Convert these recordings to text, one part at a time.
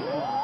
Woo!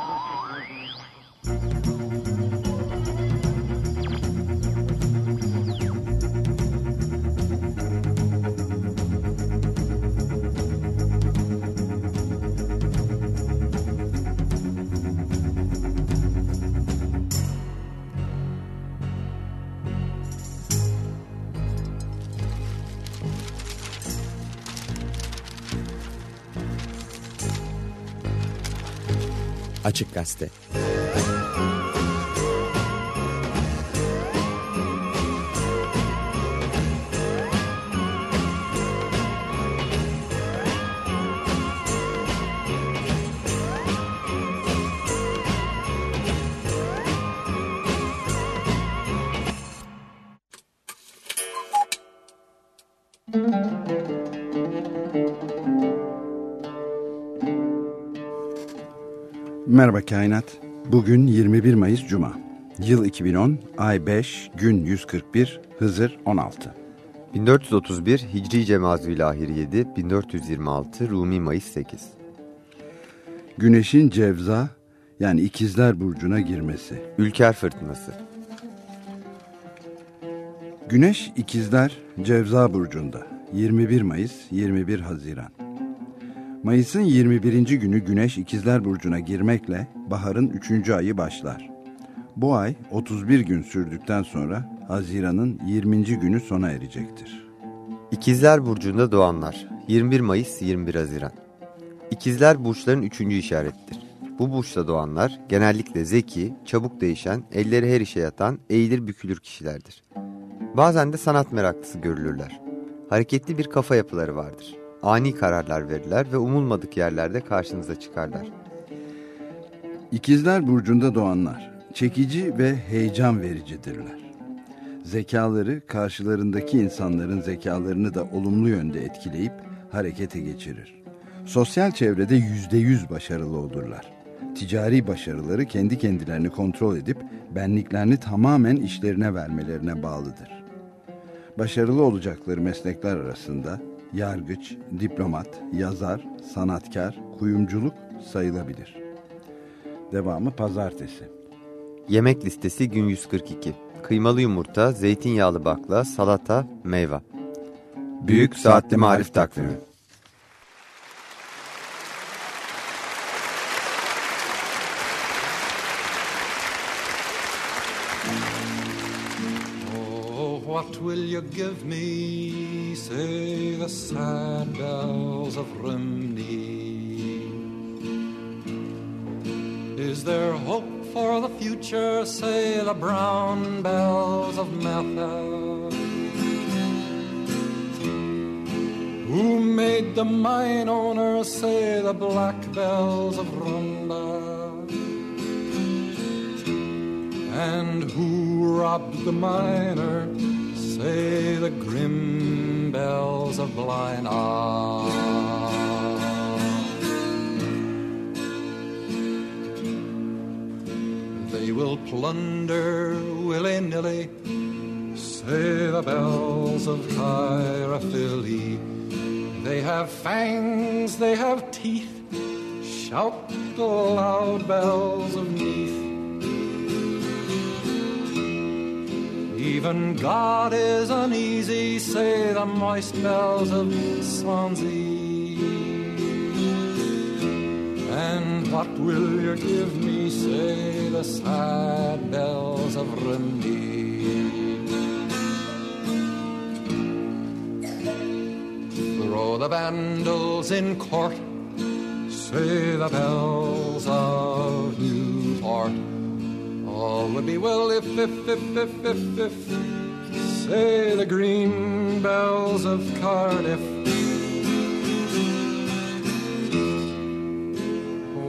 Açık Gazete Merhaba Kainat. Bugün 21 Mayıs Cuma. Yıl 2010, ay 5, gün 141, Hızır 16. 1431 Hicri Cemazülahir 7, 1426 Rumi Mayıs 8. Güneşin Cevza yani İkizler Burcu'na girmesi. Ülker Fırtınası. Güneş İkizler Cevza Burcu'nda 21 Mayıs 21 Haziran. Mayıs'ın 21. günü Güneş İkizler Burcu'na girmekle baharın 3. ayı başlar. Bu ay 31 gün sürdükten sonra Haziran'ın 20. günü sona erecektir. İkizler Burcu'nda doğanlar 21 Mayıs 21 Haziran. İkizler burçların 3. işarettir. Bu burçta doğanlar genellikle zeki, çabuk değişen, elleri her işe yatan, eğilir bükülür kişilerdir. Bazen de sanat meraklısı görülürler. Hareketli bir kafa yapıları vardır ani kararlar verirler ve umulmadık yerlerde karşınıza çıkarlar. İkizler Burcu'nda doğanlar çekici ve heyecan vericidirler. Zekaları karşılarındaki insanların zekalarını da olumlu yönde etkileyip harekete geçirir. Sosyal çevrede yüzde yüz başarılı olurlar. Ticari başarıları kendi kendilerini kontrol edip benliklerini tamamen işlerine vermelerine bağlıdır. Başarılı olacakları meslekler arasında yargıç, diplomat, yazar, sanatkar, kuyumculuk sayılabilir. Devamı pazartesi. Yemek listesi gün 142. Kıymalı yumurta, zeytinyağlı bakla, salata, meyve. Büyük Saatli Marif Takvimi will you give me? Say the sad bells of Rimney. Is there hope for the future? Say the brown bells of Metha. Who made the mine owners say the black bells of Runda? And who robbed the miner? Say the grim bells of blind. They will plunder willy nilly, say the bells of Tyrophili. They have fangs, they have teeth, shout the loud bells of Neath. Even God is uneasy, say the moist bells of Swansea. And what will you give me, say the sad bells of Rimney. Throw the vandals in court, say the bells of Newport. All would be well if, if, if, if, if, if, say the green bells of Cardiff.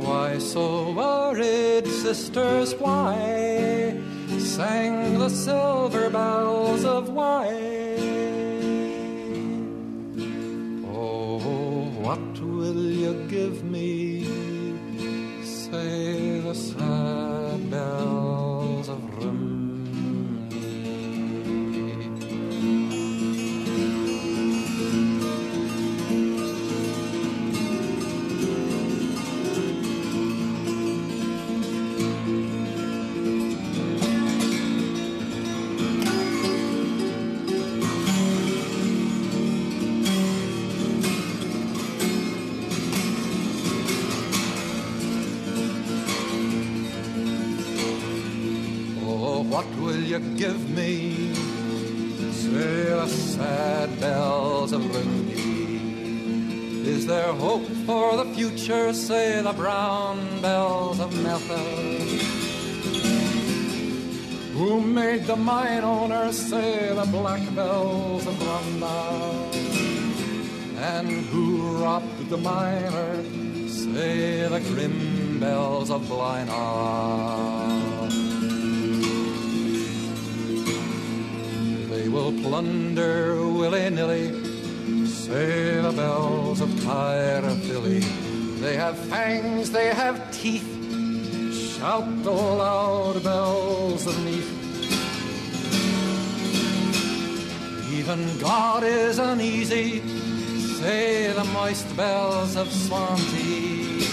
Why so worried, sisters, why sang the silver bells of wine? Oh, what will you give me? You give me? Say the sad bells of Rimini. Is there hope for the future? Say the brown bells of Method. Who made the mine owners say the black bells of Ronda? And who robbed the miner say the grim bells of Blinar? Will plunder willy-nilly, say the bells of Tyre-Philly. They have fangs, they have teeth, shout the loud bells of Neath. Even God is uneasy, say the moist bells of Swansea.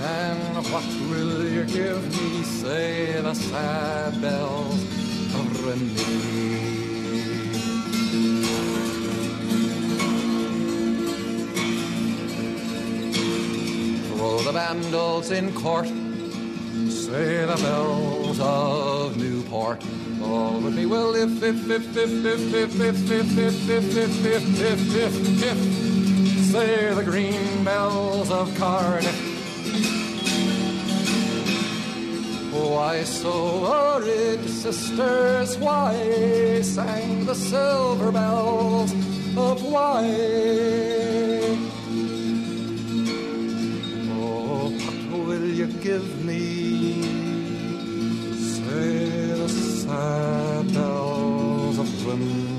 And what will you give me, say the sad bells Rimini. Throw the vandals in court, say the bells of Newport. All would be well if, if, if, if, if, if, if, if, if, if, if, if, if, if, if, say the green bells of Cardiff. Why so worried, sisters? Why sang the silver bells of why? Oh, what will you give me? Say the sad bells of Rimini.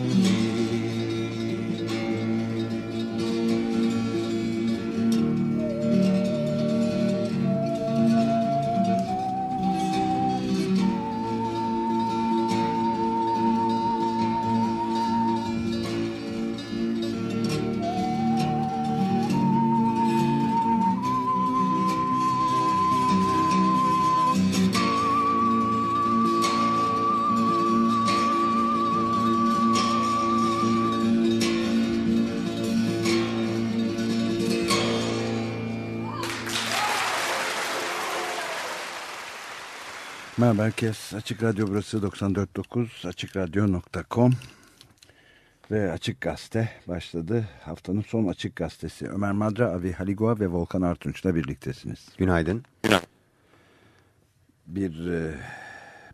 Merhaba herkes. Açık Radyo burası 94.9 AçıkRadyo.com ve Açık Gazete başladı. Haftanın son Açık Gazetesi. Ömer Madra, Avi Haligua ve Volkan Artunç'la birliktesiniz. Günaydın. Bir e,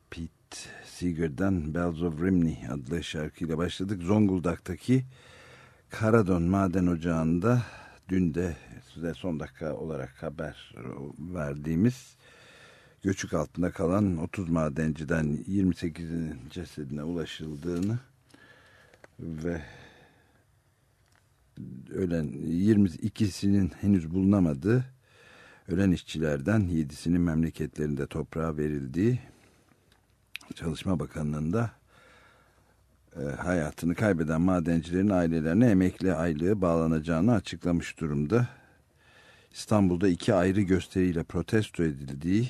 Pete Seeger'dan Bells of Rimney adlı şarkıyla başladık. Zonguldak'taki Karadon Maden Ocağı'nda dün de size son dakika olarak haber verdiğimiz göçük altında kalan 30 madenciden 28'inin cesedine ulaşıldığını ve ölen 22'sinin henüz bulunamadığı ölen işçilerden 7'sinin memleketlerinde toprağa verildiği Çalışma Bakanlığı'nda e, hayatını kaybeden madencilerin ailelerine emekli aylığı bağlanacağını açıklamış durumda. İstanbul'da iki ayrı gösteriyle protesto edildiği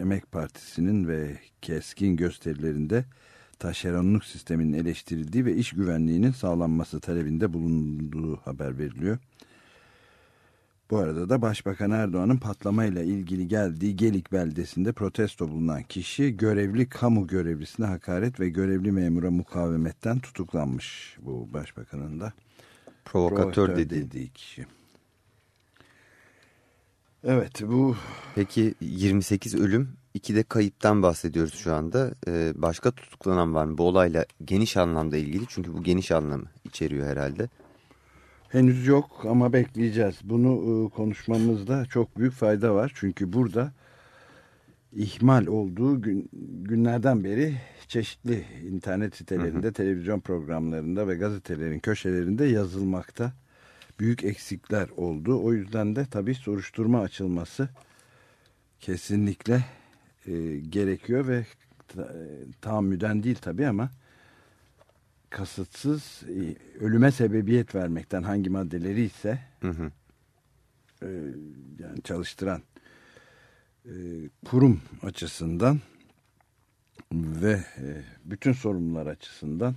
Emek Partisi'nin ve keskin gösterilerinde taşeronluk sisteminin eleştirildiği ve iş güvenliğinin sağlanması talebinde bulunduğu haber veriliyor. Bu arada da Başbakan Erdoğan'ın patlamayla ilgili geldiği Gelik beldesinde protesto bulunan kişi görevli kamu görevlisine hakaret ve görevli memura mukavemetten tutuklanmış bu başbakanın da. Provokatör, Provokatör dediği. dediği kişi. Evet bu Peki 28 ölüm, 2 de kayıptan bahsediyoruz şu anda. Ee, başka tutuklanan var mı bu olayla geniş anlamda ilgili? Çünkü bu geniş anlamı içeriyor herhalde. Henüz yok ama bekleyeceğiz. Bunu e, konuşmamızda çok büyük fayda var. Çünkü burada ihmal olduğu gün, günlerden beri çeşitli internet sitelerinde, televizyon programlarında ve gazetelerin köşelerinde yazılmakta büyük eksikler oldu. O yüzden de tabii soruşturma açılması kesinlikle e, gerekiyor ve ta, e, tahammüden değil tabii ama kasıtsız e, ölüme sebebiyet vermekten hangi maddeleri ise Hı hı. e, yani çalıştıran e, kurum açısından ve e, bütün sorumlular açısından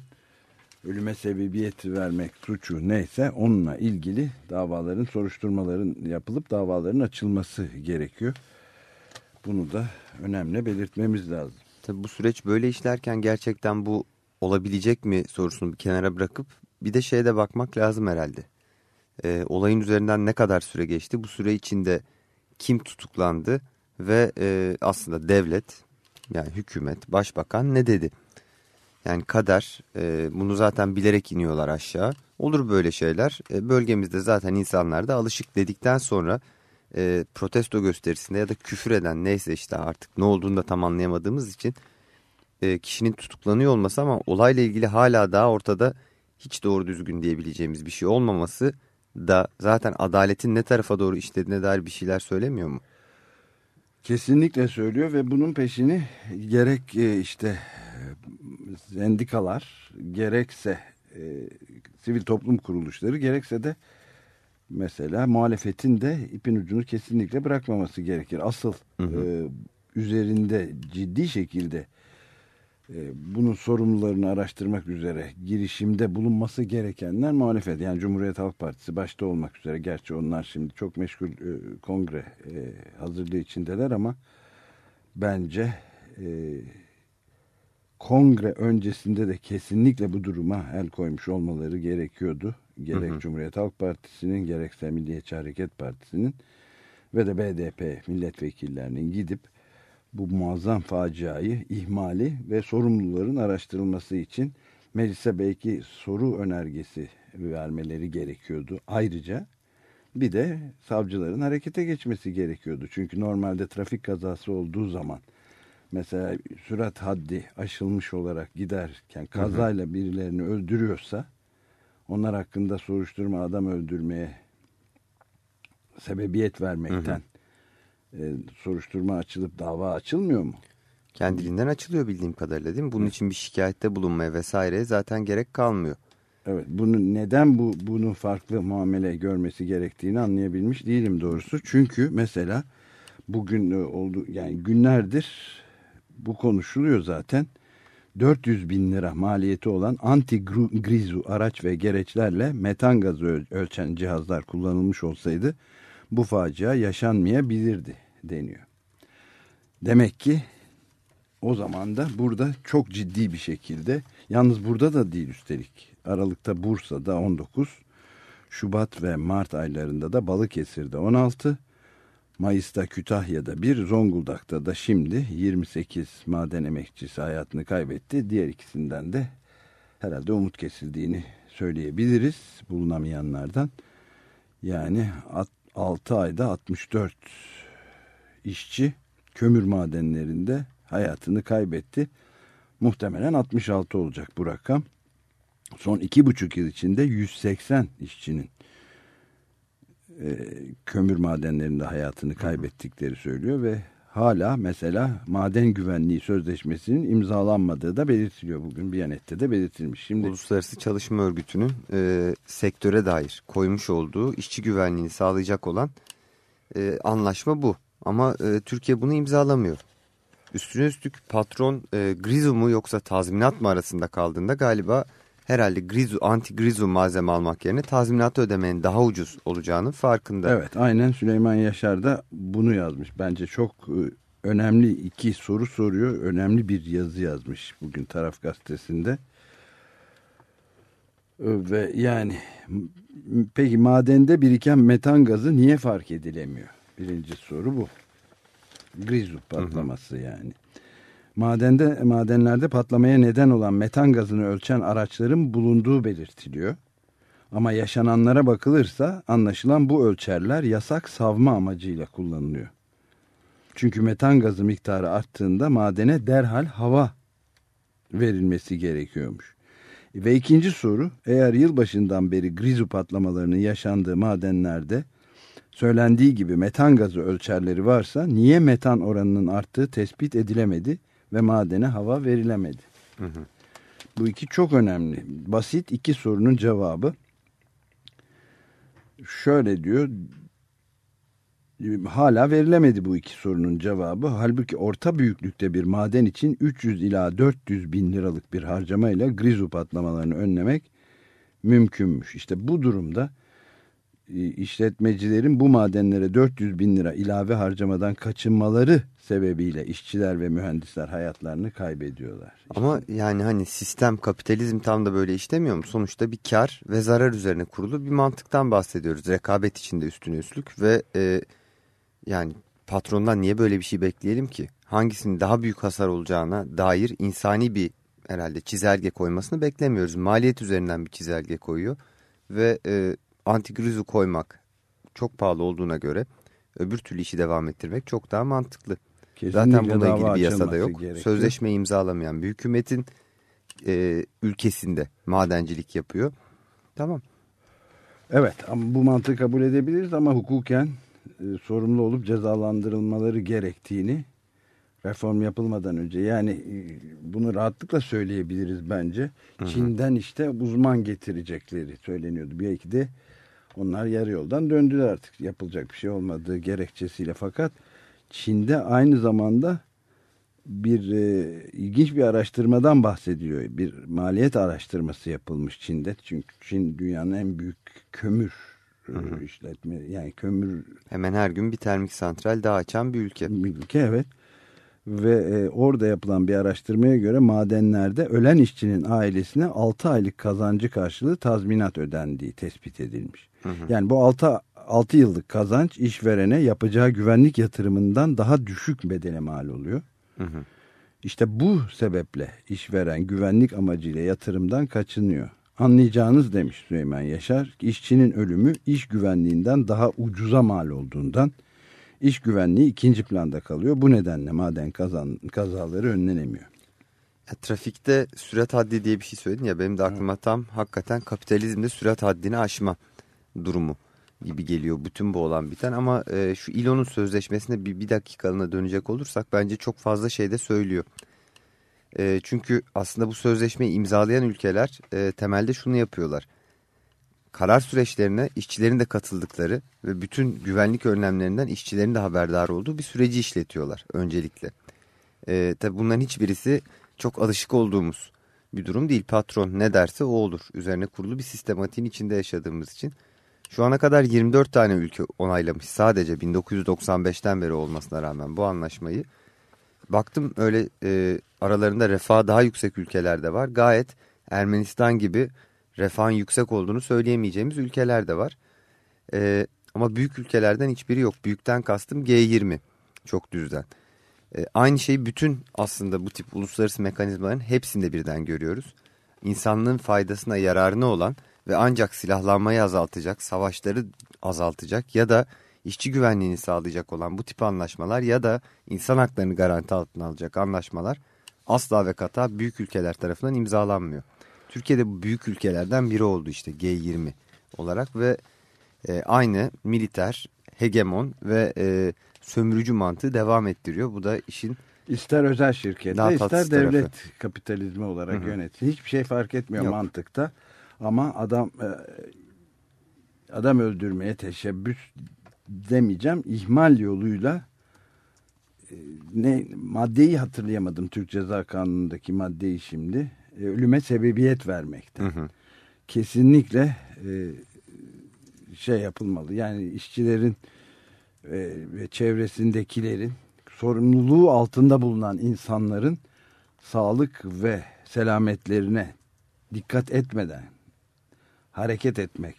ölüme sebebiyet vermek suçu neyse onunla ilgili davaların soruşturmaların yapılıp davaların açılması gerekiyor. Bunu da önemli belirtmemiz lazım. Tabii bu süreç böyle işlerken gerçekten bu olabilecek mi sorusunu bir kenara bırakıp bir de şeye de bakmak lazım herhalde. Ee, olayın üzerinden ne kadar süre geçti? Bu süre içinde kim tutuklandı ve e, aslında devlet yani hükümet, başbakan ne dedi? Yani kader e, bunu zaten bilerek iniyorlar aşağı. Olur böyle şeyler. E, bölgemizde zaten insanlar da alışık dedikten sonra e, protesto gösterisinde ya da küfür eden neyse işte artık ne olduğunu da tam anlayamadığımız için e, kişinin tutuklanıyor olması ama olayla ilgili hala daha ortada hiç doğru düzgün diyebileceğimiz bir şey olmaması da zaten adaletin ne tarafa doğru işlediğine dair bir şeyler söylemiyor mu? Kesinlikle söylüyor ve bunun peşini gerek e, işte sendikalar gerekse e, sivil toplum kuruluşları gerekse de mesela muhalefetin de ipin ucunu kesinlikle bırakmaması gerekir. Asıl hı hı. E, üzerinde ciddi şekilde e, bunun sorumlularını araştırmak üzere girişimde bulunması gerekenler muhalefet. Yani Cumhuriyet Halk Partisi başta olmak üzere. Gerçi onlar şimdi çok meşgul e, kongre e, hazırlığı içindeler ama bence e, kongre öncesinde de kesinlikle bu duruma el koymuş olmaları gerekiyordu. Gerek hı hı. Cumhuriyet Halk Partisi'nin gerekse Milliyetçi Hareket Partisi'nin ve de BDP milletvekillerinin gidip bu muazzam faciayı, ihmali ve sorumluların araştırılması için meclise belki soru önergesi vermeleri gerekiyordu. Ayrıca bir de savcıların harekete geçmesi gerekiyordu. Çünkü normalde trafik kazası olduğu zaman mesela sürat haddi aşılmış olarak giderken kazayla birilerini öldürüyorsa onlar hakkında soruşturma adam öldürmeye sebebiyet vermekten hı hı. E, soruşturma açılıp dava açılmıyor mu? Kendiliğinden açılıyor bildiğim kadarıyla değil mi? Bunun için bir şikayette bulunmaya vesaire zaten gerek kalmıyor. Evet, bunu neden bu bunu farklı muamele görmesi gerektiğini anlayabilmiş değilim doğrusu. Çünkü mesela bugün e, oldu yani günlerdir bu konuşuluyor zaten. 400 bin lira maliyeti olan anti-grizu araç ve gereçlerle metan gazı ölçen cihazlar kullanılmış olsaydı bu facia yaşanmayabilirdi deniyor. Demek ki o zaman da burada çok ciddi bir şekilde yalnız burada da değil üstelik Aralık'ta Bursa'da 19 Şubat ve Mart aylarında da Balıkesir'de 16 Mayıs'ta Kütahya'da bir, Zonguldak'ta da şimdi 28 maden emekçisi hayatını kaybetti. Diğer ikisinden de herhalde umut kesildiğini söyleyebiliriz bulunamayanlardan. Yani 6 ayda 64 işçi kömür madenlerinde hayatını kaybetti. Muhtemelen 66 olacak bu rakam. Son iki buçuk yıl içinde 180 işçinin e, kömür madenlerinde hayatını kaybettikleri söylüyor ve hala mesela maden güvenliği sözleşmesinin imzalanmadığı da belirtiliyor bugün Biyanet'te de belirtilmiş. Şimdi Uluslararası Çalışma Örgütü'nün e, sektöre dair koymuş olduğu işçi güvenliğini sağlayacak olan e, anlaşma bu. Ama e, Türkiye bunu imzalamıyor. Üstüne üstlük patron e, Grizu mu yoksa tazminat mı arasında kaldığında galiba herhalde grizu, anti grizu malzeme almak yerine tazminatı ödemenin daha ucuz olacağının farkında. Evet aynen Süleyman Yaşar da bunu yazmış. Bence çok e, önemli iki soru soruyor. Önemli bir yazı yazmış bugün Taraf Gazetesi'nde. E, ve yani peki madende biriken metan gazı niye fark edilemiyor? Birinci soru bu. Grizu patlaması hı hı. yani. Madende madenlerde patlamaya neden olan metan gazını ölçen araçların bulunduğu belirtiliyor. Ama yaşananlara bakılırsa anlaşılan bu ölçerler yasak savma amacıyla kullanılıyor. Çünkü metan gazı miktarı arttığında madene derhal hava verilmesi gerekiyormuş. Ve ikinci soru eğer yılbaşından beri grizu patlamalarının yaşandığı madenlerde söylendiği gibi metan gazı ölçerleri varsa niye metan oranının arttığı tespit edilemedi ve madene hava verilemedi. Hı hı. Bu iki çok önemli. Basit iki sorunun cevabı şöyle diyor. Hala verilemedi bu iki sorunun cevabı. Halbuki orta büyüklükte bir maden için 300 ila 400 bin liralık bir harcamayla grizu patlamalarını önlemek mümkünmüş. İşte bu durumda işletmecilerin bu madenlere 400 bin lira ilave harcamadan kaçınmaları sebebiyle işçiler ve mühendisler hayatlarını kaybediyorlar. Ama yani hani sistem kapitalizm tam da böyle işlemiyor mu? Sonuçta bir kar ve zarar üzerine kurulu bir mantıktan bahsediyoruz. Rekabet içinde üstüne üstlük ve e, yani patrondan niye böyle bir şey bekleyelim ki? Hangisinin daha büyük hasar olacağına dair insani bir herhalde çizelge koymasını beklemiyoruz. Maliyet üzerinden bir çizelge koyuyor ve e, antigrizu koymak çok pahalı olduğuna göre öbür türlü işi devam ettirmek çok daha mantıklı. Kesinlikle Zaten bununla ilgili bir yasada yok. gerekiyor. Sözleşme imzalamayan bir hükümetin e, ülkesinde madencilik yapıyor. Tamam. Evet ama bu mantığı kabul edebiliriz ama hukuken e, sorumlu olup cezalandırılmaları gerektiğini reform yapılmadan önce yani e, bunu rahatlıkla söyleyebiliriz bence. Çin'den işte uzman getirecekleri söyleniyordu. Belki de onlar yarı yoldan döndüler artık yapılacak bir şey olmadığı gerekçesiyle fakat Çin'de aynı zamanda bir e, ilginç bir araştırmadan bahsediliyor. Bir maliyet araştırması yapılmış Çin'de. Çünkü Çin dünyanın en büyük kömür e, işletme yani kömür Hemen her gün bir termik santral daha açan bir ülke. bir ülke evet. Ve e, orada yapılan bir araştırmaya göre madenlerde ölen işçinin ailesine 6 aylık kazancı karşılığı tazminat ödendiği tespit edilmiş. Yani bu 6 6 yıllık kazanç işverene yapacağı güvenlik yatırımından daha düşük bedele mal oluyor. İşte bu sebeple işveren güvenlik amacıyla yatırımdan kaçınıyor. Anlayacağınız demiş Süleyman Yaşar, işçinin ölümü iş güvenliğinden daha ucuza mal olduğundan iş güvenliği ikinci planda kalıyor. Bu nedenle maden kazan, kazaları önlenemiyor. Ya, trafikte sürat haddi diye bir şey söyledin ya benim de aklıma tam hakikaten kapitalizmde sürat haddini aşma durumu gibi geliyor bütün bu olan biten ama e, şu İLO'nun sözleşmesine bir, bir dakikalığına dönecek olursak bence çok fazla şey de söylüyor. E, çünkü aslında bu sözleşmeyi imzalayan ülkeler e, temelde şunu yapıyorlar. Karar süreçlerine işçilerin de katıldıkları ve bütün güvenlik önlemlerinden işçilerin de haberdar olduğu bir süreci işletiyorlar öncelikle. E, tabi bunların hiçbirisi çok alışık olduğumuz bir durum değil. Patron ne derse o olur. Üzerine kurulu bir sistematiğin içinde yaşadığımız için. Şu ana kadar 24 tane ülke onaylamış sadece 1995'ten beri olmasına rağmen bu anlaşmayı. Baktım öyle e, aralarında refah daha yüksek ülkeler de var. Gayet Ermenistan gibi refahın yüksek olduğunu söyleyemeyeceğimiz ülkeler de var. E, ama büyük ülkelerden hiçbiri yok. Büyükten kastım G20 çok düzden. E, aynı şeyi bütün aslında bu tip uluslararası mekanizmaların hepsinde birden görüyoruz. İnsanlığın faydasına yararına olan ve ancak silahlanmayı azaltacak, savaşları azaltacak ya da işçi güvenliğini sağlayacak olan bu tip anlaşmalar ya da insan haklarını garanti altına alacak anlaşmalar asla ve kata büyük ülkeler tarafından imzalanmıyor. Türkiye'de bu büyük ülkelerden biri oldu işte G20 olarak ve e, aynı militer, hegemon ve e, sömürücü mantığı devam ettiriyor. Bu da işin İster özel şirkette ister devlet tarafı. kapitalizmi olarak Hı hı. yönetsin. Hiçbir şey fark etmiyor Yok. mantıkta. Ama adam e, adam öldürmeye teşebbüs demeyeceğim. ihmal yoluyla e, ne maddeyi hatırlayamadım Türk Ceza Kanunu'ndaki maddeyi şimdi. E, ölüme sebebiyet vermekte. Hı hı. Kesinlikle şey yapılmalı. Yani işçilerin ve çevresindekilerin sorumluluğu altında bulunan insanların sağlık ve selametlerine dikkat etmeden hareket etmek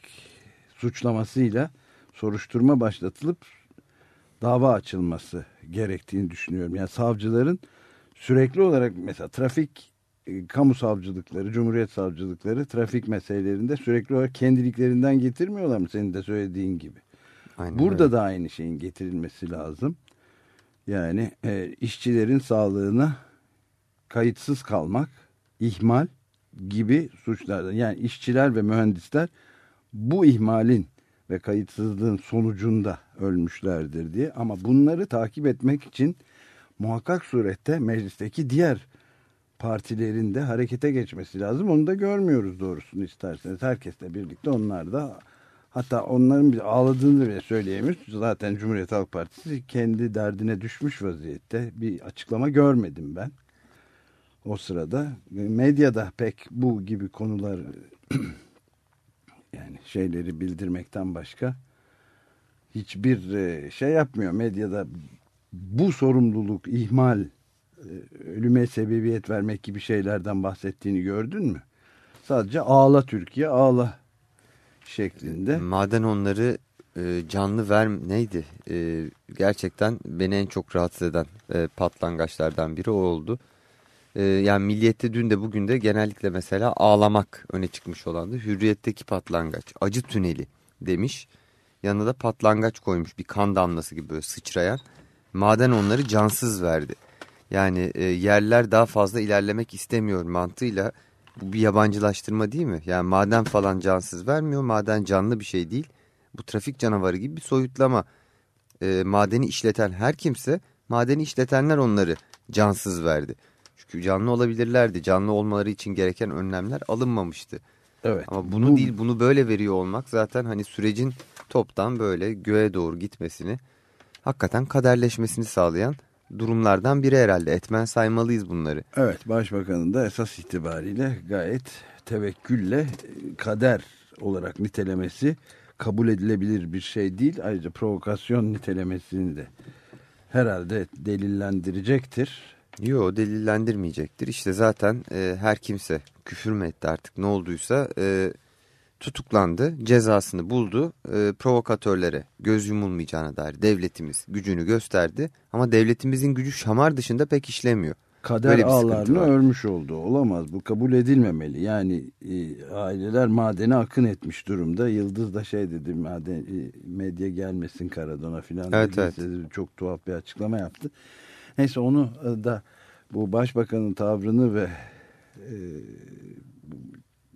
suçlamasıyla soruşturma başlatılıp dava açılması gerektiğini düşünüyorum. Yani savcıların sürekli olarak mesela trafik e, kamu savcılıkları, cumhuriyet savcılıkları trafik meselelerinde sürekli olarak kendiliklerinden getirmiyorlar mı senin de söylediğin gibi? Aynen Burada öyle. da aynı şeyin getirilmesi lazım. Yani e, işçilerin sağlığına kayıtsız kalmak, ihmal gibi suçlardan. Yani işçiler ve mühendisler bu ihmalin ve kayıtsızlığın sonucunda ölmüşlerdir diye. Ama bunları takip etmek için muhakkak surette meclisteki diğer partilerin de harekete geçmesi lazım. Onu da görmüyoruz doğrusunu isterseniz. Herkesle birlikte onlar da hatta onların bir ağladığını bile söyleyemiyoruz. Zaten Cumhuriyet Halk Partisi kendi derdine düşmüş vaziyette. Bir açıklama görmedim ben. O sırada medyada pek bu gibi konular yani şeyleri bildirmekten başka hiçbir e, şey yapmıyor medyada bu sorumluluk, ihmal, e, ölüme sebebiyet vermek gibi şeylerden bahsettiğini gördün mü? Sadece ağla Türkiye, ağla şeklinde. Maden onları e, canlı ver neydi? E, gerçekten beni en çok rahatsız eden e, patlangaçlardan biri o oldu. E, yani Milliyet'te dün de bugün de genellikle mesela ağlamak öne çıkmış olandı. Hürriyet'teki patlangaç, acı tüneli demiş. Yanına da patlangaç koymuş bir kan damlası gibi böyle sıçrayan. Maden onları cansız verdi. Yani e, yerler daha fazla ilerlemek istemiyor mantığıyla bu bir yabancılaştırma değil mi? Yani maden falan cansız vermiyor. Maden canlı bir şey değil. Bu trafik canavarı gibi bir soyutlama. E, madeni işleten her kimse madeni işletenler onları cansız verdi. Çünkü canlı olabilirlerdi. Canlı olmaları için gereken önlemler alınmamıştı. Evet. Ama bunu bu, değil bunu böyle veriyor olmak zaten hani sürecin toptan böyle göğe doğru gitmesini hakikaten kaderleşmesini sağlayan durumlardan biri herhalde. Etmen saymalıyız bunları. Evet başbakanın da esas itibariyle gayet tevekkülle e, kader olarak nitelemesi kabul edilebilir bir şey değil. Ayrıca provokasyon nitelemesini de herhalde delillendirecektir. Yo delillendirmeyecektir. İşte zaten e, her kimse küfür mü etti artık ne olduysa e, tutuklandı. Cezasını buldu. E, provokatörlere göz yumulmayacağına dair devletimiz gücünü gösterdi. Ama devletimizin gücü şamar dışında pek işlemiyor. Kader ağlarını örmüş oldu. Olamaz. Bu kabul edilmemeli. Yani e, aileler madene akın etmiş durumda. Yıldız da şey dedi maden, e, medya gelmesin Karadon'a filan. Evet, dedi. evet. Çok tuhaf bir açıklama yaptı. Neyse onu e, da bu başbakanın tavrını ve e,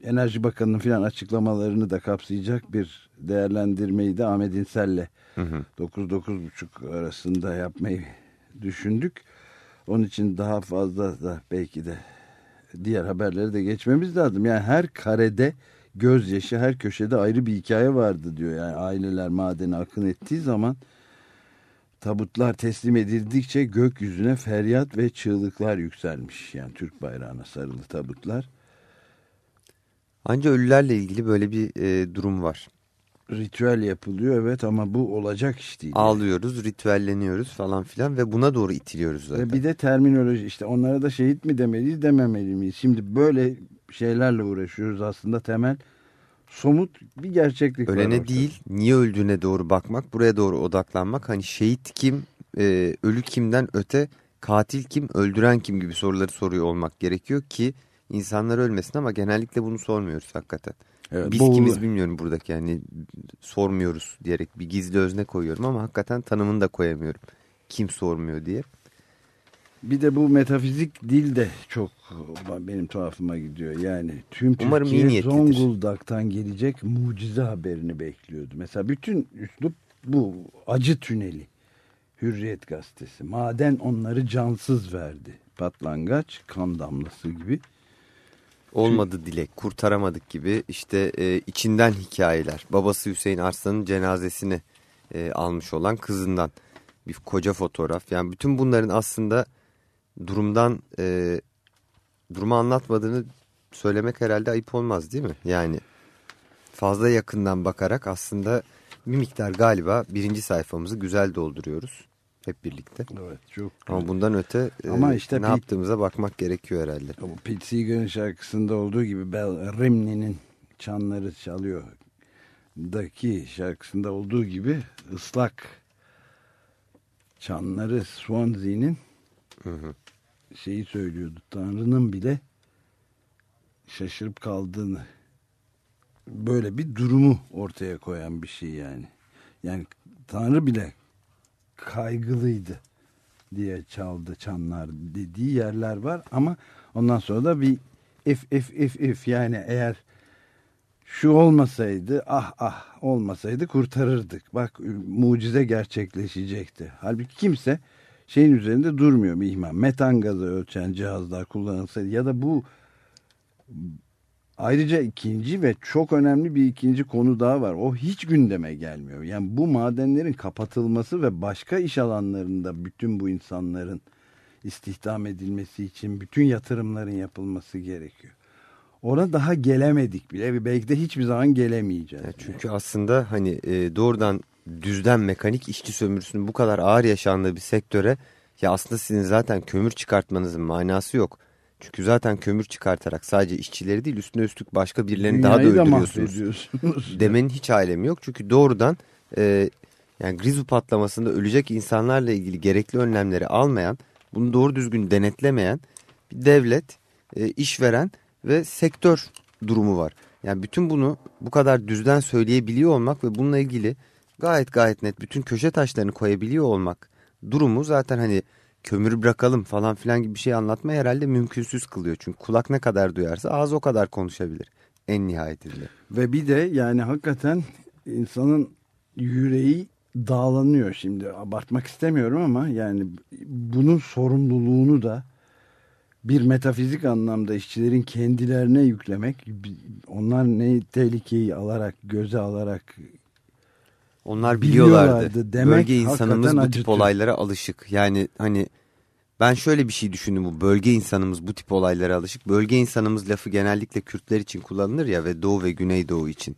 Enerji Bakanı'nın filan açıklamalarını da kapsayacak bir değerlendirmeyi de Ahmet İnsel'le Hı hı. 9-9.30 arasında yapmayı düşündük. Onun için daha fazla da belki de diğer haberleri de geçmemiz lazım. Yani her karede gözyaşı her köşede ayrı bir hikaye vardı diyor. Yani aileler madene akın ettiği zaman tabutlar teslim edildikçe gökyüzüne feryat ve çığlıklar yükselmiş. Yani Türk bayrağına sarılı tabutlar. Anca ölülerle ilgili böyle bir e, durum var. Ritüel yapılıyor evet ama bu olacak iş değil. Ağlıyoruz, ritüelleniyoruz falan filan ve buna doğru itiliyoruz zaten. Ve bir de terminoloji işte onlara da şehit mi demeliyiz dememeli miyiz? Şimdi böyle şeylerle uğraşıyoruz aslında temel somut bir gerçeklik var Ölene değil, niye öldüğüne doğru bakmak, buraya doğru odaklanmak. Hani şehit kim, e, ölü kimden öte, katil kim, öldüren kim gibi soruları soruyor olmak gerekiyor ki insanlar ölmesin ama genellikle bunu sormuyoruz hakikaten. Evet, Biz boğulu- kimiz bilmiyorum buradaki yani sormuyoruz diyerek bir gizli özne koyuyorum ama hakikaten tanımını da koyamıyorum. Kim sormuyor diye. Bir de bu metafizik dil de çok benim tuhafıma gidiyor. Yani tüm Umarım Türkiye. Zonguldak'tan gelecek mucize haberini bekliyordu. Mesela bütün üslup bu acı tüneli. Hürriyet gazetesi. Maden onları cansız verdi. Patlangaç, kan damlası gibi. Olmadı dilek, kurtaramadık gibi işte e, içinden hikayeler. Babası Hüseyin Arslan'ın cenazesini e, almış olan kızından bir koca fotoğraf. Yani bütün bunların aslında durumdan e, durumu anlatmadığını söylemek herhalde ayıp olmaz değil mi? Yani fazla yakından bakarak aslında bir miktar galiba birinci sayfamızı güzel dolduruyoruz hep birlikte. Evet çok Ama bundan öte e, Ama işte ne bir- yaptığımıza bakmak gerekiyor herhalde. Bu Pete Seeger'ın şarkısında olduğu gibi Bel Rimni'nin çanları çalıyor daki şarkısında olduğu gibi ıslak çanları Swansea'nin. Şeyi söylüyordu. Tanrı'nın bile şaşırıp kaldığını böyle bir durumu ortaya koyan bir şey yani. Yani Tanrı bile kaygılıydı diye çaldı çanlar dediği yerler var ama ondan sonra da bir if if if if yani eğer şu olmasaydı ah ah olmasaydı kurtarırdık. Bak mucize gerçekleşecekti. Halbuki kimse şeyin üzerinde durmuyor bir ihmal. Metan gazı ölçen cihazlar kullanılsaydı ya da bu ayrıca ikinci ve çok önemli bir ikinci konu daha var. O hiç gündeme gelmiyor. Yani bu madenlerin kapatılması ve başka iş alanlarında bütün bu insanların istihdam edilmesi için bütün yatırımların yapılması gerekiyor. Ona daha gelemedik bile belki de hiçbir zaman gelemeyeceğiz. Ya çünkü aslında hani e, doğrudan düzden mekanik işçi sömürüsünün bu kadar ağır yaşandığı bir sektöre ya aslında sizin zaten kömür çıkartmanızın manası yok. Çünkü zaten kömür çıkartarak sadece işçileri değil üstüne üstlük başka birilerini daha da Dünyayı öldürüyorsunuz. mahvediyorsunuz. Demenin hiç alemi yok. Çünkü doğrudan e, yani Grizzly patlamasında ölecek insanlarla ilgili gerekli önlemleri almayan, bunu doğru düzgün denetlemeyen bir devlet, e, işveren ve sektör durumu var. Yani bütün bunu bu kadar düzden söyleyebiliyor olmak ve bununla ilgili gayet gayet net bütün köşe taşlarını koyabiliyor olmak durumu zaten hani kömürü bırakalım falan filan gibi bir şey anlatmayı herhalde mümkünsüz kılıyor. Çünkü kulak ne kadar duyarsa ağız o kadar konuşabilir en nihayetinde. Ve bir de yani hakikaten insanın yüreği dağlanıyor şimdi abartmak istemiyorum ama yani bunun sorumluluğunu da bir metafizik anlamda işçilerin kendilerine yüklemek onlar ne tehlikeyi alarak göze alarak Onlar biliyorlardı. Biliyorlardı demek bölge insanımız bu tip acıtıyor. olaylara alışık. Yani hani ben şöyle bir şey düşündüm bu bölge insanımız bu tip olaylara alışık. Bölge insanımız lafı genellikle Kürtler için kullanılır ya ve Doğu ve Güneydoğu için.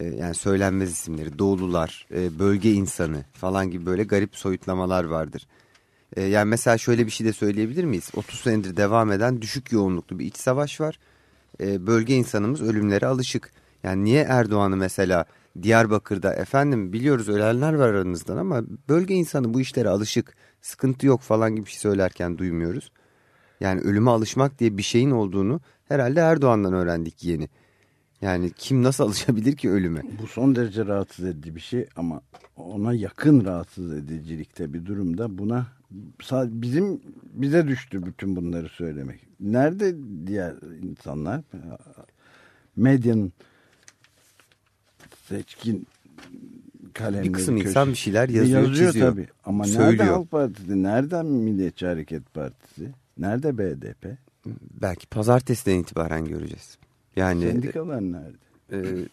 Ee, yani söylenmez isimleri Doğulular, e, bölge insanı falan gibi böyle garip soyutlamalar vardır. Ee, yani mesela şöyle bir şey de söyleyebilir miyiz? 30 senedir devam eden düşük yoğunluklu bir iç savaş var. Ee, bölge insanımız ölümlere alışık. Yani niye Erdoğan'ı mesela Diyarbakır'da efendim biliyoruz ölenler var aranızdan ama bölge insanı bu işlere alışık sıkıntı yok falan gibi bir şey söylerken duymuyoruz. Yani ölüme alışmak diye bir şeyin olduğunu herhalde Erdoğan'dan öğrendik yeni. Yani kim nasıl alışabilir ki ölüme? Bu son derece rahatsız edici bir şey ama ona yakın rahatsız edicilikte bir durumda buna bizim bize düştü bütün bunları söylemek. Nerede diğer insanlar? Medyanın seçkin kalemleri. Bir kısım insan bir şeyler yazıyor, yazıyor çiziyor. tabii. Ama nerede Söylüyor. Halk Partisi? Nereden Milliyetçi Hareket Partisi? Nerede BDP? Belki pazartesiden itibaren göreceğiz. Yani Sendikalar nerede? e,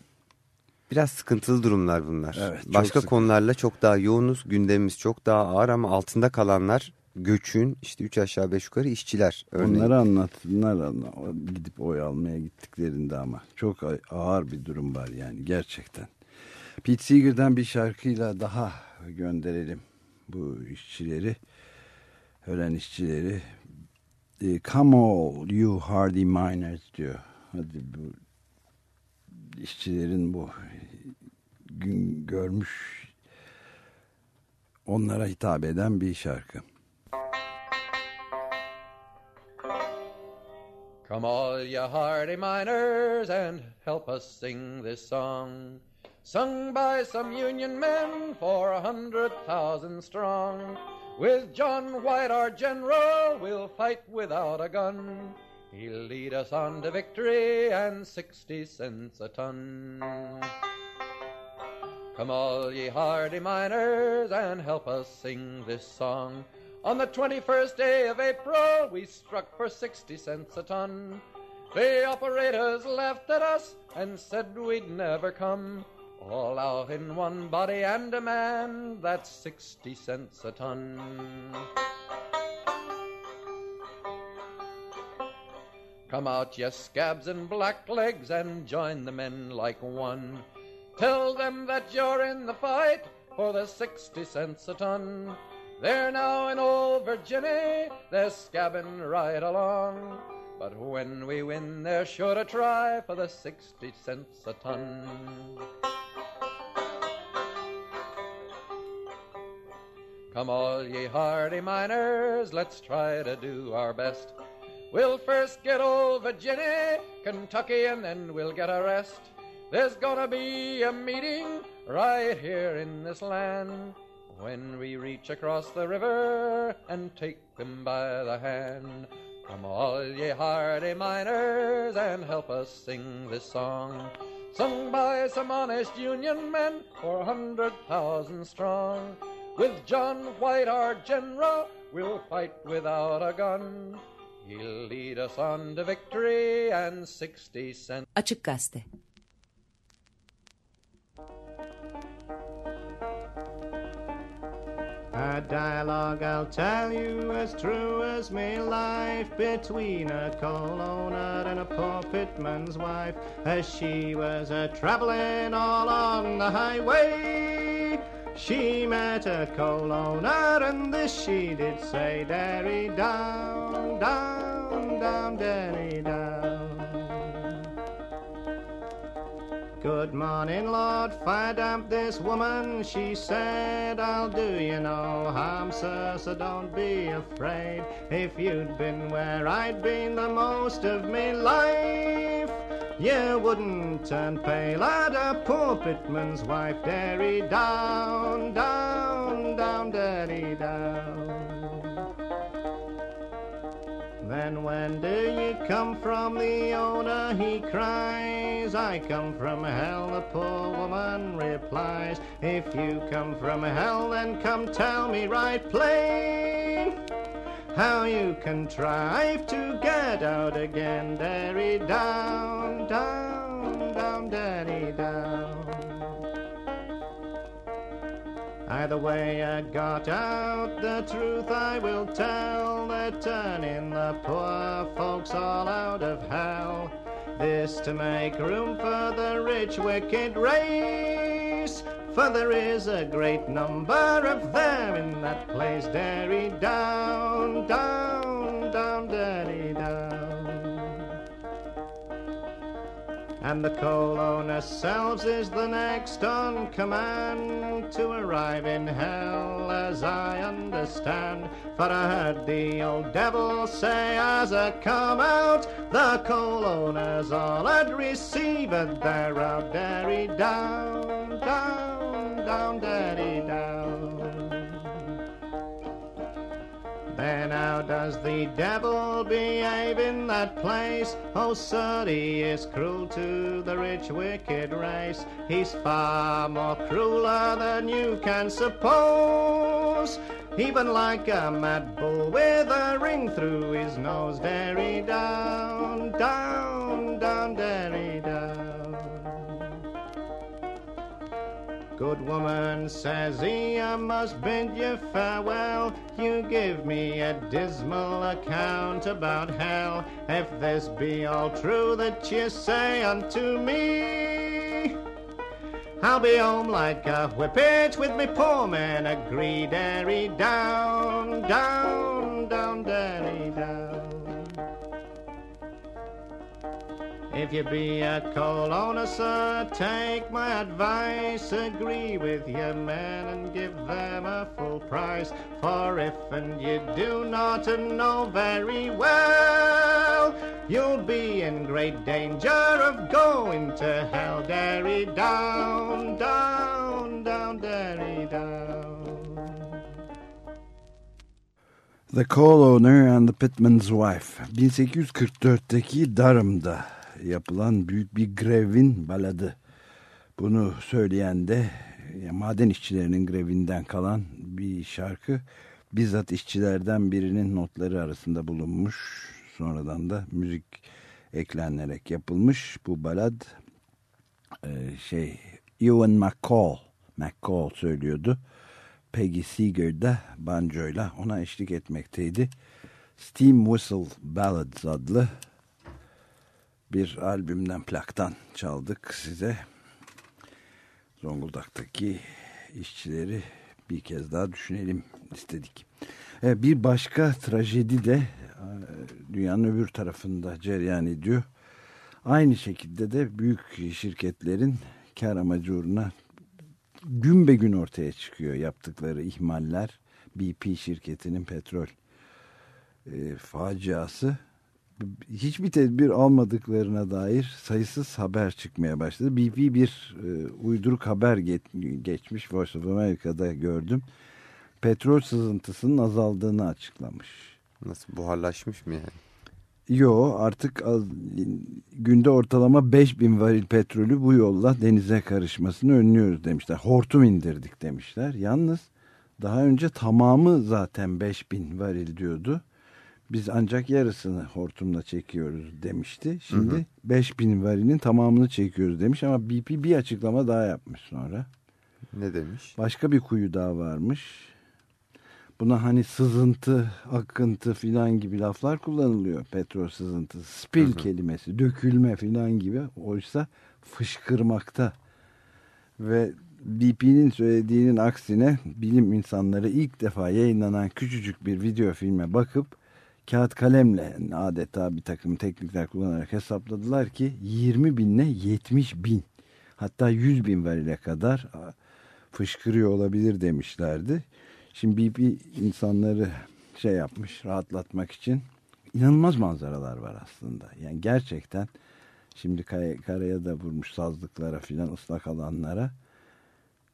biraz sıkıntılı durumlar bunlar. Evet, çok Başka sıkıntı. konularla çok daha yoğunuz. Gündemimiz çok daha ağır ama altında kalanlar göçün işte üç aşağı beş yukarı işçiler. Örneğin. Onları anlatsınlar anla- o gidip oy almaya gittiklerinde ama çok ağır bir durum var yani gerçekten. Pete Seeger'dan bir şarkıyla daha gönderelim bu işçileri, ölen işçileri. E, Come all you hardy miners diyor. Hadi bu işçilerin bu gün görmüş onlara hitap eden bir şarkı. Come all ye hardy miners and help us sing this song. Sung by some Union men for a hundred thousand strong. With John White, our general, we'll fight without a gun. He'll lead us on to victory and sixty cents a ton. Come all ye hardy miners and help us sing this song. On the 21st day of April, we struck for 60 cents a ton. The operators laughed at us and said we'd never come. All out in one body and a man, that's 60 cents a ton. Come out, ye scabs and blacklegs, and join the men like one. Tell them that you're in the fight for the 60 cents a ton. They're now in old Virginia, they're scabbing right along. But when we win, they're sure to try for the 60 cents a ton. Come all ye hardy miners, let's try to do our best. We'll first get old Virginia, Kentucky, and then we'll get a rest. There's gonna be a meeting right here in this land when we reach across the river and take them by the hand. Come all ye hardy miners and help us sing this song. Sung by some honest Union men, four hundred thousand strong. With John White, our general, we'll fight without a gun. He'll lead us on to victory and 60 cents. Açık Gazete A dialogue I'll tell you as true as me life between a coal owner and a poor pitman's wife as she was a travelling all on the highway She met a coal owner, and this she did say, Derry down, down, down, Derry down. Good morning, Lord. Fire damp this woman, she said. I'll do you no harm, sir, so don't be afraid. If you'd been where I'd been the most of me life, you wouldn't turn pale at a poor pitman's wife. Derry down, down, down, derry down. Then when do you come from the owner? He cries. I come from hell, the poor woman replies. If you come from hell, then come tell me right plain how you contrive to get out again. Derry down, down, down, derry down. Either way I got out, the truth I will tell. They're turning the poor folks all out of hell. This to make room for the rich, wicked race. For there is a great number of them in that place. Derry down, down, And the coal owner selves is the next on command to arrive in hell, as I understand. For I heard the old devil say as I come out, the coal owners all had received their out, Derry down, down, down, Derry down. Then how does the devil behave in that place? Oh, sir, he is cruel to the rich, wicked race. He's far more crueler than you can suppose. Even like a mad bull with a ring through his nose. Down, down, down, Good woman, says he, I must bid you farewell. You give me a dismal account about hell. If this be all true that you say unto me, I'll be home like a whippet with me poor man agree. Derry down, down, down, If you be a coal owner, sir, take my advice. Agree with your men and give them a full price. For if and you do not know very well, you'll be in great danger of going to hell. Derry down, down, down, derry down. The Coal Owner and the Pitman's Wife 1844'teki Durham'da yapılan büyük bir grevin baladı. Bunu söyleyen de maden işçilerinin grevinden kalan bir şarkı. Bizzat işçilerden birinin notları arasında bulunmuş. Sonradan da müzik eklenerek yapılmış. Bu balad e, şey Ewan McCall McCall söylüyordu. Peggy Seeger de banjoyla ona eşlik etmekteydi. Steam Whistle Ballads adlı bir albümden plaktan çaldık size. Zonguldak'taki işçileri bir kez daha düşünelim istedik. Bir başka trajedi de dünyanın öbür tarafında cereyan ediyor. Aynı şekilde de büyük şirketlerin kar amacı uğruna gün be gün ortaya çıkıyor yaptıkları ihmaller. BP şirketinin petrol e, faciası hiçbir tedbir almadıklarına dair sayısız haber çıkmaya başladı. BP bir e, uyduruk haber geç, geçmiş Voice of America'da gördüm. Petrol sızıntısının azaldığını açıklamış. Nasıl buharlaşmış mı yani? Yo artık az, günde ortalama 5000 varil petrolü bu yolla denize karışmasını önlüyoruz demişler. Hortum indirdik demişler. Yalnız daha önce tamamı zaten 5000 varil diyordu. Biz ancak yarısını hortumla çekiyoruz demişti. Şimdi hı hı. 5000 varilin tamamını çekiyoruz demiş ama BP bir açıklama daha yapmış sonra. Ne demiş? Başka bir kuyu daha varmış. Buna hani sızıntı, akıntı filan gibi laflar kullanılıyor. Petrol sızıntısı, spill hı hı. kelimesi, dökülme filan gibi. Oysa fışkırmakta. Ve BP'nin söylediğinin aksine bilim insanları ilk defa yayınlanan küçücük bir video filme bakıp kağıt kalemle adeta bir takım teknikler kullanarak hesapladılar ki 20 binle 70 bin hatta 100 bin varile kadar fışkırıyor olabilir demişlerdi. Şimdi BP insanları şey yapmış rahatlatmak için inanılmaz manzaralar var aslında. Yani gerçekten şimdi karaya da vurmuş sazlıklara filan ıslak alanlara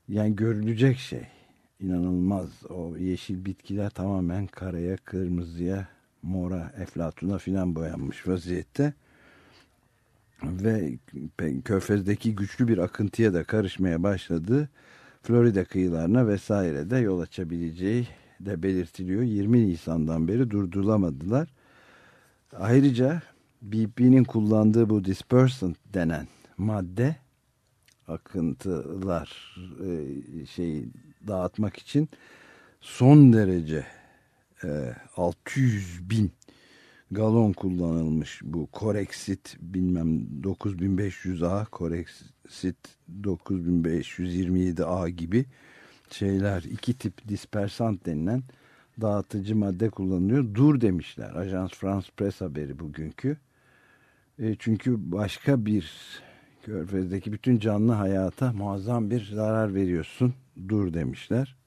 yani görülecek şey inanılmaz o yeşil bitkiler tamamen karaya kırmızıya mora eflatuna filan boyanmış vaziyette ve körfezdeki güçlü bir akıntıya da karışmaya başladı Florida kıyılarına vesaire de yol açabileceği de belirtiliyor. 20 Nisan'dan beri durdurulamadılar. Ayrıca BP'nin kullandığı bu dispersant denen madde akıntılar şeyi dağıtmak için son derece e, 600 bin galon kullanılmış bu Korexit bilmem 9500A Korexit 9527A gibi şeyler iki tip dispersant denilen dağıtıcı madde kullanılıyor. Dur demişler. Ajans France Press haberi bugünkü. E, çünkü başka bir Körfez'deki bütün canlı hayata muazzam bir zarar veriyorsun. Dur demişler.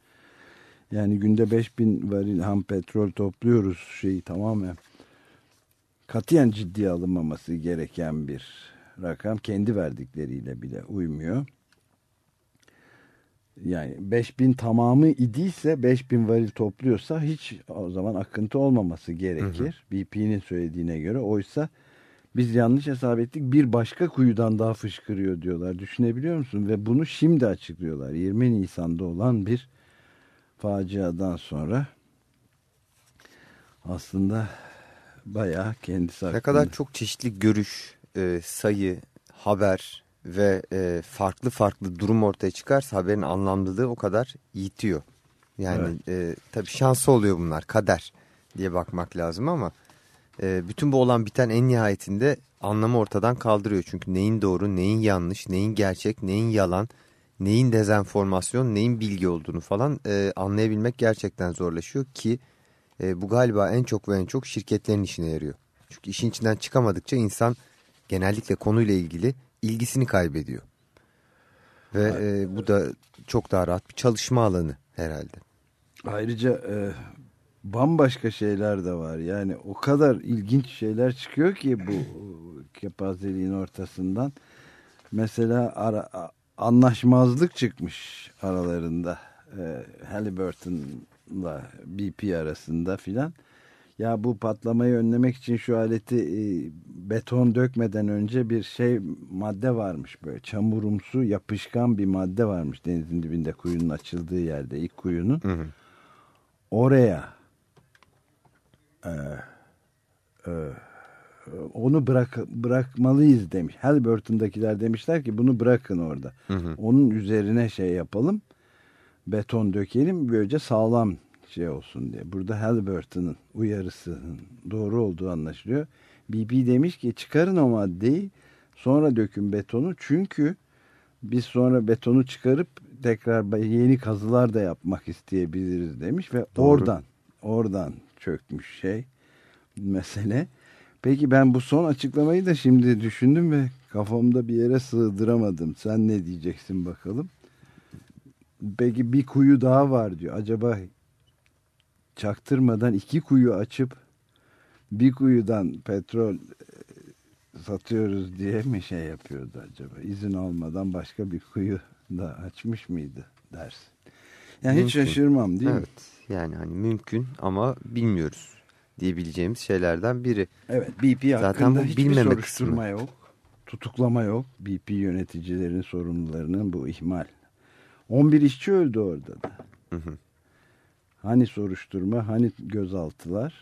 Yani günde 5000 varil ham petrol topluyoruz şeyi tamamen katiyen ciddiye alınmaması gereken bir rakam. Kendi verdikleriyle bile uymuyor. Yani 5000 tamamı idiyse 5000 varil topluyorsa hiç o zaman akıntı olmaması gerekir. BP'nin söylediğine göre. Oysa biz yanlış hesap ettik bir başka kuyudan daha fışkırıyor diyorlar. Düşünebiliyor musun? Ve bunu şimdi açıklıyorlar. 20 Nisan'da olan bir faciadan sonra aslında bayağı kendisi hakkında. Ne kadar çok çeşitli görüş, e, sayı, haber ve e, farklı farklı durum ortaya çıkarsa haberin anlamlılığı o kadar yitiyor. Yani evet. e, tabii şansı oluyor bunlar, kader diye bakmak lazım ama e, bütün bu olan biten en nihayetinde anlamı ortadan kaldırıyor. Çünkü neyin doğru, neyin yanlış, neyin gerçek, neyin yalan, neyin dezenformasyon, neyin bilgi olduğunu falan e, anlayabilmek gerçekten zorlaşıyor ki e, bu galiba en çok ve en çok şirketlerin işine yarıyor. Çünkü işin içinden çıkamadıkça insan genellikle konuyla ilgili ilgisini kaybediyor. Ve e, bu da çok daha rahat bir çalışma alanı herhalde. Ayrıca e, bambaşka şeyler de var. Yani o kadar ilginç şeyler çıkıyor ki bu kepazeliğin ortasından. Mesela ara, anlaşmazlık çıkmış aralarında. E, Halliburton'la BP arasında filan. Ya bu patlamayı önlemek için şu aleti e, beton dökmeden önce bir şey madde varmış böyle çamurumsu yapışkan bir madde varmış denizin dibinde kuyunun açıldığı yerde ilk kuyunun. Hı hı. Oraya e, e, onu bırak bırakmalıyız demiş. Halliburton'dakiler demişler ki bunu bırakın orada. Hı hı. Onun üzerine şey yapalım. Beton dökelim böylece sağlam şey olsun diye. Burada Halliburton'ın uyarısının doğru olduğu anlaşılıyor. BP demiş ki çıkarın o maddeyi sonra dökün betonu çünkü biz sonra betonu çıkarıp tekrar yeni kazılar da yapmak isteyebiliriz demiş ve doğru. oradan oradan çökmüş şey mesele. Peki ben bu son açıklamayı da şimdi düşündüm ve kafamda bir yere sığdıramadım. Sen ne diyeceksin bakalım? Peki bir kuyu daha var diyor. Acaba çaktırmadan iki kuyu açıp bir kuyudan petrol e, satıyoruz diye mi şey yapıyordu acaba? İzin almadan başka bir kuyu da açmış mıydı dersin? Yani mümkün. hiç şaşırmam değil evet, mi? Yani hani mümkün ama bilmiyoruz diyebileceğimiz şeylerden biri. Evet BP Zaten hakkında bu hiçbir soruşturma kısmı. yok. Tutuklama yok. BP yöneticilerin sorumlularının bu ihmal. 11 işçi öldü orada da. Hı hı. Hani soruşturma, hani gözaltılar?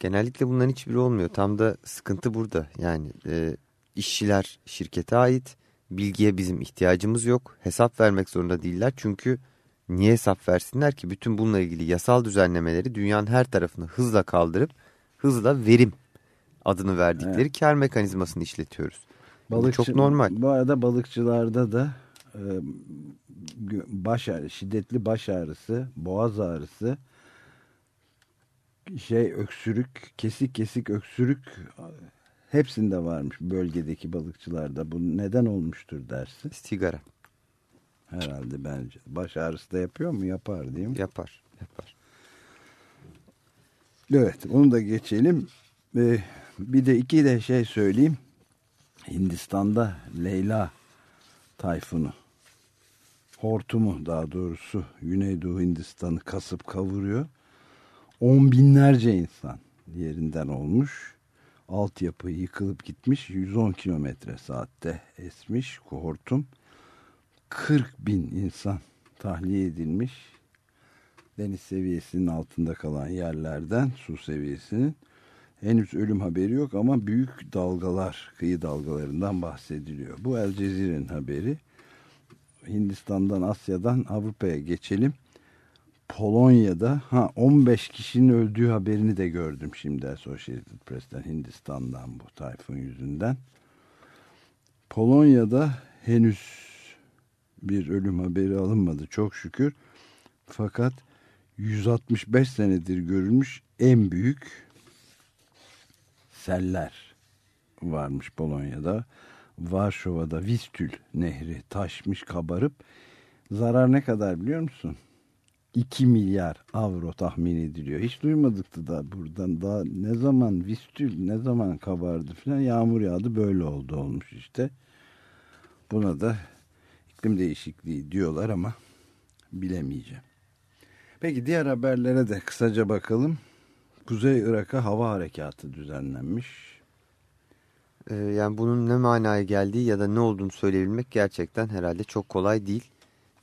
Genellikle bunların hiçbiri olmuyor. Tam da sıkıntı burada. Yani e, işçiler şirkete ait. Bilgiye bizim ihtiyacımız yok. Hesap vermek zorunda değiller. Çünkü niye hesap versinler ki? Bütün bununla ilgili yasal düzenlemeleri dünyanın her tarafını hızla kaldırıp hızla verim adını verdikleri evet. kar mekanizmasını işletiyoruz. Balıkçı, bu çok normal. Bu arada balıkçılarda da e, baş ağrı, şiddetli baş ağrısı, boğaz ağrısı, şey öksürük, kesik kesik öksürük hepsinde varmış bölgedeki balıkçılarda. Bu neden olmuştur dersin? Sigara. Herhalde bence. Baş ağrısı da yapıyor mu? Yapar değil mi? Yapar. Yapar. Evet onu da geçelim. Ee, bir de iki de şey söyleyeyim. Hindistan'da Leyla tayfunu hortumu daha doğrusu Güneydoğu Hindistan'ı kasıp kavuruyor. On binlerce insan yerinden olmuş. Altyapı yıkılıp gitmiş. 110 kilometre saatte esmiş hortum. 40 bin insan tahliye edilmiş. Deniz seviyesinin altında kalan yerlerden su seviyesinin henüz ölüm haberi yok ama büyük dalgalar, kıyı dalgalarından bahsediliyor. Bu El Cezire'nin haberi. Hindistan'dan, Asya'dan Avrupa'ya geçelim. Polonya'da ha 15 kişinin öldüğü haberini de gördüm şimdi Associated Press'ten Hindistan'dan bu tayfun yüzünden. Polonya'da henüz bir ölüm haberi alınmadı çok şükür. Fakat 165 senedir görülmüş en büyük seller varmış Polonya'da. Varşova'da Vistül nehri taşmış kabarıp zarar ne kadar biliyor musun? 2 milyar avro tahmin ediliyor. Hiç duymadıktı da buradan daha ne zaman Vistül ne zaman kabardı falan yağmur yağdı böyle oldu olmuş işte. Buna da iklim değişikliği diyorlar ama bilemeyeceğim. Peki diğer haberlere de kısaca bakalım. Kuzey Irak'a hava harekatı düzenlenmiş. Ee, yani bunun ne manaya geldiği ya da ne olduğunu söyleyebilmek gerçekten herhalde çok kolay değil.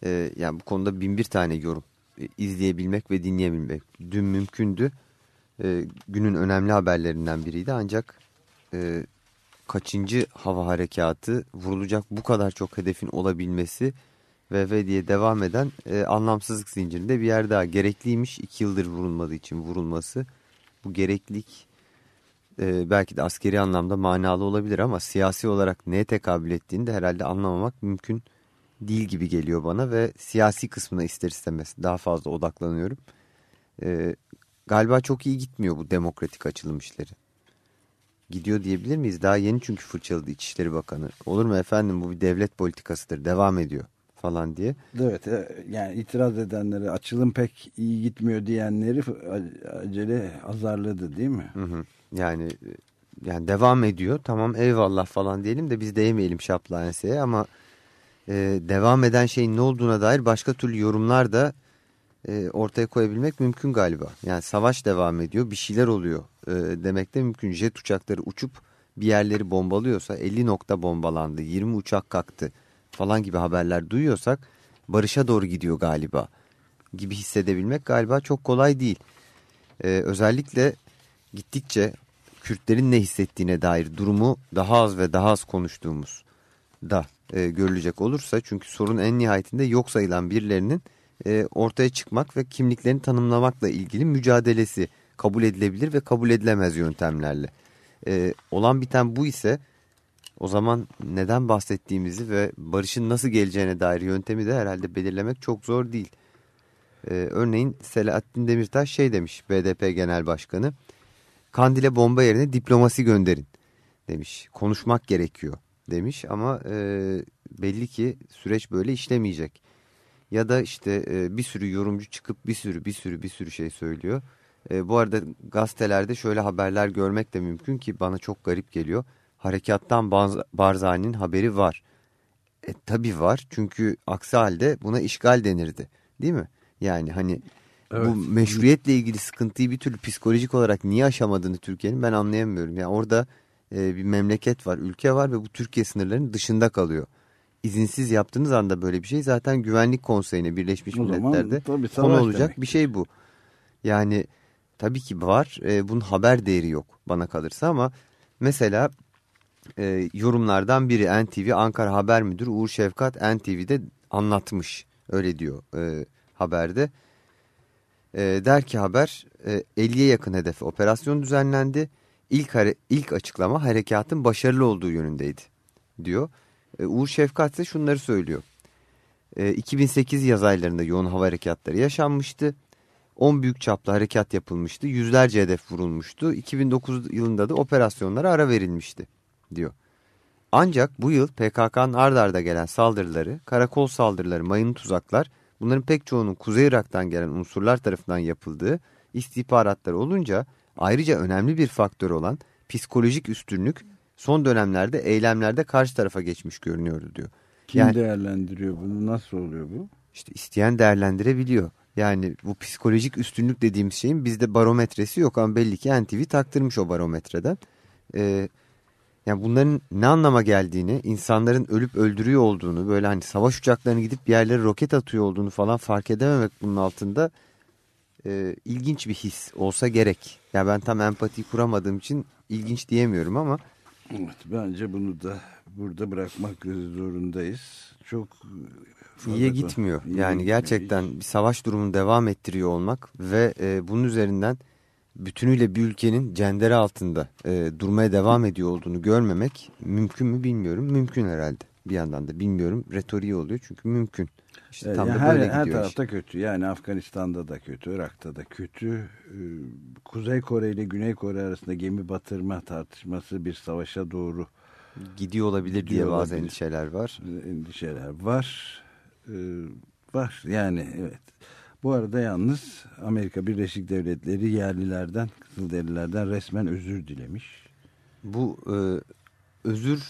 Ee, yani bu konuda bin bir tane yorum e, izleyebilmek ve dinleyebilmek dün mümkündü. Ee, günün önemli haberlerinden biriydi ancak e, kaçıncı hava harekatı vurulacak bu kadar çok hedefin olabilmesi ve ve diye devam eden e, anlamsızlık zincirinde bir yer daha gerekliymiş. iki yıldır vurulmadığı için vurulması. Bu gereklilik e, belki de askeri anlamda manalı olabilir ama siyasi olarak neye tekabül ettiğini de herhalde anlamamak mümkün değil gibi geliyor bana ve siyasi kısmına ister istemez daha fazla odaklanıyorum. E, galiba çok iyi gitmiyor bu demokratik açılım işleri. Gidiyor diyebilir miyiz? Daha yeni çünkü fırçaladı İçişleri Bakanı. Olur mu efendim bu bir devlet politikasıdır devam ediyor falan diye. Evet e, yani itiraz edenleri açılım pek iyi gitmiyor diyenleri acele azarladı değil mi? Hı hı. Yani e, yani devam ediyor tamam eyvallah falan diyelim de biz değmeyelim şapla enseye ama e, devam eden şeyin ne olduğuna dair başka türlü yorumlar da e, ortaya koyabilmek mümkün galiba. Yani savaş devam ediyor bir şeyler oluyor e, demek de mümkün. Jet uçakları uçup bir yerleri bombalıyorsa 50 nokta bombalandı 20 uçak kalktı falan gibi haberler duyuyorsak barışa doğru gidiyor galiba gibi hissedebilmek galiba çok kolay değil. Ee, özellikle gittikçe Kürtlerin ne hissettiğine dair durumu daha az ve daha az konuştuğumuz da e, görülecek olursa çünkü sorun en nihayetinde yok sayılan birilerinin e, ortaya çıkmak ve kimliklerini tanımlamakla ilgili mücadelesi kabul edilebilir ve kabul edilemez yöntemlerle. E, olan biten bu ise o zaman neden bahsettiğimizi ve barışın nasıl geleceğine dair yöntemi de herhalde belirlemek çok zor değil. Ee, örneğin Selahattin Demirtaş şey demiş BDP Genel Başkanı. Kandil'e bomba yerine diplomasi gönderin demiş. Konuşmak gerekiyor demiş ama e, belli ki süreç böyle işlemeyecek. Ya da işte e, bir sürü yorumcu çıkıp bir sürü bir sürü bir sürü şey söylüyor. E, bu arada gazetelerde şöyle haberler görmek de mümkün ki bana çok garip geliyor harekattan Barzani'nin haberi var. E, tabii var çünkü aksi halde buna işgal denirdi değil mi? Yani hani evet. bu meşruiyetle ilgili sıkıntıyı bir türlü psikolojik olarak niye aşamadığını Türkiye'nin ben anlayamıyorum. Yani orada e, bir memleket var, ülke var ve bu Türkiye sınırlarının dışında kalıyor. İzinsiz yaptığınız anda böyle bir şey zaten Güvenlik Konseyi'ne Birleşmiş o Milletler'de zaman, konu olacak demek. bir şey bu. Yani tabii ki var e, bunun haber değeri yok bana kalırsa ama mesela e, yorumlardan biri NTV Ankara Haber Müdürü Uğur Şefkat NTV'de anlatmış. Öyle diyor e, haberde. E, der ki haber e, 50'ye yakın hedefe operasyon düzenlendi. İlk, ilk açıklama harekatın başarılı olduğu yönündeydi diyor. E, Uğur Şefkat ise şunları söylüyor. E, 2008 yaz aylarında yoğun hava harekatları yaşanmıştı. 10 büyük çaplı harekat yapılmıştı. Yüzlerce hedef vurulmuştu. 2009 yılında da operasyonlara ara verilmişti diyor. Ancak bu yıl PKK'nın ard arda gelen saldırıları, karakol saldırıları, mayın tuzaklar bunların pek çoğunun Kuzey Irak'tan gelen unsurlar tarafından yapıldığı istihbaratları olunca ayrıca önemli bir faktör olan psikolojik üstünlük son dönemlerde eylemlerde karşı tarafa geçmiş görünüyordu diyor. Kim Yani- değerlendiriyor bunu? Nasıl oluyor bu? İşte isteyen değerlendirebiliyor. Yani bu psikolojik üstünlük dediğimiz şeyin bizde barometresi yok ama belli ki NTV taktırmış o barometreden. Ee, yani bunların ne anlama geldiğini, insanların ölüp öldürüyor olduğunu, böyle hani savaş uçaklarını gidip bir yerlere roket atıyor olduğunu falan fark edememek bunun altında e, ilginç bir his olsa gerek. Ya ben tam empati kuramadığım için ilginç diyemiyorum ama Evet, bence bunu da burada bırakmak zorundayız. Çok iyiye gitmiyor. Yani gitmiyor. gerçekten bir savaş durumunu devam ettiriyor olmak ve e, bunun üzerinden bütünüyle bir ülkenin cendere altında e, durmaya devam ediyor olduğunu görmemek mümkün mü bilmiyorum. Mümkün herhalde. Bir yandan da bilmiyorum retoriği oluyor çünkü mümkün. İşte Evet, tam yani da her, böyle her iş. tarafta kötü. Yani Afganistan'da da kötü, Irak'ta da kötü. Ee, Kuzey Kore ile Güney Kore arasında gemi batırma tartışması bir savaşa doğru Gidiyor olabilir diye Gidiyor bazı olabilir. endişeler var. endişeler var. Ee, var yani evet. Bu arada yalnız Amerika Birleşik Devletleri yerlilerden, Kızılderililerden resmen özür dilemiş. Bu e, özür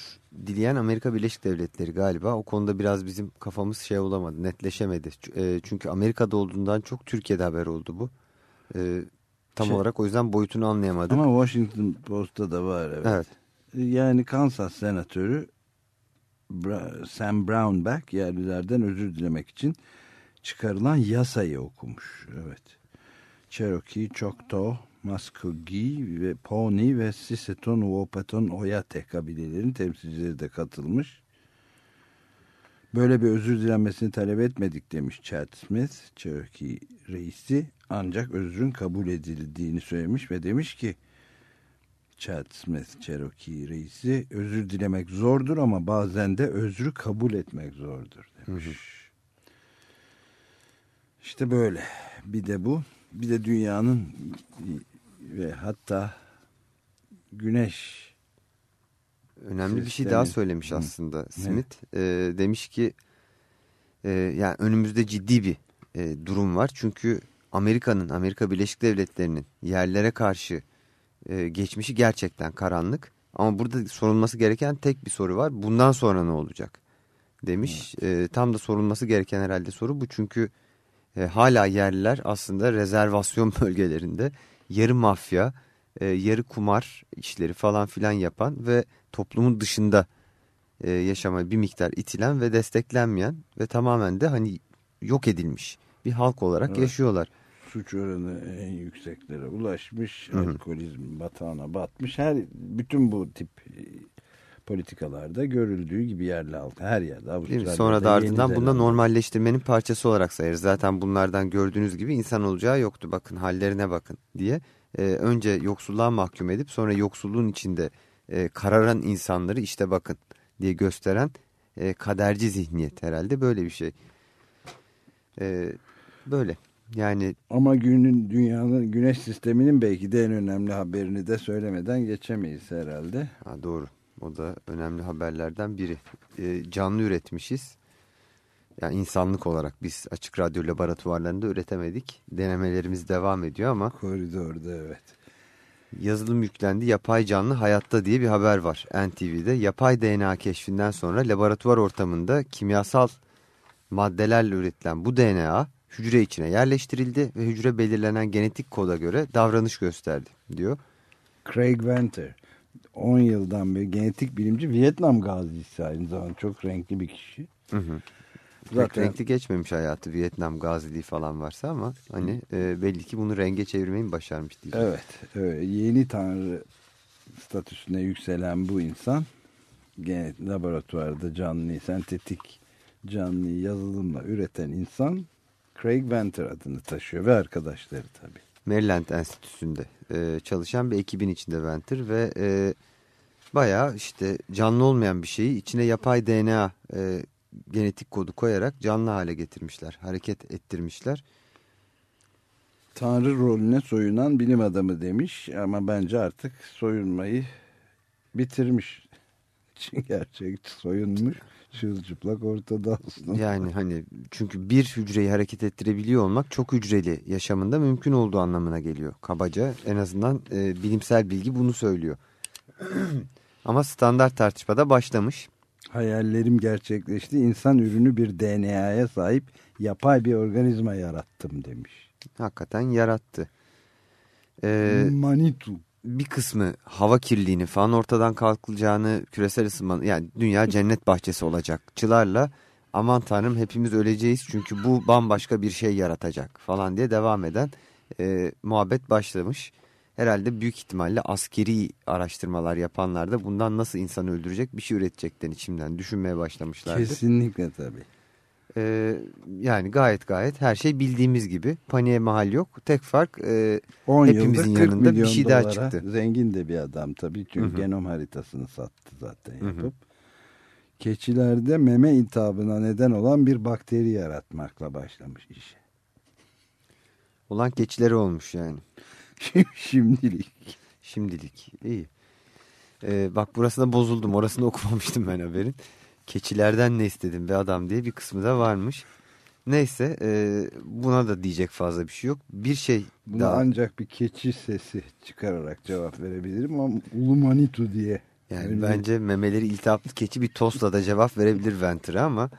dileyen Amerika Birleşik Devletleri galiba o konuda biraz bizim kafamız şey olamadı, netleşemedi. E, çünkü Amerika'da olduğundan çok Türkiye'de haber oldu bu. E, tam Şey- olarak o yüzden boyutunu anlayamadık. Ama Washington Post'ta da var evet. Evet. Yani Kansas senatörü Sam Brownback yerlilerden özür dilemek için çıkarılan yasayı okumuş. Evet. Cherokee, Choctaw, Muskogee ve Pawnee ve Sisseton, Waupaton, Oyate kabilelerinin temsilcileri de katılmış. Böyle bir özür dilenmesini talep etmedik demiş Chad Smith, Cherokee reisi. Ancak özrün kabul edildiğini söylemiş ve demiş ki Chad Smith Cherokee reisi özür dilemek zordur ama bazen de özrü kabul etmek zordur demiş. İşte böyle. Bir de bu. Bir de dünyanın ve hatta güneş Önemli bir şey Sistemi. daha söylemiş Hı. aslında Smith. E, demiş ki e, yani önümüzde ciddi bir e, durum var. Çünkü Amerika'nın, Amerika Birleşik Devletleri'nin yerlere karşı e, geçmişi gerçekten karanlık. Ama burada sorulması gereken tek bir soru var. Bundan sonra ne olacak? Demiş. E, tam da sorulması gereken herhalde soru bu. Çünkü e, hala yerliler aslında rezervasyon bölgelerinde yarı mafya, e, yarı kumar işleri falan filan yapan ve toplumun dışında e, yaşamaya bir miktar itilen ve desteklenmeyen ve tamamen de hani yok edilmiş bir halk olarak Evet. yaşıyorlar. Suç oranı en yükseklere ulaşmış, Hı hı. alkolizm batağına batmış. Her bütün bu tip e, politikalarda görüldüğü gibi yerli halk her yerde. Avustralya'da, Sonra da ardından bunu da Zelanda. normalleştirmenin parçası olarak sayarız. Zaten bunlardan gördüğünüz gibi insan olacağı yoktu. Bakın hallerine bakın diye. Ee, önce yoksulluğa mahkum edip sonra yoksulluğun içinde e, kararan insanları işte bakın diye gösteren e, kaderci zihniyet herhalde böyle bir şey. Ee, böyle yani Ama günün dünyanın güneş sisteminin belki de en önemli haberini de söylemeden geçemeyiz herhalde. ha, doğru o da önemli haberlerden biri. Ee, canlı üretmişiz. Yani insanlık olarak biz açık radyo laboratuvarlarında üretemedik. Denemelerimiz devam ediyor ama Koridorda evet. yazılım yüklendi yapay canlı hayatta diye bir haber var NTV'de. Yapay DNA keşfinden sonra laboratuvar ortamında kimyasal maddelerle üretilen bu DNA hücre içine yerleştirildi ve hücre belirlenen genetik koda göre davranış gösterdi diyor. Craig Venter 10 yıldan beri genetik bilimci Vietnam gazisi aynı zamanda çok renkli bir kişi. Hı hı. Pek Zaten renkli geçmemiş hayatı Vietnam gaziliği falan varsa ama hani e, belli ki bunu renge çevirmeyi mi başarmış diyeceğim. evet, evet yeni tanrı statüsüne yükselen bu insan gene laboratuvarda canlı sentetik canlı yazılımla üreten insan Craig Venter adını taşıyor ve arkadaşları tabii. Maryland Enstitüsü'nde e, çalışan bir ekibin içinde Venter ve e, bayağı işte canlı olmayan bir şeyi içine yapay DNA e, genetik kodu koyarak canlı hale getirmişler, hareket ettirmişler. Tanrı rolüne soyunan bilim adamı demiş ama bence artık soyunmayı bitirmiş. Gerçek soyunmuş çılçıplak ortada aslında. Yani hani çünkü bir hücreyi hareket ettirebiliyor olmak çok hücreli yaşamında mümkün olduğu anlamına geliyor. Kabaca en azından e, bilimsel bilgi bunu söylüyor. Ama standart tartışmada başlamış. Hayallerim gerçekleşti. İnsan ürünü bir DNA'ya sahip yapay bir organizma yarattım demiş. Hakikaten yarattı. Ee, Manitu. Bir kısmı hava kirliliğini falan ortadan kalkılacağını küresel ısınma yani dünya cennet bahçesi olacakçılarla aman tanrım hepimiz öleceğiz çünkü bu bambaşka bir şey yaratacak falan diye devam eden e, muhabbet başlamış. Herhalde büyük ihtimalle askeri araştırmalar yapanlar da bundan nasıl insanı öldürecek bir şey üretecekten içimden düşünmeye başlamışlardı. Kesinlikle tabii. Ee, yani gayet gayet her şey bildiğimiz gibi paniğe mahal yok. Tek fark e, 10 hepimizin yılda 40 yanında bir şey daha çıktı. Zengin de bir adam tabii çünkü Hı hı. genom haritasını sattı zaten Hı hı. yapıp. Keçilerde meme iltihabına neden olan bir bakteri yaratmakla başlamış işe. olan keçileri olmuş yani. Şimdilik. Şimdilik iyi. Ee, bak burasına bozuldum. Orasını okumamıştım ben haberin. Keçilerden ne istedim be adam diye bir kısmı da varmış. Neyse e, buna da diyecek fazla bir şey yok. Bir şey Buna daha. ancak bir keçi sesi çıkararak cevap verebilirim ama Ulu Manitu diye. Yani Öyle- bence memeleri iltihaplı keçi bir tostla da cevap verebilir Ventura ama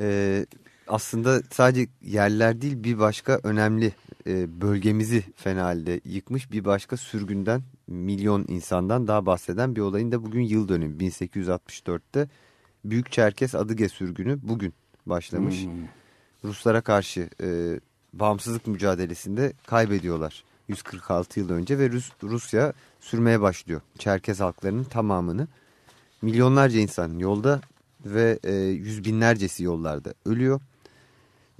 e, aslında sadece yerler değil bir başka önemli e, bölgemizi fena halde yıkmış bir başka sürgünden milyon insandan daha bahseden bir olayın da bugün yıl dönümü 1864'te Büyük Çerkes Adıge sürgünü bugün başlamış. Hmm. Ruslara karşı e, bağımsızlık mücadelesinde kaybediyorlar 146 yıl önce ve Rus, Rusya sürmeye başlıyor Çerkez halklarının tamamını. Milyonlarca insan yolda ve e, yüz binlercesi yollarda ölüyor.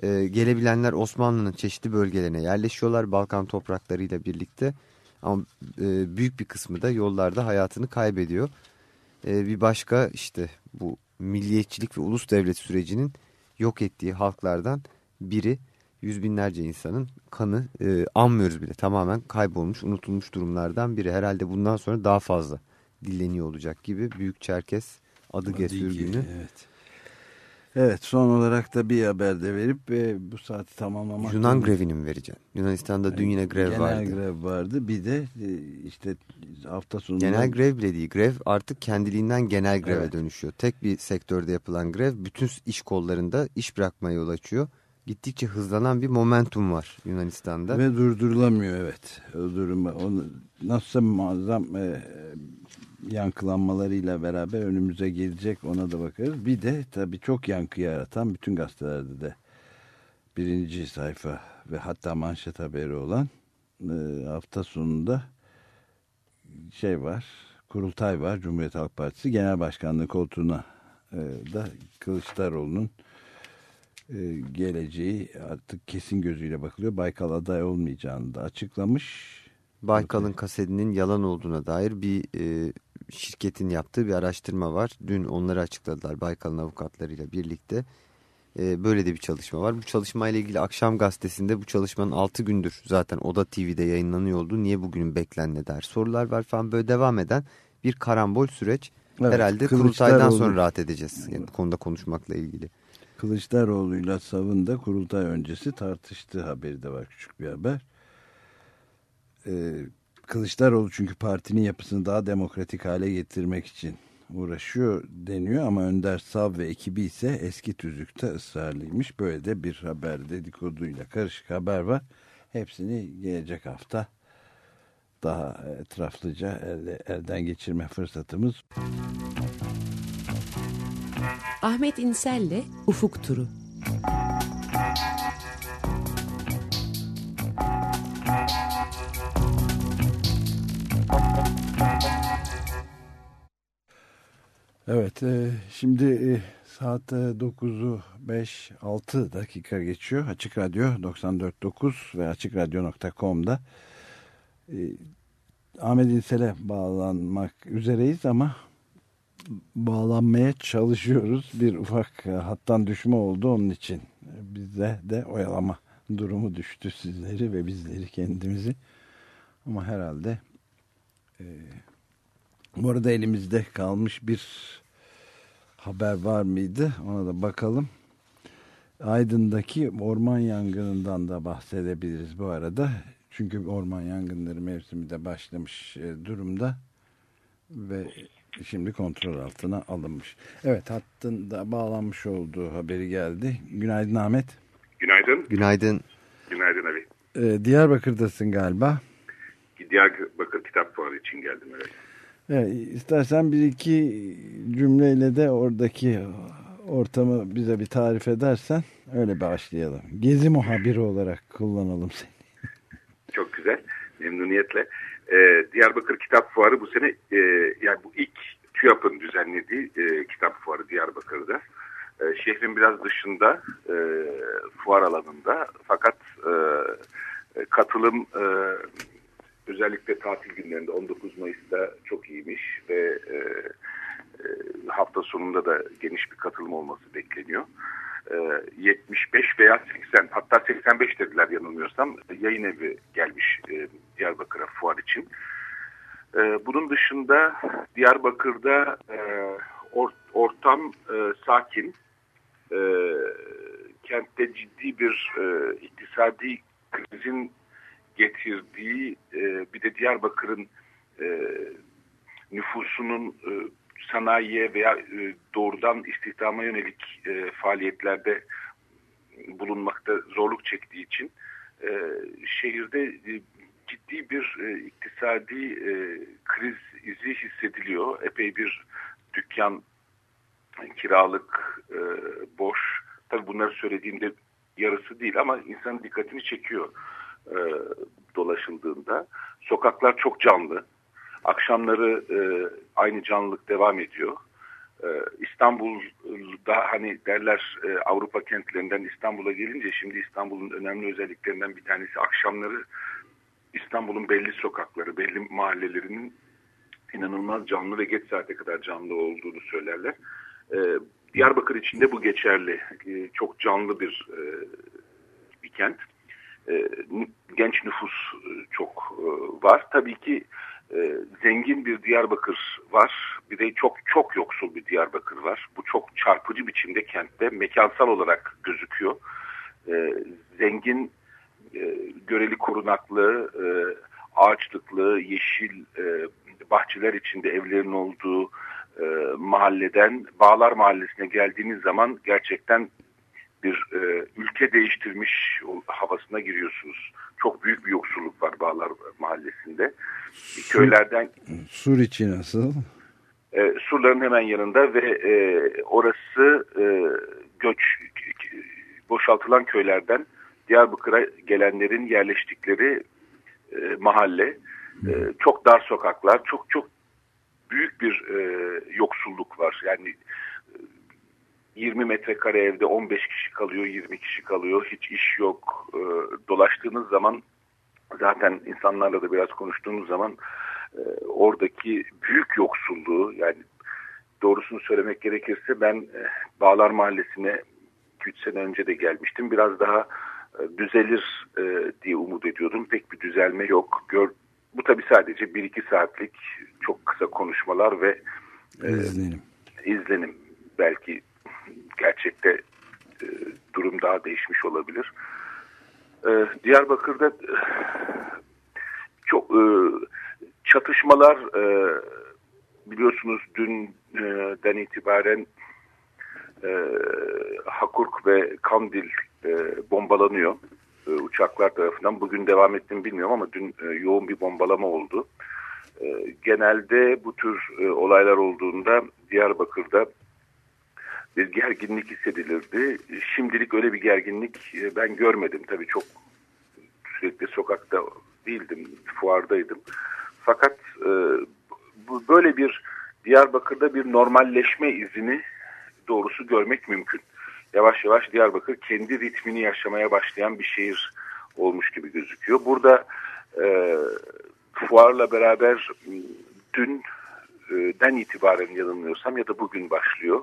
E, gelebilenler Osmanlı'nın çeşitli bölgelerine yerleşiyorlar Balkan topraklarıyla birlikte. Ama e, büyük bir kısmı da yollarda hayatını kaybediyor. E, bir başka işte bu milliyetçilik ve ulus devlet sürecinin yok ettiği halklardan biri yüz binlerce insanın kanı e, anmıyoruz bile tamamen kaybolmuş unutulmuş durumlardan biri. Herhalde bundan sonra daha fazla dilleniyor olacak gibi Büyük Çerkes Adıge Adıge, sürgünü. Evet. Evet son olarak da bir haber de verip ve bu saati tamamlamak. Yunan grevini mi vereceksin? Yunanistan'da dün yine grev Genel vardı. grev vardı. Bir de e, işte hafta sonu. Genel grev bile değil. Grev artık kendiliğinden genel greve Evet. dönüşüyor. Tek bir sektörde yapılan grev bütün iş kollarında iş bırakmaya yol açıyor. Gittikçe hızlanan bir momentum var Yunanistan'da. Ve durdurulamıyor evet. O durumu onu nasıl muazzam e, yankılanmalarıyla beraber önümüze gelecek ona da bakarız. Bir de tabii çok yankı yaratan bütün gazetelerde de birinci sayfa ve hatta manşet haberi olan e, hafta sonunda şey var kurultay var Cumhuriyet Halk Partisi Genel Başkanlığı koltuğuna e, da Kılıçdaroğlu'nun e, geleceği artık kesin gözüyle bakılıyor. Baykal aday olmayacağını da açıklamış. Baykal'ın kasetinin yalan olduğuna dair bir e, şirketin yaptığı bir araştırma var. Dün onları açıkladılar Baykal'ın avukatlarıyla birlikte. E, böyle de bir çalışma var. Bu çalışmayla ilgili Akşam Gazetesi'nde bu çalışmanın 6 gündür zaten Oda TV'de yayınlanıyor oldu. Niye bugünün beklenme der sorular var falan böyle devam eden bir karambol süreç. Evet, Herhalde kurultaydan sonra rahat edeceğiz yani bu konuda konuşmakla ilgili. Kılıçdaroğlu'yla Sav'ın da kurultay öncesi tartıştığı haberi de var küçük bir haber. Ee, Kılıçdaroğlu çünkü partinin yapısını daha demokratik hale getirmek için uğraşıyor deniyor ama Önder Sav ve ekibi ise eski tüzükte ısrarlıymış. Böyle de bir haber dedikoduyla karışık haber var. Hepsini gelecek hafta daha etraflıca elde, elden geçirme fırsatımız Ahmet İnsel'le Ufuk Turu. Evet, e, şimdi e, saat e, 9'u 5-6 dakika geçiyor. Açık Radyo 94.9 ve açıkradyo.com'da e, Ahmet İnsel'e bağlanmak üzereyiz ama bağlanmaya çalışıyoruz. Bir ufak hattan düşme oldu onun için. Bize de oyalama durumu düştü sizleri ve bizleri kendimizi. Ama herhalde e, bu arada elimizde kalmış bir haber var mıydı? Ona da bakalım. Aydın'daki orman yangınından da bahsedebiliriz bu arada. Çünkü orman yangınları mevsimi de başlamış e, durumda ve şimdi kontrol altına alınmış. Evet hattında bağlanmış olduğu haberi geldi. Günaydın Ahmet. Günaydın. Günaydın. Günaydın Ali. Ee, Diyarbakır'dasın galiba. Diyarbakır Kitap Fuarı için geldim evet. Evet, istersen bir iki cümleyle de oradaki ortamı bize bir tarif edersen öyle başlayalım. Gezi muhabiri olarak kullanalım seni. Çok güzel. Memnuniyetle. Ee, Diyarbakır Kitap Fuarı bu sene e, yani bu ilk TÜYAP'ın düzenlediği e, kitap fuarı Diyarbakır'da. E, şehrin biraz dışında e, fuar alanında fakat e, katılım e, özellikle tatil günlerinde 19 Mayıs'ta çok iyiymiş ve e, e, hafta sonunda da geniş bir katılım olması bekleniyor. E, 75 veya 80 hatta 85 dediler yanılmıyorsam yayın evi gelmiş e, Diyarbakır'a fuar için. E, bunun dışında Diyarbakır'da e, or, ortam e, sakin. E, kentte ciddi bir e, iktisadi krizin getirdiği e, bir de Diyarbakır'ın e, nüfusunun e, sanayiye veya e, doğrudan istihdama yönelik e, faaliyetlerde bulunmakta zorluk çektiği için e, şehirde e, ciddi bir e, iktisadi e, kriz izi hissediliyor. Epey bir dükkan kiralık e, boş. Tabii bunları söylediğimde yarısı değil ama insanın dikkatini çekiyor e, dolaşıldığında. Sokaklar çok canlı. Akşamları e, aynı canlılık devam ediyor. E, İstanbul'da hani derler e, Avrupa kentlerinden İstanbul'a gelince şimdi İstanbul'un önemli özelliklerinden bir tanesi akşamları İstanbul'un belli sokakları, belli mahallelerinin inanılmaz canlı ve geç saate kadar canlı olduğunu söylerler. E, Diyarbakır için de bu geçerli. E, çok canlı bir e, bir kent. E, genç nüfus e, çok e, var. Tabii ki e, zengin bir Diyarbakır var. Bir de çok çok yoksul bir Diyarbakır var. Bu çok çarpıcı biçimde kentte mekansal olarak gözüküyor. E, zengin, göreli korunaklı, e, ağaçlıklı, yeşil bahçeler içinde evlerin olduğu mahalleden Bağlar Mahallesi'ne geldiğiniz zaman gerçekten bir e, ülke değiştirmiş havasına giriyorsunuz. Çok büyük bir yoksulluk var Bağlar Mahallesi'nde. Sur, Köylerden Sur içi nasıl? e, surların hemen yanında ve e, orası e, göç boşaltılan köylerden Diyarbakır'a gelenlerin yerleştikleri e, mahalle. E, çok dar sokaklar, çok çok büyük bir e, yoksulluk var. Yani 20 metrekare evde 15 kişi kalıyor, 20 kişi kalıyor, hiç iş yok. E, dolaştığınız zaman zaten insanlarla da biraz konuştuğunuz zaman e, oradaki büyük yoksulluğu yani doğrusunu söylemek gerekirse ben e, Bağlar Mahallesi'ne 3 sene önce de gelmiştim. Biraz daha e, düzelir e, diye umut ediyordum. Pek bir düzelme yok. Gör, bu tabii sadece 1-2 saatlik çok kısa konuşmalar ve e, izlenim. izlenim. Belki gerçekte e, durum daha değişmiş olabilir. E, Diyarbakır'da e, çok e, çatışmalar e, biliyorsunuz dünden itibaren e, Hakurk ve Kandil e, bombalanıyor e, uçaklar tarafından. Bugün devam ettim bilmiyorum ama dün e, yoğun bir bombalama oldu. E, genelde bu tür e, olaylar olduğunda Diyarbakır'da bir gerginlik hissedilirdi. Şimdilik öyle bir gerginlik e, ben görmedim. Tabii çok sürekli sokakta değildim, fuardaydım. Fakat e, böyle bir Diyarbakır'da bir normalleşme izini doğrusu görmek mümkün. Yavaş yavaş Diyarbakır kendi ritmini yaşamaya başlayan bir şehir olmuş gibi gözüküyor. Burada e, fuarla beraber dün den itibaren yanılmıyorsam ya da bugün başlıyor.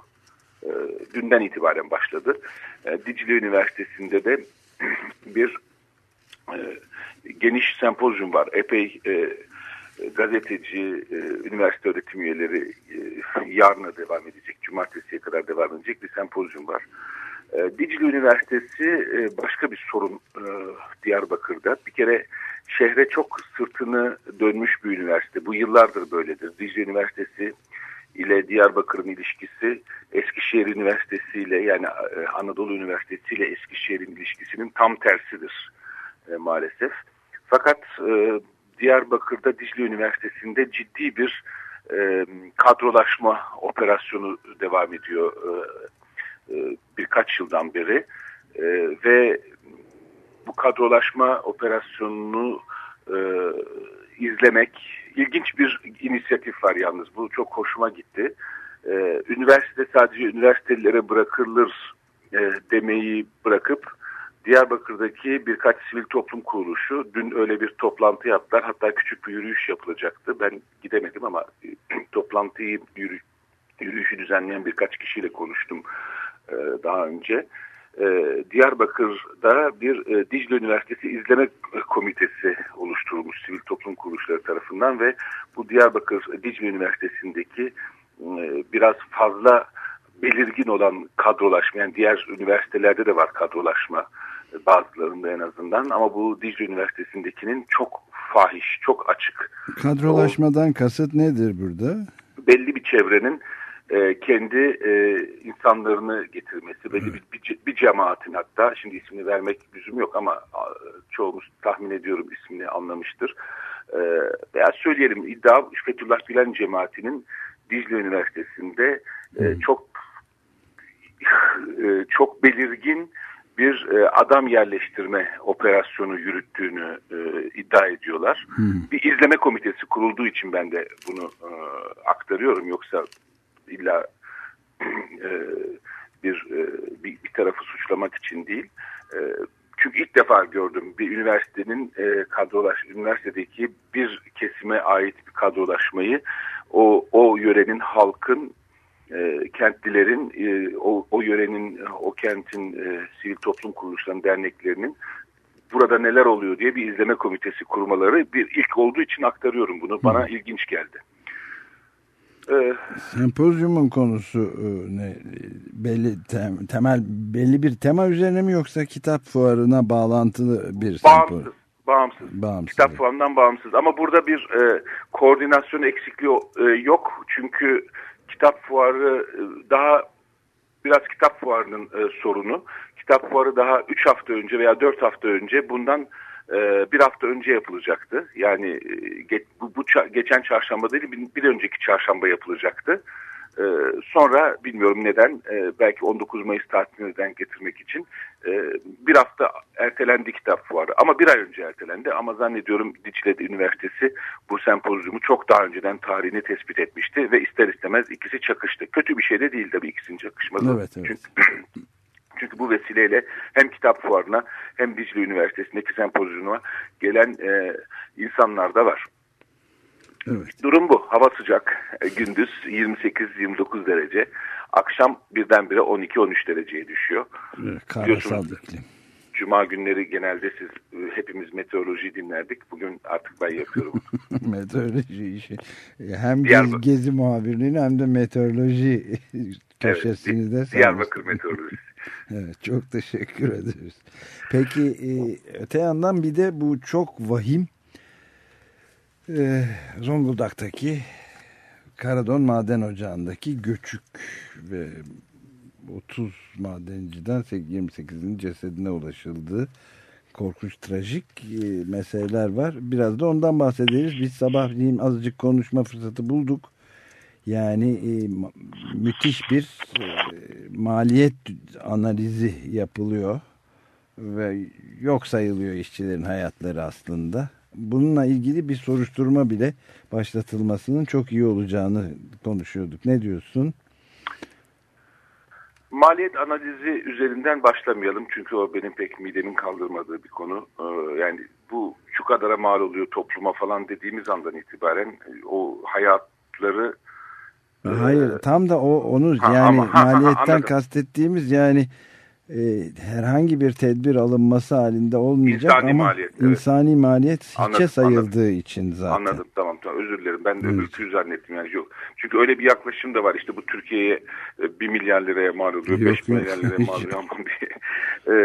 E, dünden itibaren başladı. E, Dicle Üniversitesi'nde de bir e, geniş sempozyum var. Epey gazeteci, üniversite öğretim üyeleri yarına devam edecek, cumartesiye kadar devam edecek bir sempozyum var. Dicle Üniversitesi başka bir sorun Diyarbakır'da. Bir kere şehre çok sırtını dönmüş bir üniversite. Bu yıllardır böyledir. Dicle Üniversitesi ile Diyarbakır'ın ilişkisi Eskişehir Üniversitesi ile yani e, Anadolu Üniversitesi ile Eskişehir'in ilişkisinin tam tersidir e, maalesef. Fakat e, Diyarbakır'da Dicle Üniversitesi'nde ciddi bir e, kadrolaşma operasyonu devam ediyor e, e, birkaç yıldan beri e, ve bu kadrolaşma operasyonunu e, izlemek ilginç bir inisiyatif var yalnız bu çok hoşuma gitti. E, üniversite sadece üniversitelere bırakılır e, demeyi bırakıp Diyarbakır'daki birkaç sivil toplum kuruluşu dün öyle bir toplantı yaptılar. Hatta küçük bir yürüyüş yapılacaktı. Ben gidemedim ama toplantıyı yürü, yürüyüşü düzenleyen birkaç kişiyle konuştum e, daha önce. E, Diyarbakır'da bir e, Dicle Üniversitesi İzleme Komitesi oluşturulmuş sivil toplum kuruluşları tarafından ve bu Diyarbakır Dicle Üniversitesi'ndeki e, biraz fazla belirgin olan kadrolaşma yani diğer üniversitelerde de var kadrolaşma bazılarında en azından ama bu Dicle Üniversitesi'ndekinin çok fahiş, çok açık. Kadrolaşmadan o, kasıt nedir burada? Belli bir çevrenin e, kendi e, insanlarını getirmesi, belli bir, bir, bir cemaatin hatta, şimdi ismini vermek lüzum yok ama çoğumuz tahmin ediyorum ismini anlamıştır. E, veya söyleyelim iddia Fethullah Gülen cemaatinin Dicle Üniversitesi'nde e, çok e, çok belirgin bir e, adam yerleştirme operasyonu yürüttüğünü e, iddia ediyorlar. Hmm. Bir izleme komitesi kurulduğu için ben de bunu e, aktarıyorum. Yoksa illa e, bir, e, bir bir tarafı suçlamak için değil. E, çünkü ilk defa gördüm bir üniversitenin e, kadrolaş, üniversitedeki bir kesime ait bir kadrolaşmayı o, o yörenin halkın e, kentlilerin, e, o, o yörenin, o kentin e, sivil toplum kuruluşlarının, derneklerinin burada neler oluyor diye bir izleme komitesi kurmaları bir ilk olduğu için aktarıyorum bunu. Bana ilginç geldi. Sempozyumun konusu e, ne belli tem, temel belli bir tema üzerine mi yoksa kitap fuarına bağlantılı bir sempozyum? Bağımsız. Bağımsız. Kitap fuarından bağımsız. Ama burada bir e, koordinasyon eksikliği e, yok. Çünkü kitap fuarı e, daha biraz kitap fuarının e, sorunu. Kitap fuarı daha 3 hafta önce veya 4 hafta önce bundan bir hafta önce yapılacaktı. Yani e, bu, bu geçen çarşamba değil bir, önceki çarşamba yapılacaktı. E, sonra bilmiyorum neden e, belki 19 Mayıs tatiline denk getirmek için e, bir hafta ertelendi kitap fuarı. Ama bir ay önce ertelendi ama zannediyorum Dicle Üniversitesi bu sempozyumu çok daha önceden tarihini tespit etmişti ve ister istemez ikisi çakıştı. Kötü bir şey de değil tabii ikisinin çakışması. Evet, evet. Çünkü Çünkü bu vesileyle hem kitap fuarına hem Dicle Üniversitesi'ndeki sempozyuma gelen e, insanlar da var. Evet. Durum bu. Hava sıcak. E, gündüz 28-29 derece. Akşam birdenbire 12-13 dereceye düşüyor. Evet, karasal iklim. Cuma günleri genelde siz e, hepimiz meteoroloji dinlerdik. Bugün artık ben yapıyorum. meteoroloji işi. Hem Diyar... gezi muhabirliğini hem de meteoroloji köşesini evet, de Diyarbakır meteorolojisi. Evet çok teşekkür ederiz. Peki e, öte yandan bir de bu çok vahim e, Zonguldak'taki Karadon Maden Ocağı'ndaki göçük ve 30 madenciden 28'in cesedine ulaşıldığı korkunç trajik e, meseleler var. Biraz da ondan bahsederiz. Biz sabahleyin azıcık konuşma fırsatı bulduk. Yani e, müthiş bir e, maliyet analizi yapılıyor ve yok sayılıyor işçilerin hayatları aslında. Bununla ilgili bir soruşturma bile başlatılmasının çok iyi olacağını konuşuyorduk. Ne diyorsun? Maliyet analizi üzerinden başlamayalım çünkü o benim pek midemin kaldırmadığı bir konu. Ee, yani bu şu kadara mal oluyor topluma falan dediğimiz andan itibaren o hayatları Hayır tam da o onu Ha, yani ama- ha, ha, maliyetten anladım. kastettiğimiz yani e, herhangi bir tedbir alınması halinde olmayacak İnsani ama maliyet, evet. insani maliyet hiçe Anladım, sayıldığı için zaten. Anladım tamam tamam özür dilerim ben de Evet. zannettim yani yok. Çünkü öyle bir yaklaşım da var işte bu Türkiye'ye e, 1 milyar liraya mal oluyor Yok, 5 yok. milyar liraya mal oluyor ama bir, e,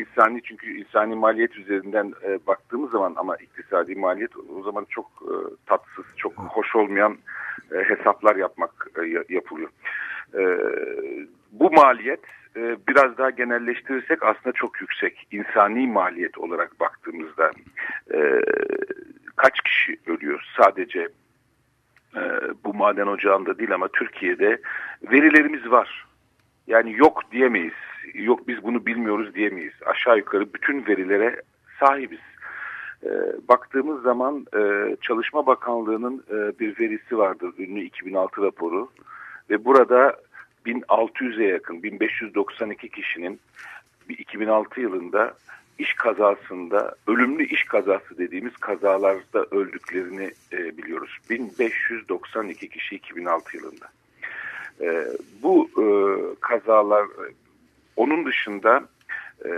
insani çünkü insani maliyet üzerinden e, baktığımız zaman ama iktisadi maliyet o zaman çok e, tatsız çok hoş olmayan e, hesaplar yapmak e, ya- yapılıyor. E, bu maliyet biraz daha genelleştirirsek aslında çok yüksek. İnsani maliyet olarak baktığımızda e, kaç kişi ölüyor sadece e, bu maden ocağında değil ama Türkiye'de verilerimiz var. Yani yok diyemeyiz. Yok biz bunu bilmiyoruz diyemeyiz. Aşağı yukarı bütün verilere sahibiz. E, baktığımız zaman e, Çalışma Bakanlığı'nın e, bir verisi vardır. Ünlü 2006 raporu. Ve burada 1600'e yakın 1592 kişinin bir 2006 yılında iş kazasında ölümlü iş kazası dediğimiz kazalarda öldüklerini e, biliyoruz. 1592 kişi 2006 yılında. E, bu e, kazalar onun dışında e,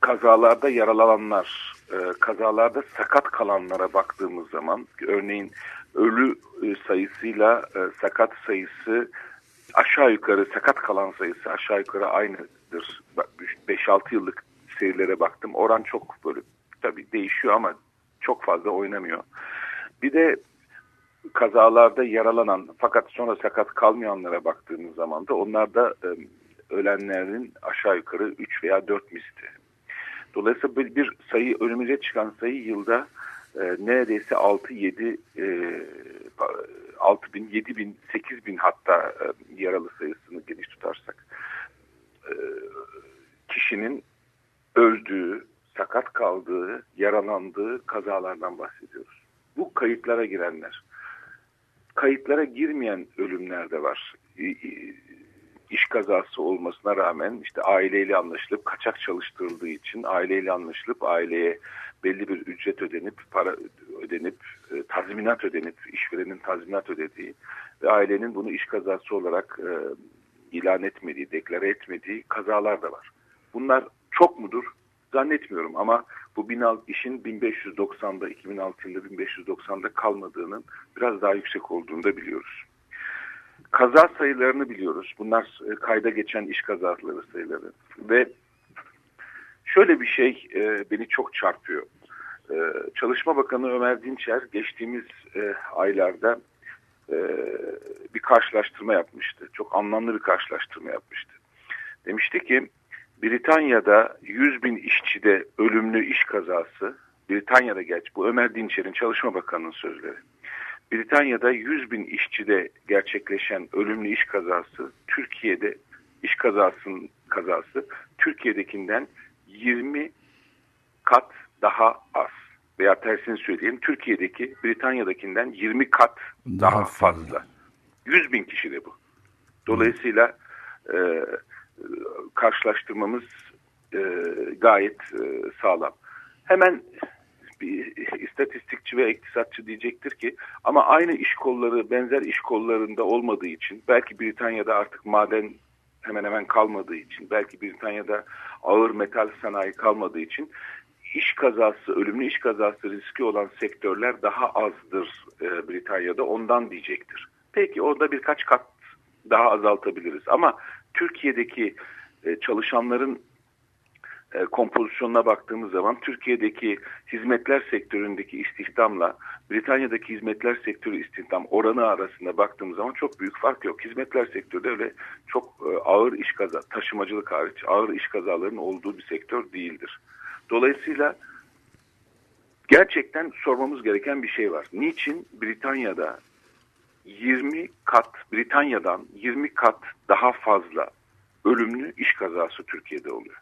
kazalarda yaralananlar, e, kazalarda sakat kalanlara baktığımız zaman örneğin ölü e, sayısıyla e, sakat sayısı aşağı yukarı sakat kalan sayısı aşağı yukarı aynıdır. Bak, 5-6 yıllık serilere baktım. Oran çok böyle tabii değişiyor ama çok fazla oynamıyor. Bir de kazalarda yaralanan fakat sonra sakat kalmayanlara baktığımız zaman da onlar da e, ölenlerin aşağı yukarı 3 veya 4 misli. Dolayısıyla bir, sayı önümüze çıkan sayı yılda e, neredeyse 6-7 e, 6 bin, 7 bin, 8 bin hatta e, yaralı sayısını geniş tutarsak e, kişinin öldüğü, sakat kaldığı, yaralandığı kazalardan bahsediyoruz. Bu kayıtlara girenler. Kayıtlara girmeyen ölümler de var. İ- i- İş kazası olmasına rağmen işte aileyle anlaşılıp kaçak çalıştırıldığı için aileyle anlaşılıp aileye belli bir ücret ödenip para ödenip e, tazminat ödenip işverenin tazminat ödediği ve ailenin bunu iş kazası olarak e, ilan etmediği, deklare etmediği kazalar da var. Bunlar çok mudur? Zannetmiyorum ama bu binal işin 1590'da 2006 yılında 1590'da kalmadığının biraz daha yüksek olduğunu da biliyoruz. Kaza sayılarını biliyoruz. Bunlar e, kayda geçen iş kazaları sayıları. Ve şöyle bir şey e, beni çok çarpıyor. E, Çalışma Bakanı Ömer Dinçer geçtiğimiz e, aylarda e, bir karşılaştırma yapmıştı. Çok anlamlı bir karşılaştırma yapmıştı. Demişti ki Britanya'da 100 bin işçide ölümlü iş kazası, Britanya'da geç bu Ömer Dinçer'in Çalışma Bakanı'nın sözleri. Britanya'da 100 bin işçide gerçekleşen ölümlü iş kazası, Türkiye'de iş kazasının kazası Türkiye'dekinden 20 kat daha az. Veya tersini söyleyeyim Türkiye'deki Britanya'dakinden 20 kat daha, Daha fazla. fazla. 100 bin kişi de bu. Dolayısıyla e, karşılaştırmamız e, gayet e, sağlam. Hemen bir istatistikçi ve iktisatçı diyecektir ki ama aynı iş kolları benzer iş kollarında olmadığı için belki Britanya'da artık maden hemen hemen kalmadığı için belki Britanya'da ağır metal sanayi kalmadığı için iş kazası, ölümlü iş kazası riski olan sektörler daha azdır e, Britanya'da ondan diyecektir. Peki orada birkaç kat daha azaltabiliriz ama Türkiye'deki e, çalışanların e, kompozisyonuna baktığımız zaman Türkiye'deki hizmetler sektöründeki istihdamla Britanya'daki hizmetler sektörü istihdam oranı arasında baktığımız zaman çok büyük fark yok. Hizmetler sektörü de öyle çok e, ağır iş kaza, taşımacılık hariç ağır iş kazalarının olduğu bir sektör değildir. Dolayısıyla gerçekten sormamız gereken bir şey var. Niçin Britanya'da 20 kat Britanya'dan 20 kat daha fazla ölümlü iş kazası Türkiye'de oluyor.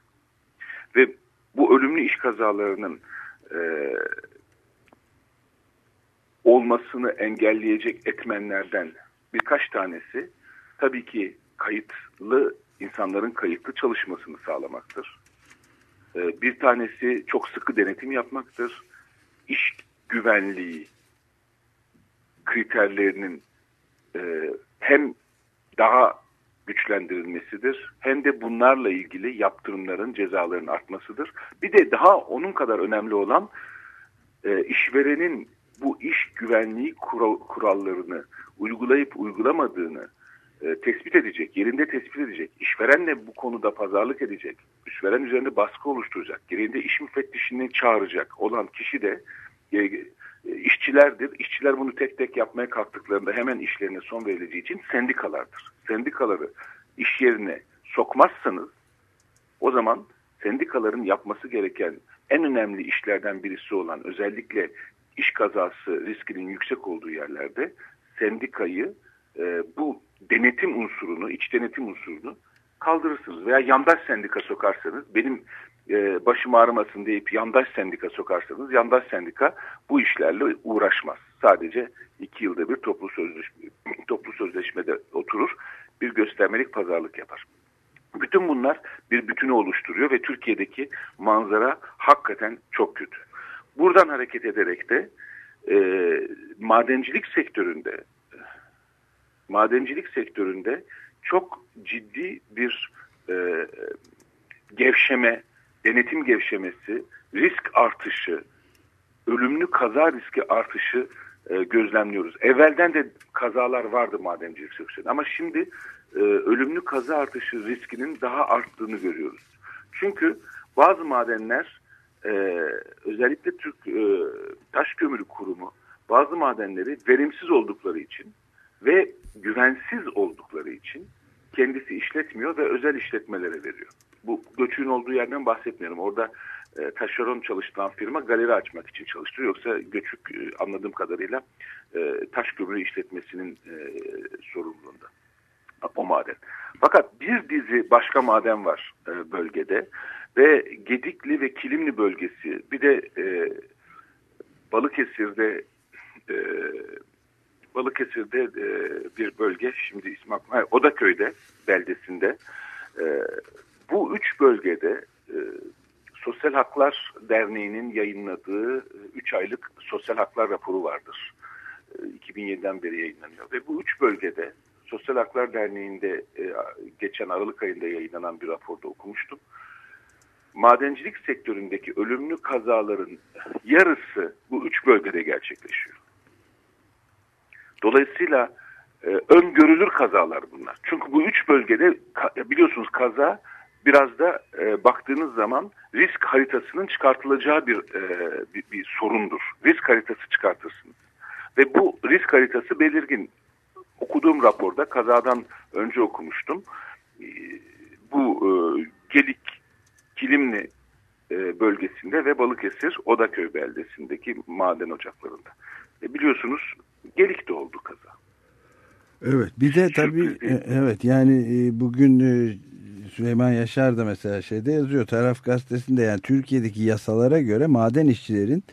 Ve bu ölümlü iş kazalarının e, olmasını engelleyecek etmenlerden birkaç tanesi tabii ki kayıtlı insanların kayıtlı çalışmasını sağlamaktır. E, bir tanesi çok sıkı denetim yapmaktır. İş güvenliği kriterlerinin e, hem daha güçlendirilmesidir hem de bunlarla ilgili yaptırımların cezaların artmasıdır. Bir de daha onun kadar önemli olan e, işverenin bu iş güvenliği kural, kurallarını uygulayıp uygulamadığını e, tespit edecek, yerinde tespit edecek, işverenle bu konuda pazarlık edecek, işveren üzerinde baskı oluşturacak, yerinde iş müfettişini çağıracak olan kişi de e, işçilerdir. İşçiler bunu tek tek yapmaya kalktıklarında hemen işlerine son verileceği için sendikalardır. Sendikaları iş yerine sokmazsanız o zaman sendikaların yapması gereken en önemli işlerden birisi olan özellikle iş kazası riskinin yüksek olduğu yerlerde sendikayı e, bu denetim unsurunu, iç denetim unsurunu kaldırırsınız. Veya yandaş sendika sokarsanız benim e, başım ağrımasın deyip yandaş sendika sokarsanız yandaş sendika bu işlerle uğraşmaz. Sadece iki yılda bir toplu, sözleşme, toplu sözleşmede oturur bir göstermelik pazarlık yapar. Bütün bunlar bir bütünü oluşturuyor ve Türkiye'deki manzara hakikaten çok kötü. Buradan hareket ederek de e, madencilik sektöründe madencilik sektöründe çok ciddi bir e, gevşeme, denetim gevşemesi, risk artışı, ölümlü kaza riski artışı e, gözlemliyoruz. Evvelden de kazalar vardı madencilik sektöründe ama şimdi e, ölümlü kaza artışı riskinin daha arttığını görüyoruz. Çünkü bazı madenler e, özellikle Türk e, Taş Kömürü Kurumu bazı madenleri verimsiz oldukları için ve güvensiz oldukları için kendisi işletmiyor ve özel işletmelere veriyor. Bu göçün olduğu yerden bahsetmiyorum. Orada e, taşeron çalıştıran firma galeri açmak için çalıştırıyor. Yoksa göçük e, anladığım kadarıyla e, taş kömürü işletmesinin e, sorumluluğunda. O maden. Fakat bir dizi başka maden var bölgede. Ve Gedikli ve Kilimli bölgesi. Bir de e, Balıkesir'de e, Balıkesir'de bir bölge. Şimdi ismi aklıma Odaköy'de beldesinde. Bu üç bölgede Sosyal Haklar Derneği'nin yayınladığı 3 aylık sosyal haklar raporu vardır. E, 2007'den beri yayınlanıyor ve bu üç bölgede Sosyal Haklar Derneği'nde e, geçen Aralık ayında yayınlanan bir raporda okumuştum. Madencilik sektöründeki ölümlü kazaların yarısı bu üç bölgede gerçekleşiyor. Dolayısıyla e, öngörülür kazalar bunlar. Çünkü bu üç bölgede biliyorsunuz kaza biraz da e, baktığınız zaman risk haritasının çıkartılacağı bir, e, bir, bir sorundur. Risk haritası çıkartırsınız. Ve bu risk haritası belirgin. Okuduğum raporda kazadan önce okumuştum. E, bu e, Gelik, Kilimli e, bölgesinde ve Balıkesir Odaköy beldesindeki maden ocaklarında. E, biliyorsunuz Gelik'te oldu kaza. Evet bir de tabii e, evet yani e, bugün e, Süleyman Yaşar da mesela şeyde yazıyor taraf gazetesinde yani Türkiye'deki yasalara göre maden işçilerin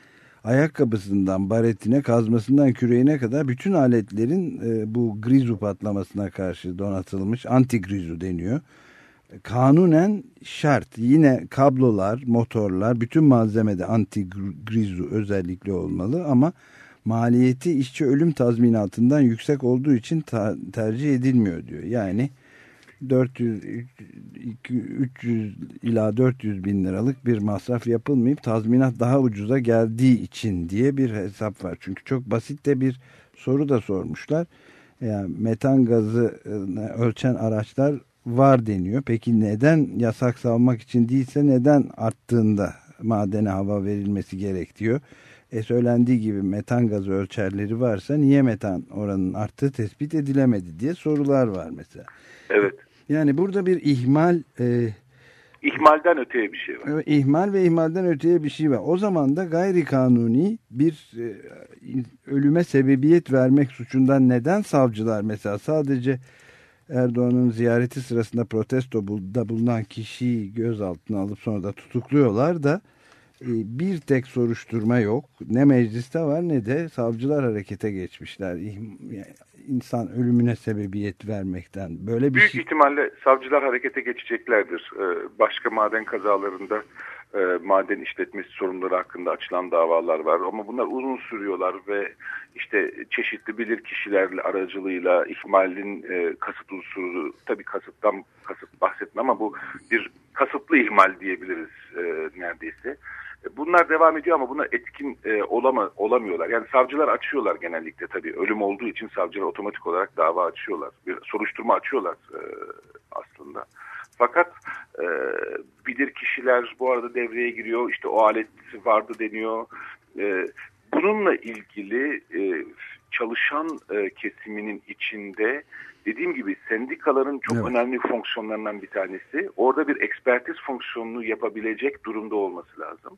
ayakkabısından baretine kazmasından küreğine kadar bütün aletlerin bu grizu patlamasına karşı donatılmış anti grizu deniyor. Kanunen şart yine kablolar motorlar bütün malzemede anti grizu özellikle olmalı ama maliyeti işçi ölüm tazminatından yüksek olduğu için tercih edilmiyor diyor. Yani 400 300 ila 400 bin liralık bir masraf yapılmayıp tazminat daha ucuza geldiği için diye bir hesap var. Çünkü çok basit de bir soru da sormuşlar. Yani metan gazı ölçen araçlar var deniyor. Peki neden yasak savmak için değilse neden arttığında madene hava verilmesi gerekiyor? E, söylendiği gibi metan gazı ölçerleri varsa niye metan oranının arttığı tespit edilemedi diye sorular var mesela. Evet. Yani burada bir ihmal... E, İhmalden öteye bir şey var. Evet, ihmal ve ihmalden öteye bir şey var. O zaman da gayri kanuni bir e, ölüme sebebiyet vermek suçundan neden savcılar mesela sadece Erdoğan'ın ziyareti sırasında protesto da bulunan kişiyi gözaltına alıp sonra da tutukluyorlar da e, bir tek soruşturma yok. Ne mecliste var ne de savcılar harekete geçmişler. İnsan ölümüne sebebiyet vermekten. Böyle bir Büyük şey... ihtimalle savcılar harekete geçeceklerdir. Ee, başka maden kazalarında e, maden işletmesi sorunları hakkında açılan davalar var ama bunlar uzun sürüyorlar ve işte çeşitli bilir kişilerle aracılığıyla ihmalin e, kasıt unsuru tabii kasıttan kasıt bahsetme ama bu bir kasıtlı ihmal diyebiliriz e, neredeyse. Bunlar devam ediyor ama buna etkin e, olama, olamıyorlar. Yani savcılar açıyorlar genellikle tabii. Ölüm olduğu için savcılar otomatik olarak dava açıyorlar. Bir soruşturma açıyorlar e, aslında. Fakat e, bilir kişiler bu arada devreye giriyor. İşte o alet vardı deniyor. E, bununla ilgili e, çalışan e, kesiminin içinde dediğim gibi sendikaların çok Evet. önemli fonksiyonlarından bir tanesi. Orada bir ekspertiz fonksiyonunu yapabilecek durumda olması lazım.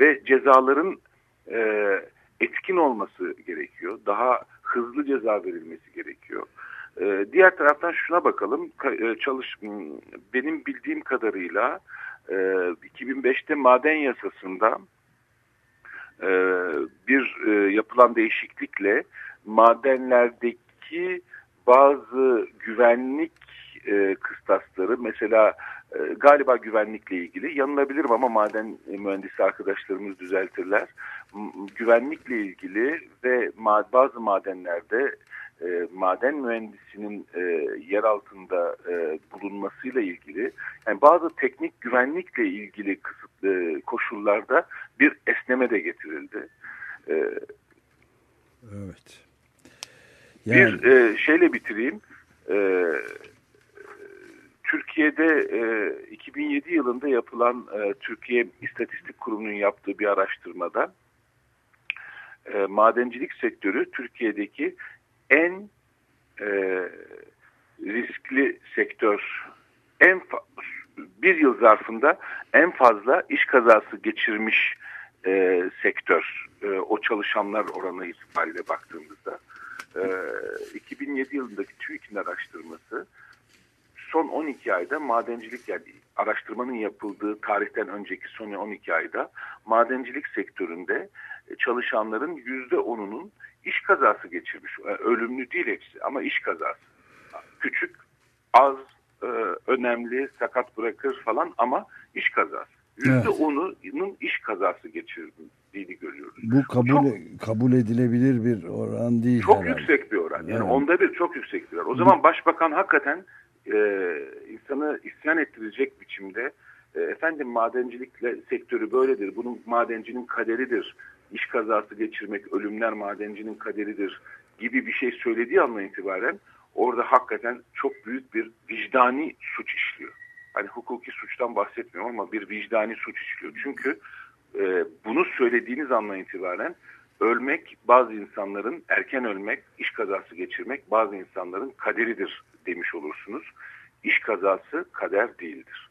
Ve cezaların e, etkin olması gerekiyor. Daha hızlı ceza verilmesi gerekiyor. E, diğer taraftan şuna bakalım. Ka- e, çalış benim bildiğim kadarıyla e, 2005'te maden yasasında e, bir e, yapılan değişiklikle madenlerdeki bazı güvenlik e, kıstasları mesela e, galiba güvenlikle ilgili yanılabilirim ama maden mühendisi arkadaşlarımız düzeltirler. M- Güvenlikle ilgili ve ma- bazı madenlerde e, maden mühendisinin e, yer altında e, bulunmasıyla ilgili yani bazı teknik güvenlikle ilgili kısıtlı koşullarda bir esneme de getirildi. E, Evet. Yani, Bir e, şeyle bitireyim. E, Türkiye'de e, 2007 yılında yapılan e, Türkiye İstatistik Kurumu'nun yaptığı bir araştırmada e, madencilik sektörü Türkiye'deki en e, riskli sektör. En bir yıl zarfında en fazla iş kazası geçirmiş e, sektör. E, o çalışanlar oranı itibariyle baktığımızda. E, 2007 yılındaki TÜİK'in araştırması son 12 ayda madencilik yani araştırmanın yapıldığı tarihten önceki son 12 ayda madencilik sektöründe çalışanların %10'unun iş kazası geçirmiş. E, Ölümlü değil hepsi ama iş kazası. Küçük, az, e, önemli, sakat bırakır falan ama iş kazası. Evet. %10'unun iş kazası geçirdiğini görüyoruz. bu kabul Çok- kabul edilebilir bir oran değil Çok herhalde. yüksek bir oran. Yani Evet. onda bir çok yüksek bir oran. O zaman başbakan hakikaten e, insanı isyan ettirecek biçimde e, efendim madencilikle sektörü böyledir. Bunun madencinin kaderidir. İş kazası geçirmek, ölümler madencinin kaderidir gibi bir şey söylediği andan itibaren orada hakikaten çok büyük bir vicdani suç işliyor. Hani hukuki suçtan bahsetmiyorum ama bir vicdani suç işliyor. Çünkü e, bunu söylediğiniz andan itibaren ölmek bazı insanların erken ölmek, iş kazası geçirmek bazı insanların kaderidir demiş olursunuz. İş kazası kader değildir.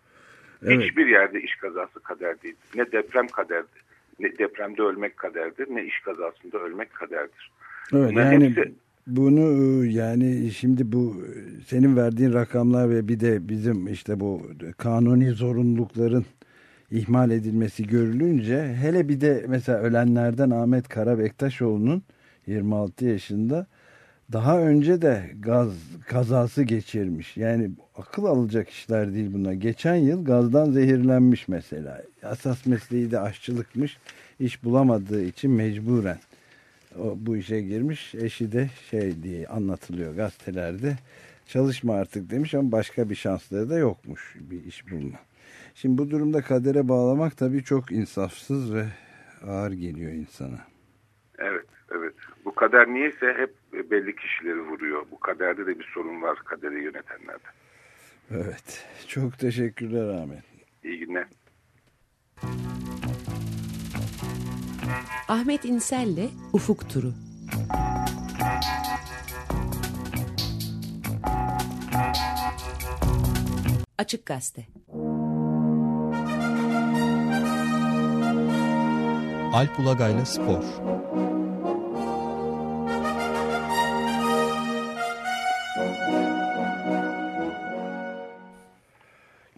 Evet. Hiçbir yerde iş kazası kader değildir. Ne deprem kaderdir, ne depremde ölmek kaderdir, ne iş kazasında ölmek kaderdir. Evet Bunların yani hepsi- bunu e, yani şimdi bu e, senin verdiğin rakamlar ve bir de bizim işte bu kanuni zorunlulukların ihmal edilmesi görülünce hele bir de mesela ölenlerden Ahmet Karabektaşoğlu'nun 26 yaşında daha önce de gaz kazası geçirmiş. Yani akıl alacak işler değil bunlar. Geçen yıl gazdan zehirlenmiş mesela. Asas mesleği de aşçılıkmış. İş bulamadığı için mecburen o, bu işe girmiş. Eşi de şey diye anlatılıyor gazetelerde. Çalışma artık demiş ama başka bir şansları da yokmuş bir iş bulma. Şimdi bu durumda kadere bağlamak tabii çok insafsız ve ağır geliyor insana. Evet, evet. Bu kader niyeyse hep belli kişileri vuruyor. Bu kaderde de bir sorun var kaderi yönetenlerde. Evet. Çok teşekkürler Ahmet. İyi günler. Ahmet İnsel'le Ufuk Turu. Açık Gazete. Alp Ulagay'la Spor.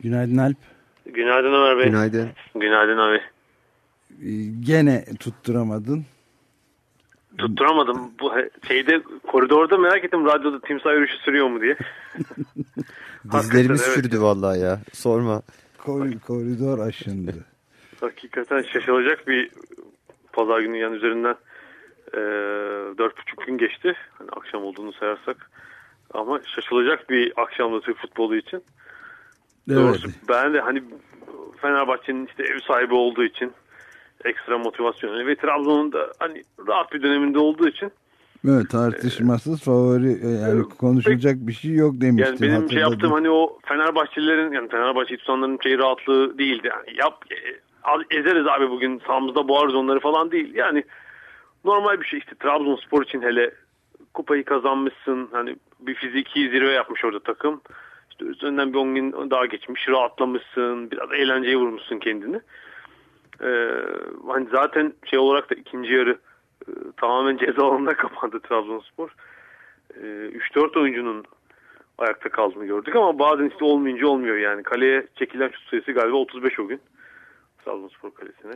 Günaydın Alp. Günaydın Ömer Bey. Günaydın. Günaydın abi. Ee, Gene tutturamadın. Tutturamadım. Bu şeyde koridorda merak ettim radyoda timsah yürüyüşü sürüyor mu diye. Dizlerimiz evet. çürüdü vallahi ya. Sorma. Kor- koridor aşındı. Hakikaten şaşılacak bir pazar günü yani üzerinden e, dört buçuk gün geçti. Hani akşam olduğunu sayarsak. Ama şaşılacak bir akşamdı Türk futbolu için. Doğrusu ben de hani Fenerbahçe'nin işte ev sahibi olduğu için ekstra motivasyon ve Trabzon'un da hani rahat bir döneminde olduğu için Evet tartışmasız favori e, yani konuşulacak bir şey yok demiştim. Yani benim şey yaptığım hani o Fenerbahçelilerin yani Fenerbahçe'yi tutanların şey rahatlığı değildi. Yani yap e, ezeriz abi bugün sahamızda boğarız onları falan değil. Yani normal bir şey işte Trabzonspor için hele kupayı kazanmışsın. Hani bir fiziki zirve yapmış orada takım. İşte üzerinden bir 10 gün daha geçmiş. Rahatlamışsın. Biraz eğlenceye vurmuşsun kendini. Ee, hani zaten şey olarak da ikinci yarı e, tamamen ceza alanında kapandı Trabzonspor. E, 3-4 oyuncunun ayakta kaldığını gördük ama bazen işte olmayınca olmuyor yani. Kaleye çekilen şut sayısı galiba 35 o gün. Trabzonspor kalesine.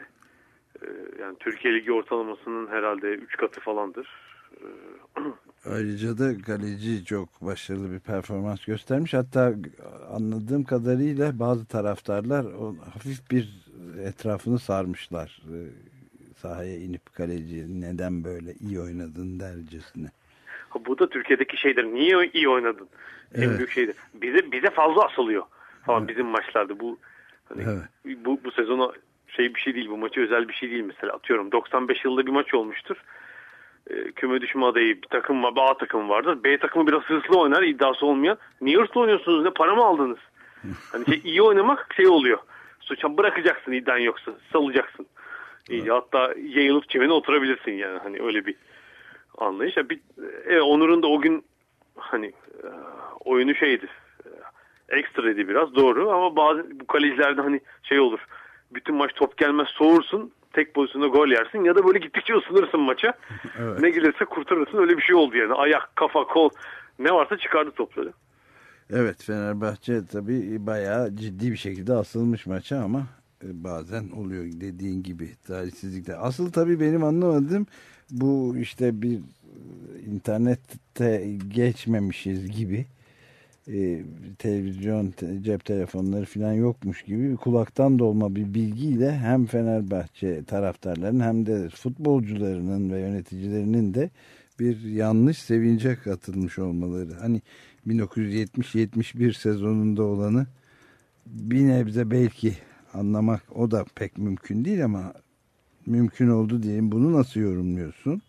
E, yani Türkiye Ligi ortalamasının herhalde 3 katı falandır. E, Ayrıca da kaleci çok başarılı bir performans göstermiş. Hatta anladığım kadarıyla bazı taraftarlar o hafif bir etrafını sarmışlar. E, sahaya inip kaleci neden böyle iyi oynadın dercesine. Bu da Türkiye'deki şeydir. Niye iyi oynadın? Evet. En büyük şeydir. Bize bize fazla asılıyor falan evet. bizim maçlarda. Bu hani evet. bu bu sezona şey bir şey değil. Bu maçı özel bir şey değil mesela. Atıyorum 95 yılda bir maç olmuştur. E, küme düşme adayı bir takım var, A takım vardır. B takımı biraz hırslı oynar, iddiası olmayan. Niye hırslı oynuyorsunuz? Ne para mı aldınız? Hani şey, iyi oynamak şey oluyor. Suçan bırakacaksın iddian yoksa. Salacaksın. İyi, hatta yayılıp çimene oturabilirsin yani. Hani öyle bir anlayış. Bir, e, Onur'un da o gün hani e, oyunu şeydi. E, ekstraydı biraz doğru ama bazı bu kalecilerde hani şey olur. Bütün maç top gelmez soğursun. Tek pozisyonda gol yersin ya da böyle gittikçe ısınırsın maça. Evet. Ne gelirse kurtarırsın öyle bir şey oldu yani. Ayak, kafa, kol ne varsa çıkardı topları. Evet Fenerbahçe tabii bayağı ciddi bir şekilde asılmış maça ama e, bazen oluyor dediğin gibi talihsizlikler. Asıl tabii benim anlamadığım bu işte bir internette geçmemişiz gibi e, televizyon, te, cep telefonları falan yokmuş gibi kulaktan dolma bir bilgiyle hem Fenerbahçe taraftarlarının hem de futbolcularının ve yöneticilerinin de bir yanlış sevince katılmış olmaları. Hani 1970-71 sezonunda olanı bir nebze belki anlamak o da pek mümkün değil ama mümkün oldu diyelim. Bunu nasıl yorumluyorsun?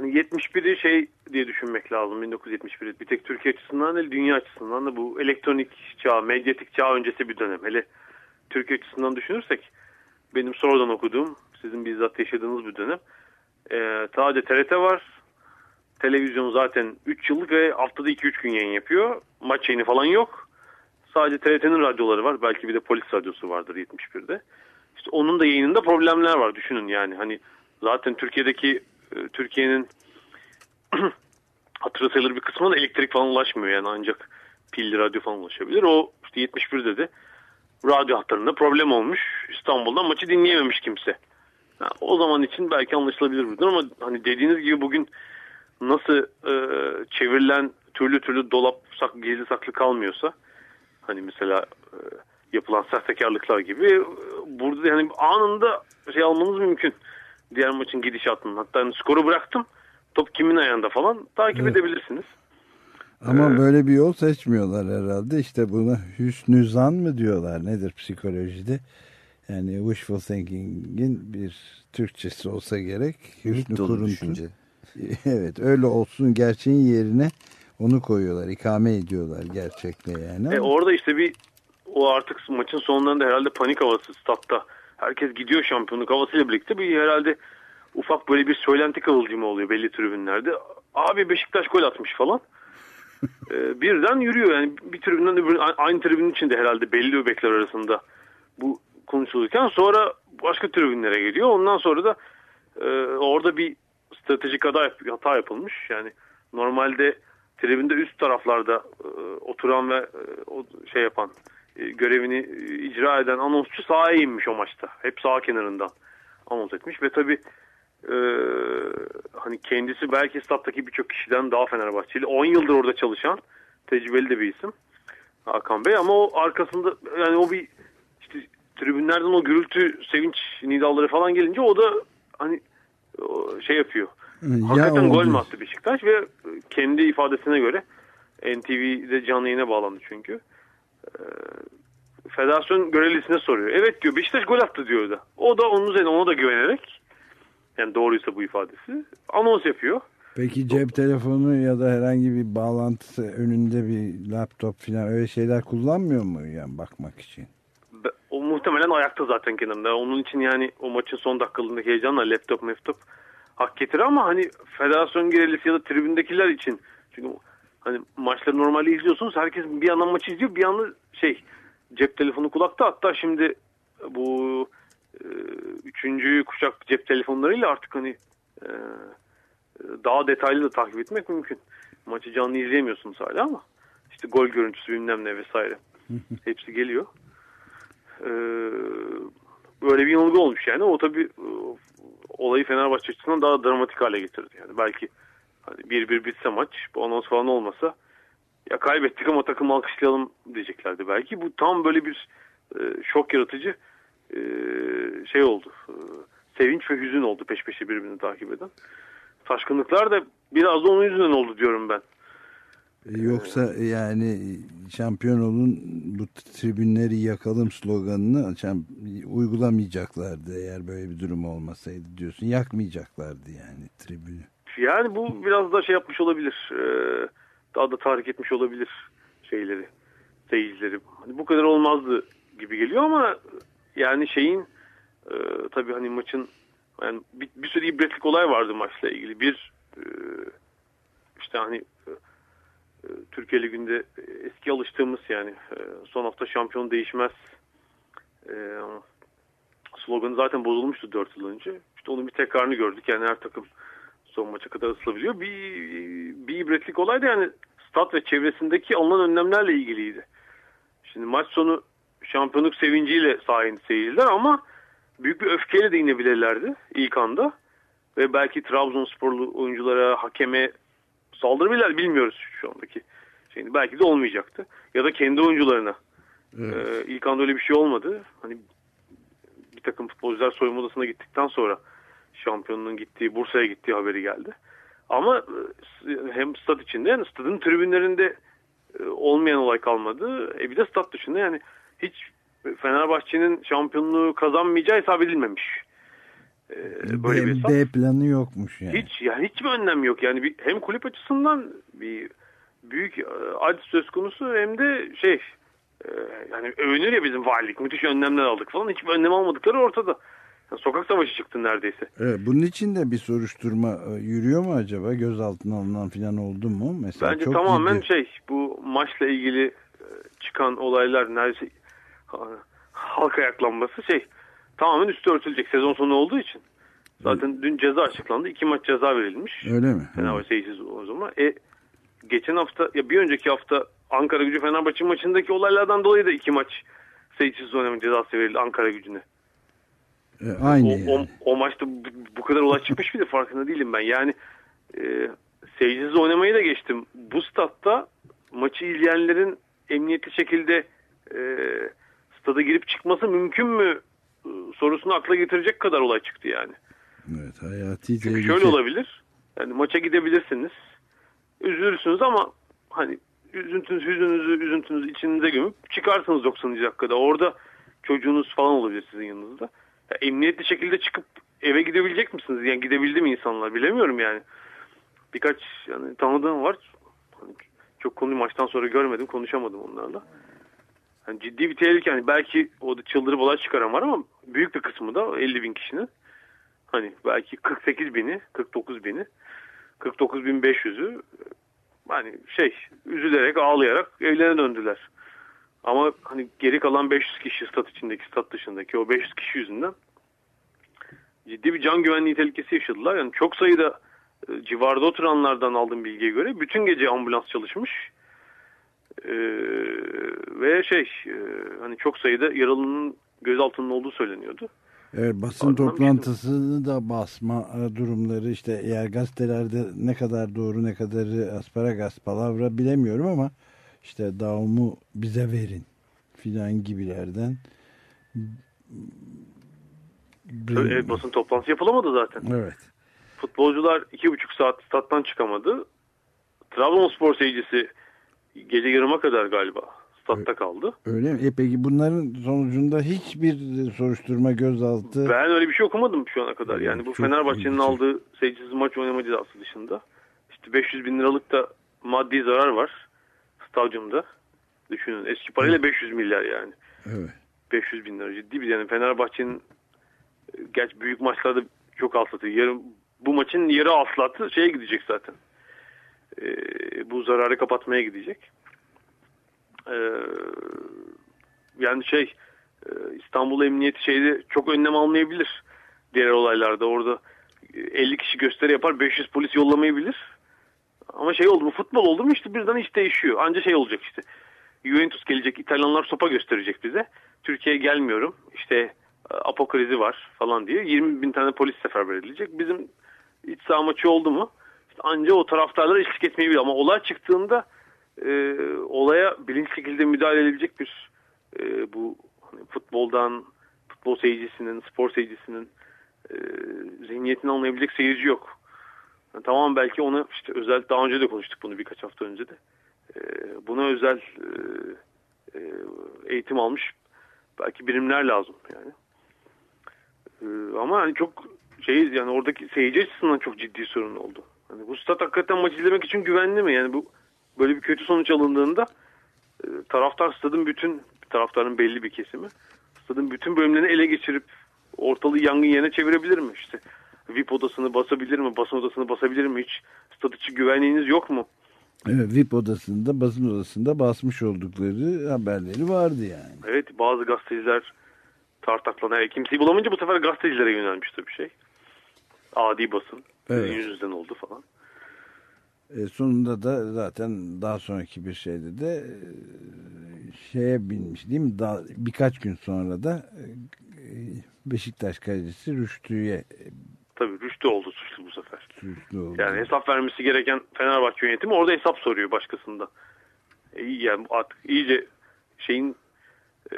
Hani 71'i şey diye düşünmek lazım 1971'i. Bir tek Türkiye açısından değil dünya açısından da bu elektronik çağ, medyatik çağ öncesi bir dönem. Hele Türkiye açısından düşünürsek benim sonradan okuduğum, sizin bizzat yaşadığınız bir dönem. Ee, sadece TRT var. Televizyon zaten 3 yıllık ve haftada 2-3 gün yayın yapıyor. Maç yayını falan yok. Sadece TRT'nin radyoları var. Belki bir de polis radyosu vardır 71'de. İşte onun da yayınında problemler var düşünün yani. Hani zaten Türkiye'deki Türkiye'nin hatırı bir kısmına elektrik falan ulaşmıyor yani ancak pilli radyo falan ulaşabilir. O işte 71'de de radyo hatlarında problem olmuş. İstanbul'dan maçı dinleyememiş kimse. Yani o zaman için belki anlaşılabilir bir ama hani dediğiniz gibi bugün nasıl e, çevrilen türlü türlü dolap sak, gizli saklı kalmıyorsa hani mesela e, yapılan sahtekarlıklar gibi burada yani anında şey almanız mümkün. Diğer maçın gidişatının. Hatta hani skoru bıraktım. Top kimin ayağında falan takip evet. edebilirsiniz. Ama ee, böyle bir yol seçmiyorlar herhalde. İşte buna hüsnü zan mı diyorlar nedir psikolojide? Yani wishful thinking'in bir Türkçesi olsa gerek. Hüsnü kuruntu. Düşünce. evet öyle olsun gerçeğin yerine onu koyuyorlar. ikame ediyorlar gerçekle yani. E orada işte bir o artık maçın sonlarında herhalde panik havası statta. Herkes gidiyor şampiyonluk havasıyla birlikte bir herhalde ufak böyle bir söylenti kıvılcımı oluyor belli tribünlerde. Abi Beşiktaş gol atmış falan. ee, birden yürüyor yani bir tribünden öbürüne aynı tribünün içinde herhalde belli öbekler arasında bu konuşulurken sonra başka tribünlere geliyor. Ondan sonra da e, orada bir stratejik hata, hata yapılmış. Yani normalde tribünde üst taraflarda e, oturan ve e, o şey yapan görevini e, icra eden anonsçu sahaya inmiş o maçta. Hep sağ kenarından anons etmiş ve tabi e, hani kendisi belki stat'taki birçok kişiden daha Fenerbahçeli. 10 yıldır orada çalışan tecrübeli de bir isim Hakan Bey ama o arkasında yani o bir işte tribünlerden o gürültü, sevinç nidaları falan gelince o da hani şey yapıyor. Hakikaten gol mü attı Beşiktaş ve kendi ifadesine göre NTV'de canlı yayına bağlandı çünkü. Ee, federasyon görevlisine soruyor. Evet diyor Beşiktaş gol attı diyor da. O da onun üzerine ona da güvenerek yani doğruysa bu ifadesi anons yapıyor. Peki cep telefonu ya da herhangi bir bağlantısı önünde bir laptop falan öyle şeyler kullanmıyor mu yani bakmak için? O muhtemelen ayakta zaten kenarında. Onun için yani o maçın son dakikalarındaki heyecanla laptop laptop hak getirir ama hani federasyon görevlisi ya da tribündekiler için çünkü hani maçları normalde izliyorsunuz herkes bir yandan maçı izliyor bir yandan şey cep telefonu kulakta hatta şimdi bu e, üçüncü kuşak cep telefonlarıyla artık hani e, daha detaylı da takip etmek mümkün. Maçı canlı izleyemiyorsunuz hala ama işte gol görüntüsü bilmem ne vesaire hepsi geliyor. Ee, böyle bir yanılgı olmuş yani. O tabii e, olayı Fenerbahçe açısından daha dramatik hale getirdi. Yani belki hani bir bir bitse maç bu anons falan olmasa ya kaybettik ama takım alkışlayalım diyeceklerdi belki. Bu tam böyle bir e, şok yaratıcı e, şey oldu. E, sevinç ve hüzün oldu peş peşe birbirini takip eden. Taşkınlıklar da biraz da onun yüzünden oldu diyorum ben. E, yoksa yani şampiyon olun bu tribünleri yakalım sloganını uygulamayacaklardı eğer böyle bir durum olmasaydı diyorsun. Yakmayacaklardı yani tribünü. Yani bu biraz da şey yapmış olabilir. Daha da tahrik etmiş olabilir şeyleri, seyircileri. Hani bu kadar olmazdı gibi geliyor ama yani şeyin tabii hani maçın yani bir, bir sürü ibretlik olay vardı maçla ilgili. Bir işte hani e, Türkiye Ligi'nde eski alıştığımız yani e, son hafta şampiyon değişmez e, sloganı zaten bozulmuştu 4 yıl önce. İşte onun bir tekrarını gördük. Yani her takım son maça kadar ısılabiliyor. Bir, bir ibretlik olaydı yani stat ve çevresindeki alınan önlemlerle ilgiliydi. Şimdi maç sonu şampiyonluk sevinciyle sahaya seyirciler ama büyük bir öfkeyle de inebilirlerdi ilk anda. Ve belki Trabzonsporlu oyunculara, hakeme saldırabilirler bilmiyoruz şu andaki şeyini. Belki de olmayacaktı. Ya da kendi oyuncularına. Evet. Ee, ilk anda öyle bir şey olmadı. Hani bir takım futbolcular soyunma odasına gittikten sonra şampiyonluğun gittiği, Bursa'ya gittiği haberi geldi. Ama e, hem stat içinde yani stadın tribünlerinde e, olmayan olay kalmadı. E bir de stat dışında yani hiç Fenerbahçe'nin şampiyonluğu kazanmayacağı hesap edilmemiş. Ee, böyle B, bir hesap. B planı yokmuş yani. Hiç yani hiçbir önlem yok. Yani bir, hem kulüp açısından bir büyük e, aciz söz konusu hem de şey e, yani övünür ya bizim valilik müthiş önlemler aldık falan hiçbir önlem almadıkları ortada. Sokak savaşı çıktı neredeyse. Evet, bunun için de bir soruşturma e, yürüyor mu acaba? Gözaltına alınan falan oldu mu? Mesela Bence çok tamamen ciddi. şey bu maçla ilgili çıkan olaylar neredeyse halk ayaklanması şey tamamen üstü örtülecek sezon sonu olduğu için. Zaten dün ceza açıklandı. iki maç ceza verilmiş. Öyle mi? Fenerbahçe seyirsiz o zaman. E, geçen hafta ya bir önceki hafta Ankara gücü Fenerbahçe maçındaki olaylardan dolayı da iki maç seyirsiz oynama cezası verildi Ankara gücüne. E, aynı o, yani. o, o maçta bu, kadar olay çıkmış bir de farkında değilim ben. Yani e, seyircisiz oynamayı da geçtim. Bu statta maçı izleyenlerin emniyetli şekilde e, stada girip çıkması mümkün mü e, sorusunu akla getirecek kadar olay çıktı yani. Evet hayati Çünkü şöyle olabilir. Yani maça gidebilirsiniz. Üzülürsünüz ama hani üzüntünüz, hüzününüzü, üzüntünüzü içinize gömüp çıkarsınız 90. dakikada. Orada çocuğunuz falan olabilir sizin yanınızda. Emniyetli şekilde çıkıp eve gidebilecek misiniz? Yani gidebildi mi insanlar bilemiyorum yani. Birkaç yani tanıdığım var. Hani çok konuyu maçtan sonra görmedim, konuşamadım onlarla. Yani ciddi bir tehlike. Yani belki o da çıldırıp olay çıkaran var ama büyük bir kısmı da 50 bin kişinin Hani belki 48 bini, 49 bini, 49 bin 500'ü hani şey üzülerek ağlayarak evlerine döndüler. Ama hani geri kalan 500 kişi stat içindeki stat dışındaki o 500 kişi yüzünden ciddi bir can güvenliği tehlikesi yaşadılar. Yani çok sayıda e, civarda oturanlardan aldığım bilgiye göre bütün gece ambulans çalışmış. Ee, ve şey e, hani çok sayıda yaralının gözaltında olduğu söyleniyordu. Evet, basın toplantısını da basma e, durumları işte eğer gazetelerde ne kadar doğru ne kadarı asparagas palavra bilemiyorum ama işte davumu bize verin filan gibilerden Evet, basın toplantısı yapılamadı zaten. Evet. Futbolcular iki buçuk saat stat'tan çıkamadı. Trabzonspor seyircisi gece yarıma kadar galiba statta kaldı. Öyle mi? E peki bunların sonucunda hiçbir soruşturma gözaltı... Ben öyle bir şey okumadım şu ana kadar. Yani bu Fenerbahçe'nin aldığı seyircisiz maç oynama cezası dışında. işte 500 bin liralık da maddi zarar var stadyumda. Düşünün eski parayla 500 milyar yani. Evet. 500 bin lira ciddi bir yani Fenerbahçe'nin e, gerçi büyük maçlarda çok aslatı. Yarın bu maçın yarı aslatı şeye gidecek zaten. Ee, bu zararı kapatmaya gidecek. Ee, yani şey e, İstanbul Emniyeti şeyde çok önlem almayabilir diğer olaylarda. Orada e, 50 kişi gösteri yapar 500 polis yollamayabilir. Ama şey oldu mu futbol oldu mu işte birden iş değişiyor. Anca şey olacak işte. Juventus gelecek İtalyanlar sopa gösterecek bize. Türkiye'ye gelmiyorum. İşte e, apokrizi var falan diye 20 bin tane polis seferber edilecek. Bizim iç saha maçı oldu mu işte anca o taraftarlara eşlik etmeyi biliyor. Ama olay çıktığında e, olaya bilinçli şekilde müdahale edebilecek bir e, bu hani futboldan futbol seyircisinin, spor seyircisinin e, zihniyetini anlayabilecek seyirci yok. Yani tamam belki ona işte özel daha önce de konuştuk bunu birkaç hafta önce de. E, buna özel e, e, eğitim almış belki birimler lazım yani. E, ama hani çok şey yani oradaki seyirci açısından çok ciddi sorun oldu. Hani bu stat hakikaten maç izlemek için güvenli mi? Yani bu böyle bir kötü sonuç alındığında e, taraftar stadın bütün taraftarın belli bir kesimi stadın bütün bölümlerini ele geçirip ortalığı yangın yerine çevirebilir mi? İşte VIP odasını basabilir mi? Basın odasını basabilir mi? Hiç stat içi güvenliğiniz yok mu? Evet, VIP odasında, basın odasında basmış oldukları haberleri vardı yani. Evet bazı gazeteciler tartaklanan kimseyi bulamayınca bu sefer gazetecilere yönelmiş tabii şey. Adi basın. Evet. Yüzünden oldu falan. E, sonunda da zaten daha sonraki bir şeyde de e, şeye binmiş değil mi? Daha, birkaç gün sonra da e, Beşiktaş kalecisi Rüştü'ye Tabii Rüştü oldu suçlu bu sefer. suçlu oldu. Yani hesap vermesi gereken Fenerbahçe yönetimi orada hesap soruyor başkasında. E, yani artık iyice şeyin e,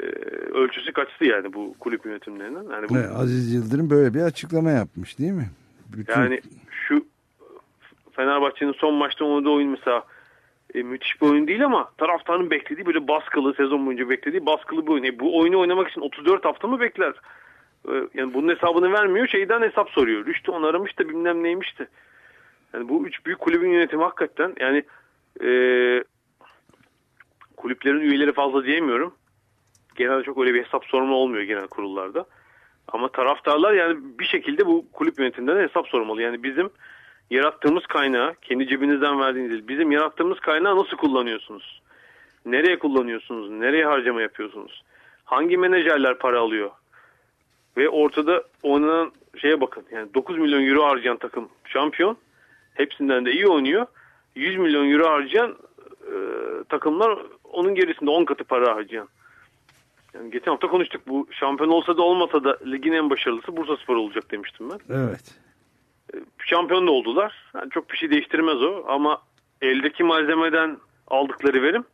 ölçüsü kaçtı yani bu kulüp yönetimlerinin. Yani bu, Evet, Aziz Yıldırım böyle bir açıklama yapmış değil mi? Bütün, Yani şu Fenerbahçe'nin son maçta oynadığı oyun mesela e, müthiş bir oyun değil ama taraftarın beklediği böyle baskılı sezon boyunca beklediği baskılı bir oyun. E, bu oyunu oynamak için 34 hafta mı bekler? E, yani bunun hesabını vermiyor. Şeyden hesap soruyor. Rüştü onu aramış da bilmem neymişti. Yani bu üç büyük kulübün yönetimi hakikaten yani e, kulüplerin üyeleri fazla diyemiyorum. Genelde çok öyle bir hesap sorma olmuyor genel kurullarda. Ama taraftarlar yani bir şekilde bu kulüp yönetiminden hesap sormalı. Yani bizim yarattığımız kaynağı, kendi cebinizden verdiğiniz değil, bizim yarattığımız kaynağı nasıl kullanıyorsunuz? Nereye kullanıyorsunuz? Nereye harcama yapıyorsunuz? Hangi menajerler para alıyor? Ve ortada oynanan şeye bakın. Yani 9 milyon euro harcayan takım şampiyon. Hepsinden de iyi oynuyor. 100 milyon euro harcayan e, takımlar onun gerisinde 10 katı para harcayan. Yani geçen hafta konuştuk. Bu şampiyon olsa da olmasa da ligin en başarılısı Bursaspor olacak demiştim ben. Evet. Şampiyon da oldular. Yani çok bir şey değiştirmez o ama eldeki malzemeden aldıkları verim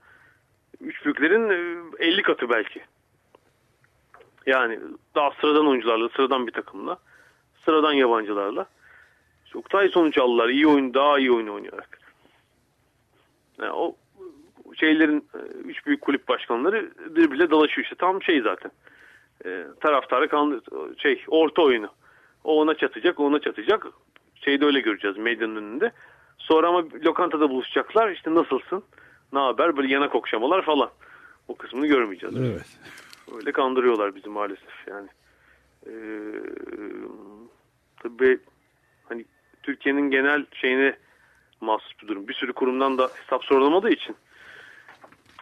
üç büyüklerin e, 50 katı belki. Yani daha sıradan oyuncularla, sıradan bir takımla, sıradan yabancılarla çok daha iyi sonuç aldılar. İyi oyun, daha iyi oyun oynayarak. Yani o şeylerin e, üç büyük kulüp başkanları birbirle dalaşıyor işte. Tam şey zaten. E, taraftarı kan şey orta oyunu. O ona çatacak, o ona çatacak. Şeyde öyle göreceğiz medyanın önünde. Sonra ama lokantada buluşacaklar. İşte nasılsın? Ne haber? Böyle yana kokşamalar falan. O kısmını görmeyeceğiz. Evet. Öyle kandırıyorlar bizi maalesef yani. Ee, tabii hani Türkiye'nin genel şeyine mahsus bir durum. Bir sürü kurumdan da hesap sorulamadığı için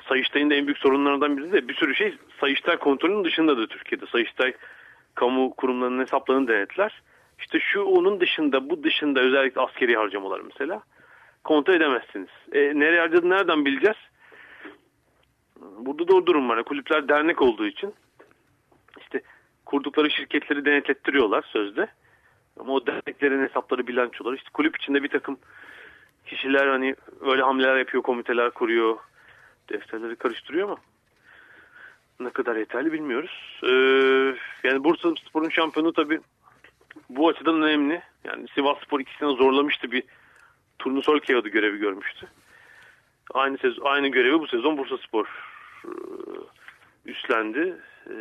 Sayıştay'ın da en büyük sorunlarından biri de bir sürü şey Sayıştay kontrolünün dışındadır Türkiye'de. Sayıştay kamu kurumlarının hesaplarını denetler. İşte şu onun dışında bu dışında özellikle askeri harcamalar mesela kontrol edemezsiniz. E, nereye harcadığını nereden bileceğiz? Burada da o durum var. Kulüpler dernek olduğu için işte kurdukları şirketleri denetlettiriyorlar sözde. Ama o derneklerin hesapları bilançolar. İşte kulüp içinde bir takım kişiler hani öyle hamleler yapıyor, komiteler kuruyor, defterleri karıştırıyor ama Ne kadar yeterli bilmiyoruz. Ee, yani Bursa Spor'un şampiyonu tabii bu açıdan önemli. Yani Sivas Spor ikisini zorlamıştı bir turnusol kağıdı görevi görmüştü. Aynı sezon, aynı görevi bu sezon Bursa Spor üstlendi. E,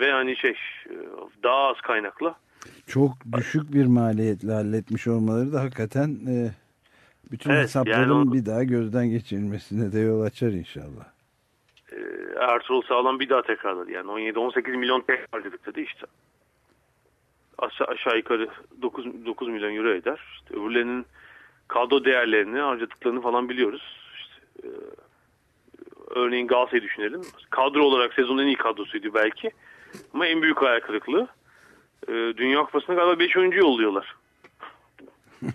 ve hani şey e, daha az kaynakla. Çok düşük bir maliyetle halletmiş olmaları da hakikaten e, bütün evet, hesapların yani onu, bir daha gözden geçirilmesine de yol açar inşallah. E, Ertuğrul Sağlam bir daha tekrarladı. Yani 17-18 milyon TL harcadık dedi işte. Aşağı, aşağı yukarı 9, 9 milyon euro eder. İşte öbürlerinin kadro değerlerini harcadıklarını falan biliyoruz. İşte, e, örneğin Galatasaray'ı düşünelim. Kadro olarak sezonun en iyi kadrosuydu belki. Ama en büyük hayal kırıklığı. E, Dünya Kupası'na galiba 5 oyuncu yolluyorlar.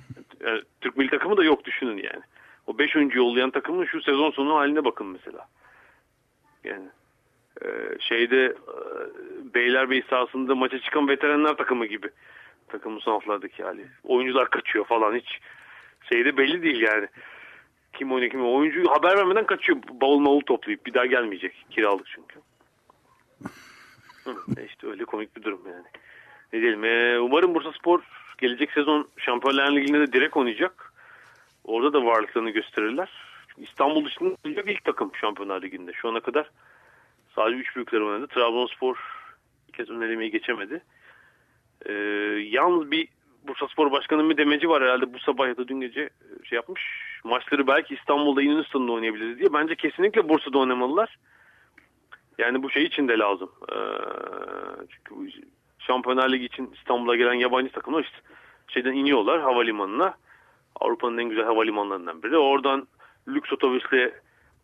yani, Türk milli takımı da yok düşünün yani. O 5 oyuncu yollayan takımın şu sezon sonu haline bakın mesela. Yani e, şeyde e, Beylerbeyi sahasında maça çıkan veteranlar takımı gibi. Takımın son haftalardaki hali. Oyuncular kaçıyor falan hiç şeyde belli değil yani. Kim oynuyor kim oynuyor. Oyuncu haber vermeden kaçıyor. Bavul mavul toplayıp bir daha gelmeyecek. Kiralık çünkü. İşte öyle komik bir durum yani. Ne diyelim. Ee, umarım Bursa Spor gelecek sezon Şampiyonlar Ligi'nde de direkt oynayacak. Orada da varlıklarını gösterirler. İstanbul dışında ilk takım Şampiyonlar Ligi'nde. Şu ana kadar sadece 3 büyükler oynadı. Trabzonspor bir kez ön geçemedi. Ee, yalnız bir Bursa Spor Başkanı'nın bir demeci var herhalde bu sabah ya da dün gece e, şey yapmış. Maçları belki İstanbul'da Yunanistan'da oynayabiliriz diye. Bence kesinlikle Bursa'da oynamalılar. Yani bu şey için de lazım. Ee, çünkü Şampiyonlar Ligi için İstanbul'a gelen yabancı takımlar işte şeyden iniyorlar havalimanına. Avrupa'nın en güzel havalimanlarından biri. Oradan lüks otobüsle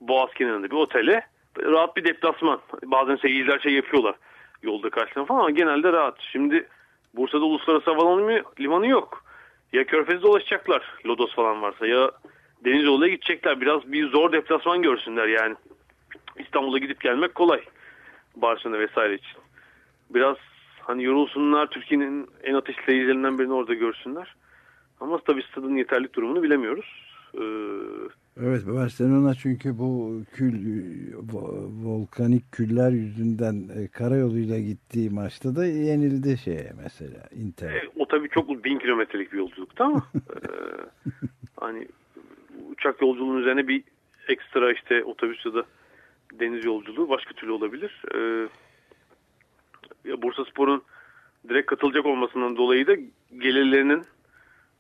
Boğaz kenarında bir otele rahat bir deplasman. Bazen seyirciler şey yapıyorlar yolda karşılayan falan ama genelde rahat. Şimdi Bursa'da uluslararası havalimanı limanı yok. Ya Körfez'de ulaşacaklar Lodos falan varsa ya Deniz Yolu'ya gidecekler. Biraz bir zor deplasman görsünler yani. İstanbul'a gidip gelmek kolay. Barcelona vesaire için. Biraz hani yorulsunlar Türkiye'nin en ateşleyicilerinden birini orada görsünler. Ama tabii stadın yeterlik durumunu bilemiyoruz. Ee, Evet Barcelona çünkü bu kül volkanik küller yüzünden e, karayoluyla gittiği maçta da yenildi şeye mesela Inter. E, o tabii çok bin kilometrelik bir yolculuktu ama e, hani uçak yolculuğunun üzerine bir ekstra işte otobüs ya da deniz yolculuğu başka türlü olabilir. E, Bursa Spor'un direkt katılacak olmasından dolayı da gelirlerinin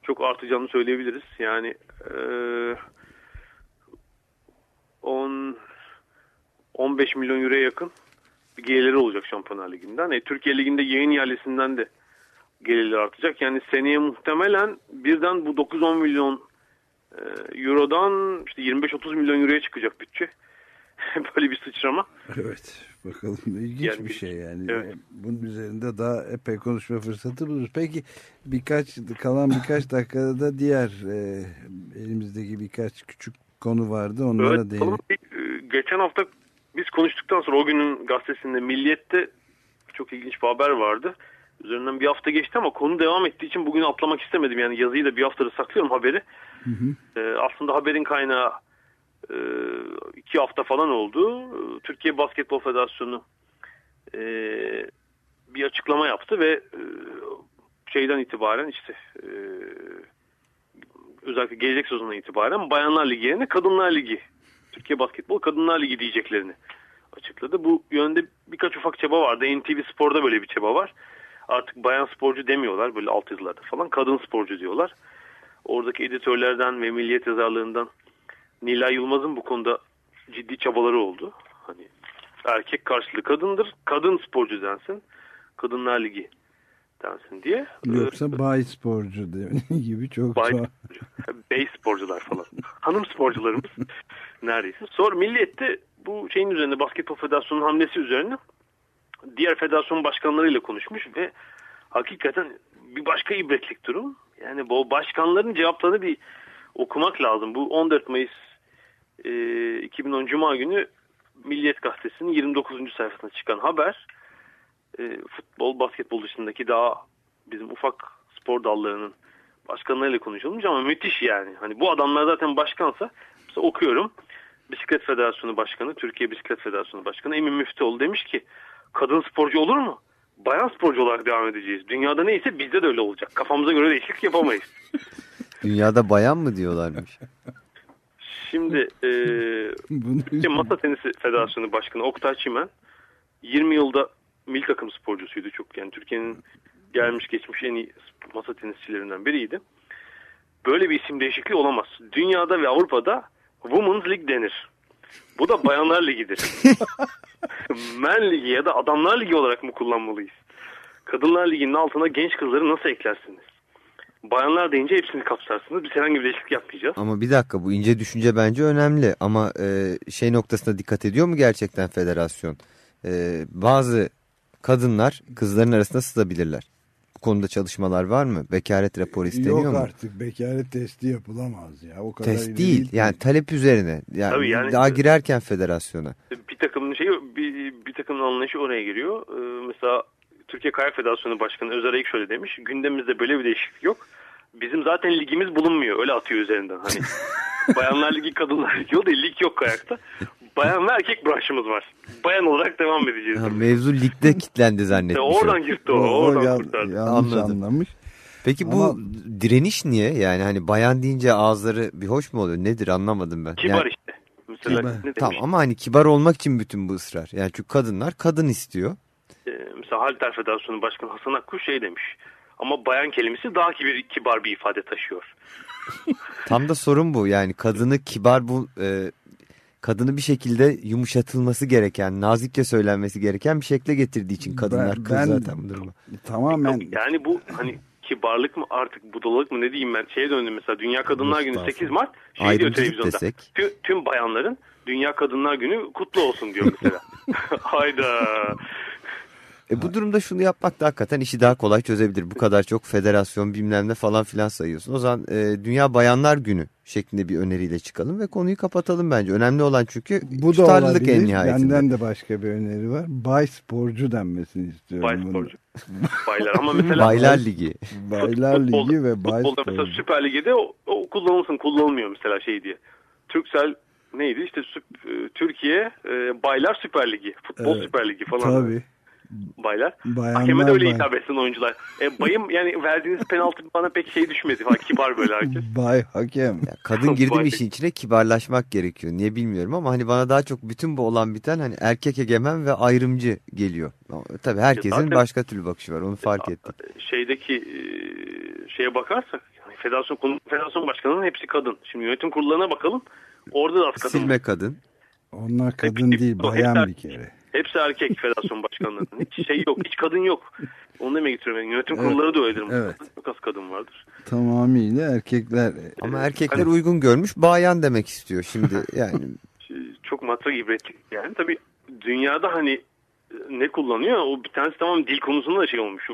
çok artacağını söyleyebiliriz. Yani eee 10 15 milyon euroya yakın bir gelirleri olacak Şampiyonlar Ligi'nden. E, Türkiye Ligi'nde yayın ihalesinden de gelirler artacak. Yani seneye muhtemelen birden bu 9-10 milyon e, eurodan işte 25-30 milyon euroya çıkacak bütçe. Böyle bir sıçrama. Evet. Bakalım ilginç yani, bir şey yani. Evet. Bunun üzerinde daha epey konuşma fırsatı buluruz. Peki birkaç kalan birkaç dakikada da diğer e, elimizdeki birkaç küçük konu vardı. Onlara evet, değinelim. E, geçen hafta biz konuştuktan sonra o günün gazetesinde Milliyet'te çok ilginç bir haber vardı. Üzerinden bir hafta geçti ama konu devam ettiği için bugün atlamak istemedim. Yani yazıyı da bir haftada saklıyorum haberi. Hı hı. Ee, aslında haberin kaynağı e, iki hafta falan oldu. Türkiye Basketbol Federasyonu e, bir açıklama yaptı ve e, şeyden itibaren işte e, özellikle gelecek sezondan itibaren Bayanlar Ligi yerine Kadınlar Ligi, Türkiye Basketbol Kadınlar Ligi diyeceklerini açıkladı. Bu yönde birkaç ufak çaba vardı. NTV Spor'da böyle bir çaba var. Artık bayan sporcu demiyorlar böyle alt yazılarda falan. Kadın sporcu diyorlar. Oradaki editörlerden ve milliyet yazarlığından Nilay Yılmaz'ın bu konuda ciddi çabaları oldu. Hani erkek karşılığı kadındır. Kadın sporcu densin. Kadınlar Ligi densin diye. Yoksa ee, bay sporcu gibi çok bay, bey sporcular falan. Hanım sporcularımız neredeyse. Sonra Milliyet'te bu şeyin üzerinde Basketbol Federasyonu'nun hamlesi üzerine diğer federasyon başkanlarıyla konuşmuş ve hakikaten bir başka ibretlik durum. Yani bu başkanların cevaplarını bir okumak lazım. Bu 14 Mayıs e, 2010 Cuma günü Milliyet Gazetesi'nin 29. sayfasına çıkan haber e, futbol, basketbol dışındaki daha bizim ufak spor dallarının başkanlarıyla konuşulmuş ama müthiş yani. Hani bu adamlar zaten başkansa okuyorum. Bisiklet Federasyonu Başkanı, Türkiye Bisiklet Federasyonu Başkanı Emin Müftüoğlu demiş ki kadın sporcu olur mu? Bayan sporcu olarak devam edeceğiz. Dünyada neyse bizde de öyle olacak. Kafamıza göre değişiklik yapamayız. Dünyada bayan mı diyorlarmış? Şimdi e, Türkiye Masa Tenisi Federasyonu Başkanı Oktay Çimen 20 yılda milli takım sporcusuydu çok. Yani Türkiye'nin gelmiş geçmiş en iyi masa tenisçilerinden biriydi. Böyle bir isim değişikliği olamaz. Dünyada ve Avrupa'da Women's League denir. Bu da bayanlar ligidir. Men ligi ya da adamlar ligi olarak mı kullanmalıyız? Kadınlar liginin altına genç kızları nasıl eklersiniz? Bayanlar deyince hepsini kapsarsınız. Biz herhangi bir değişiklik yapmayacağız. Ama bir dakika bu ince düşünce bence önemli. Ama e, şey noktasına dikkat ediyor mu gerçekten federasyon? E, bazı kadınlar kızların arasında sızabilirler. Bu konuda çalışmalar var mı? Bekaret raporu isteniyor Yok mu? artık bekaret testi yapılamaz ya. O kadar Test değil gitmiyor. yani talep üzerine. Yani, Tabii yani- daha girerken federasyona. bir takımın şeyi bir, bir takımın anlayışı oraya giriyor. Ee, mesela Türkiye Kayak Federasyonu Başkanı Özer Ayık şöyle demiş. Gündemimizde böyle bir değişiklik yok. Bizim zaten ligimiz bulunmuyor. Öyle atıyor üzerinden. Hani bayanlar ligi, kadınlar ligi o değil. Lig yok kayakta. Bayan ve erkek branşımız var. Bayan olarak devam edeceğiz. Ha, mevzu ligde kilitlendi E, zannetmiş. o. oradan girdi o. O Oradan yan- kurtardı. yanlış Anladım. anlamış. Peki bu Ama- direniş niye? Yani hani bayan deyince ağızları bir hoş mu oluyor? Nedir anlamadım ben. Kibar Yani- işte. Mesela Kibar. ne demiş? Tamam ama hani kibar olmak için bütün bu ısrar. Yani çünkü kadınlar kadın istiyor. Ee, mesela Halter Federasyonu Başkanı Hasan Akkuş şey demiş. Ama bayan kelimesi daha kibar, kibar bir ifade taşıyor. Tam da sorun bu. Yani kadını kibar bu e, kadını bir şekilde yumuşatılması gereken, nazikçe söylenmesi gereken bir şekle getirdiği için kadınlar Ben- kız ben- zaten bu duruma. Tamamen Yani bu hani kibarlık mı artık budalalık mı ne diyeyim ben şeye döndüm mesela Dünya Kadınlar Günü 8 Mart şey diyor Ayrımcılık televizyonda. desek. Tüm, tüm bayanların Dünya Kadınlar Günü kutlu olsun diyor mesela. Hayda. E bu durumda şunu yapmak da hakikaten işi daha kolay çözebilir. Bu kadar çok federasyon bilmem ne falan filan sayıyorsun. O zaman e, Dünya Bayanlar Günü şeklinde bir öneriyle çıkalım ve konuyu kapatalım bence. Önemli olan çünkü bu da tutarlılık en nihayetinde. Benden de başka bir öneri var. Bay sporcu denmesini istiyorum. Bay bunu. sporcu. Baylar ama mesela Baylar Ligi. Baylar Ligi ve bay futbolda mesela. Süper Lig'de o, o kullanılsın kullanılmıyor mesela şey diye. Türksel neydi işte Süp- e, Türkiye e, Baylar Süper Ligi. Futbol Evet. Süper Ligi falan. Tabii. Baylar. Bayanlar Hakeme de öyle bay- hitap etsin oyuncular. E, bayım yani verdiğiniz penaltı bana pek şey düşmedi. falan. Kibar böyle herkes. Bay hakem. Ya kadın girdi mi Bay- işin içine kibarlaşmak gerekiyor. Niye bilmiyorum ama hani bana daha çok bütün bu olan biten hani erkek egemen ve ayrımcı geliyor. Tabii herkesin zaten- başka türlü bakışı var onu fark ettim. Şeydeki e, şeye bakarsak yani federasyon konu- federasyon başkanının hepsi kadın. Şimdi yönetim kurullarına bakalım. Orada da az kadın. Silme kadın. Onlar kadın değil bayan bir kere. Hepsi erkek federasyon başkanlarının. Hiç şey yok. Hiç kadın yok. Onu demeye getiriyorum. Yani yönetim kurulları da öyledir. Evet. Çok az kadın vardır. Tamamıyla erkekler. Ama erkekler uygun görmüş bayan demek istiyor şimdi yani. Çok matrak ibretlik. Yani tabii dünyada hani e, ne kullanıyor? O bir tanesi tamam dil konusunda da şey olmuş.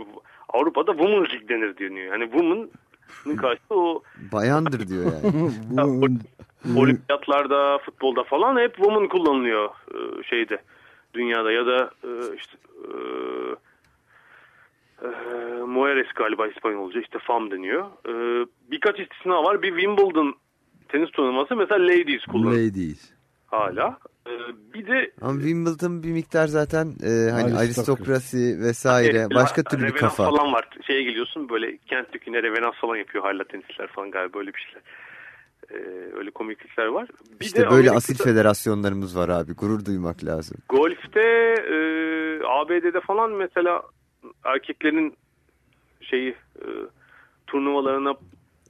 Avrupa'da Women's League denir deniyor. Yani woman'ın karşılığı o Bayandır diyor yani. Bu, olimpiyatlarda, futbolda falan hep woman kullanılıyor e, şeyde. Dünyada ya da e, işte e, e, Mujeres galiba İspanyolca işte FAM deniyor. E, birkaç istisna var. Bir Wimbledon tenis turnuvası mesela ladies kullanıyor ladies. hala. E, bir de Ama Wimbledon bir miktar zaten e, hani Aristokrasi. aristokrasi vesaire Evet, başka türlü bir kafa. falan var. Şeye geliyorsun böyle kent düküne reverans falan yapıyor hala tenisçiler falan galiba böyle bir şeyler. Ee, öyle komiklikler var. Bir İşte de böyle Amerika'da asil federasyonlarımız var abi. Gurur duymak lazım. Golf'te e, ABD'de falan mesela erkeklerin şeyi e, turnuvalarına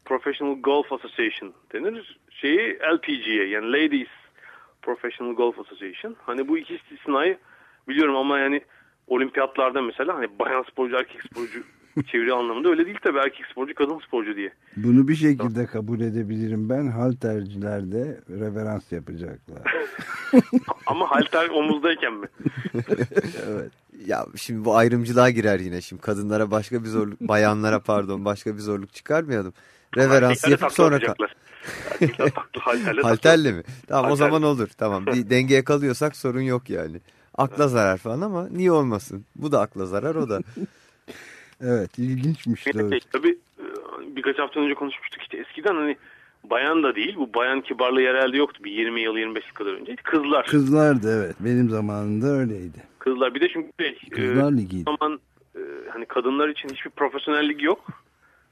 Professional Golf Association denir. Şeyi LPGA yani Ladies Professional Golf Association. Hani bu iki istisnayı biliyorum ama yani olimpiyatlarda mesela hani bayan sporcu erkek sporcu çeviri anlamında öyle değil tabii erkek sporcu kadın sporcu diye. Bunu bir şekilde kabul edebilirim ben. Haltercilerde reverans yapacaklar. Ama halter omuzdayken mi? evet. Ya şimdi bu ayrımcılığa girer yine. Şimdi kadınlara başka bir zorluk, bayanlara pardon başka bir zorluk çıkarmayalım. Reverans de yapıp sonra... halterle Halterle mi? Tamam o Halterle. zaman olur. Tamam bir dengeye kalıyorsak sorun yok yani. Akla zarar falan ama niye olmasın? Bu da akla zarar o da. Evet ilginçmiş doğru. şey, tabii e, birkaç hafta önce konuşmuştuk işte eskiden hani bayan da değil. Bu bayan kibarlığı yerelde yoktu bir 20 yıl 25 yıl kadar önce. Kızlar. Kızlardı evet. Benim zamanımda öyleydi. Kızlar. Bir de çünkü şey, Kızlar e, ligiydi. zaman e, hani kadınlar için hiçbir profesyonel lig yok.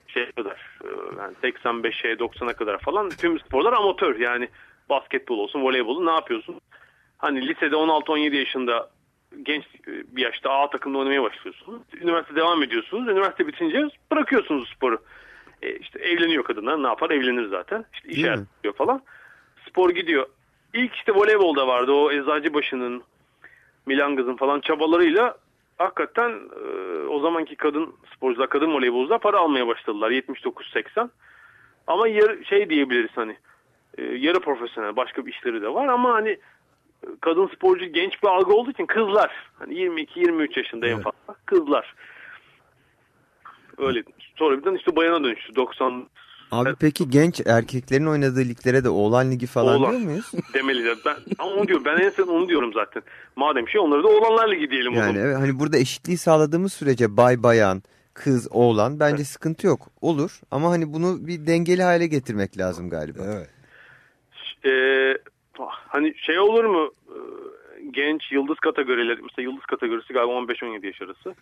Şey kadar. e, yani 85'e 90'a kadar falan tüm sporlar amatör. Yani basketbol olsun, voleybol ne yapıyorsun? Hani lisede 16-17 yaşında genç e, bir yaşta A takımda oynamaya başlıyorsunuz. Üniversite devam ediyorsunuz. Üniversite bitince bırakıyorsunuz sporu. E, işte evleniyor kadınlar ne yapar? Evlenir zaten. İşte iş yapıyor falan. Spor gidiyor. İlk işte voleybolda vardı o Eczacıbaşı'nın Milan Kız'ın falan çabalarıyla hakikaten e, o zamanki kadın sporcular, kadın voleybolcular para almaya başladılar 79-80. Ama yarı, şey diyebiliriz hani e, yarı profesyonel başka bir işleri de var ama hani kadın sporcu genç bir algı olduğu için kızlar hani 22-23 yaşında en Evet. fazla kızlar. Öyle. Sonra birden işte bayana dönüştü 90 Abi peki genç erkeklerin oynadığı liglere de oğlan ligi falan Oğlan. diyor muyuz? demeliler. Ben ama onu diyorum. Ben en son onu diyorum zaten. Madem şey onları da oğlanlar ligi diyelim o Yani zaman. evet, hani burada eşitliği sağladığımız sürece bay bayan, kız, oğlan bence sıkıntı yok. Olur ama hani bunu bir dengeli hale getirmek lazım galiba. Evet. Ee, hani şey olur mu? Ee, Genç yıldız kategorileri mesela yıldız kategorisi galiba 15-17 yaş arası.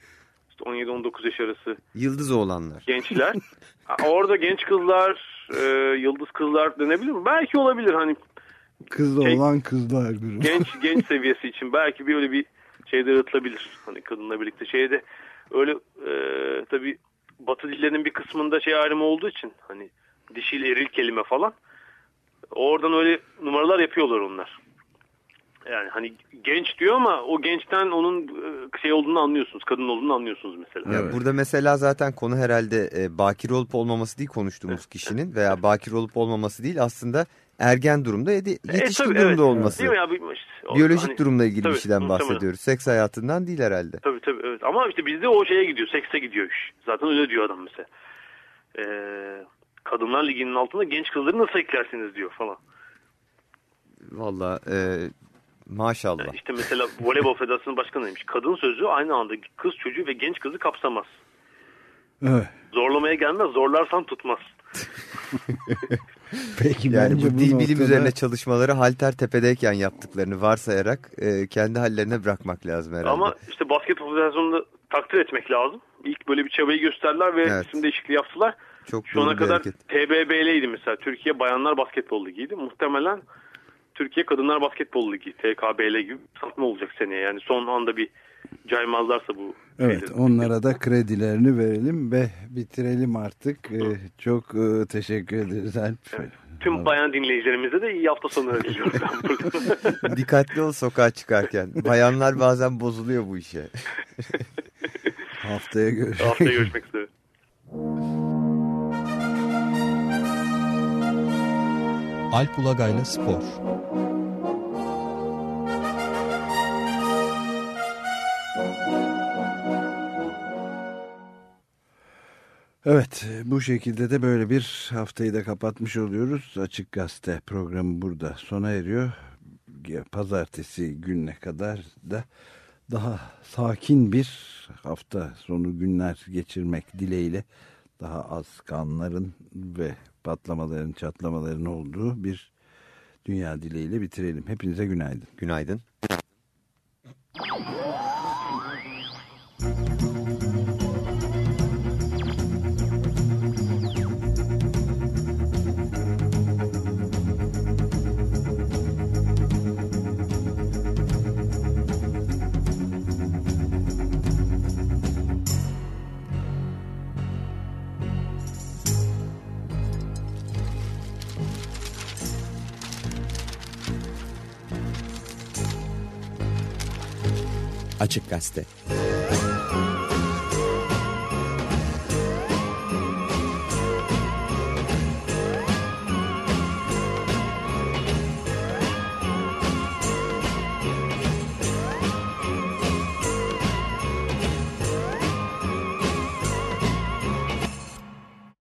İşte 17-19 yaş arası Yıldız oğlanlar. gençler. Orada genç kızlar, e, yıldız kızlar denebilir mi? Belki olabilir hani Kız Şey- olan kızlar grubu. genç genç seviyesi için belki bir öyle bir şey de yaratılabilir. Hani kadınla birlikte şeyde öyle e, tabii Batı dillerinin bir kısmında şey ayrımı olduğu için hani dişil eril kelime falan oradan öyle numaralar yapıyorlar onlar. Yani hani genç diyor ama o gençten onun e, şey olduğunu anlıyorsunuz. Kadın olduğunu anlıyorsunuz mesela. Ya Burada mesela zaten konu herhalde e, bakir olup olmaması değil konuştuğumuz kişinin veya bakir olup olmaması değil aslında ergen durumda da yetişkin tabii, durumda evet. olması. Değil mi ya? İşte Biyolojik hani- durumla ilgili Tabii, bir şeyden bahsediyoruz. Seks hayatından değil herhalde. Tabii tabii evet. Ama işte bizde o şeye gidiyor. Sekse gidiyor iş. Zaten öyle diyor adam mesela. Ee, Kadınlar Ligi'nin altında genç kızları nasıl eklersiniz diyor falan. Valla e, maşallah. İşte mesela Voleybol Federasyonu Başkanı demiş. Kadın sözü aynı anda kız çocuğu ve genç kızı kapsamaz. Evet. Zorlamaya gelmez. Zorlarsan tutmaz. Peki Yani bu dil bilim noktada- üzerine çalışmaları halter tepedeyken yaptıklarını varsayarak e, kendi hallerine bırakmak lazım herhalde. Ama işte basketbol federasyonunda takdir etmek lazım. İlk böyle bir çabayı gösterdiler ve Evet. isim değişikliği yaptılar. Çok Şu ana kadar. TBBL'ydi mesela. Türkiye Bayanlar Basketbol Ligi'ydi. Muhtemelen Türkiye Kadınlar Basketbol Ligi, TKBL gibi satma olacak seneye. Yani son anda bir caymazlarsa bu Evet şeyleri. onlara da kredilerini verelim ve bitirelim artık. Ee, çok e, teşekkür ederiz Alp. Tüm bayan dinleyicilerimize de iyi hafta sonları diliyorum ben burada. Dikkatli ol sokağa çıkarken. Bayanlar bazen bozuluyor bu işe. Haftaya görüşmek Haftaya görüşmek üzere. Alp Ulagay'la Spor. Evet bu şekilde de böyle bir haftayı da kapatmış oluyoruz. Açık Gazete programı burada sona eriyor. Pazartesi gününe kadar da daha sakin bir hafta sonu günler geçirmek dileğiyle daha az kanların ve patlamaların çatlamaların olduğu bir dünya dileğiyle bitirelim. Hepinize günaydın. Günaydın. Açık Gazete.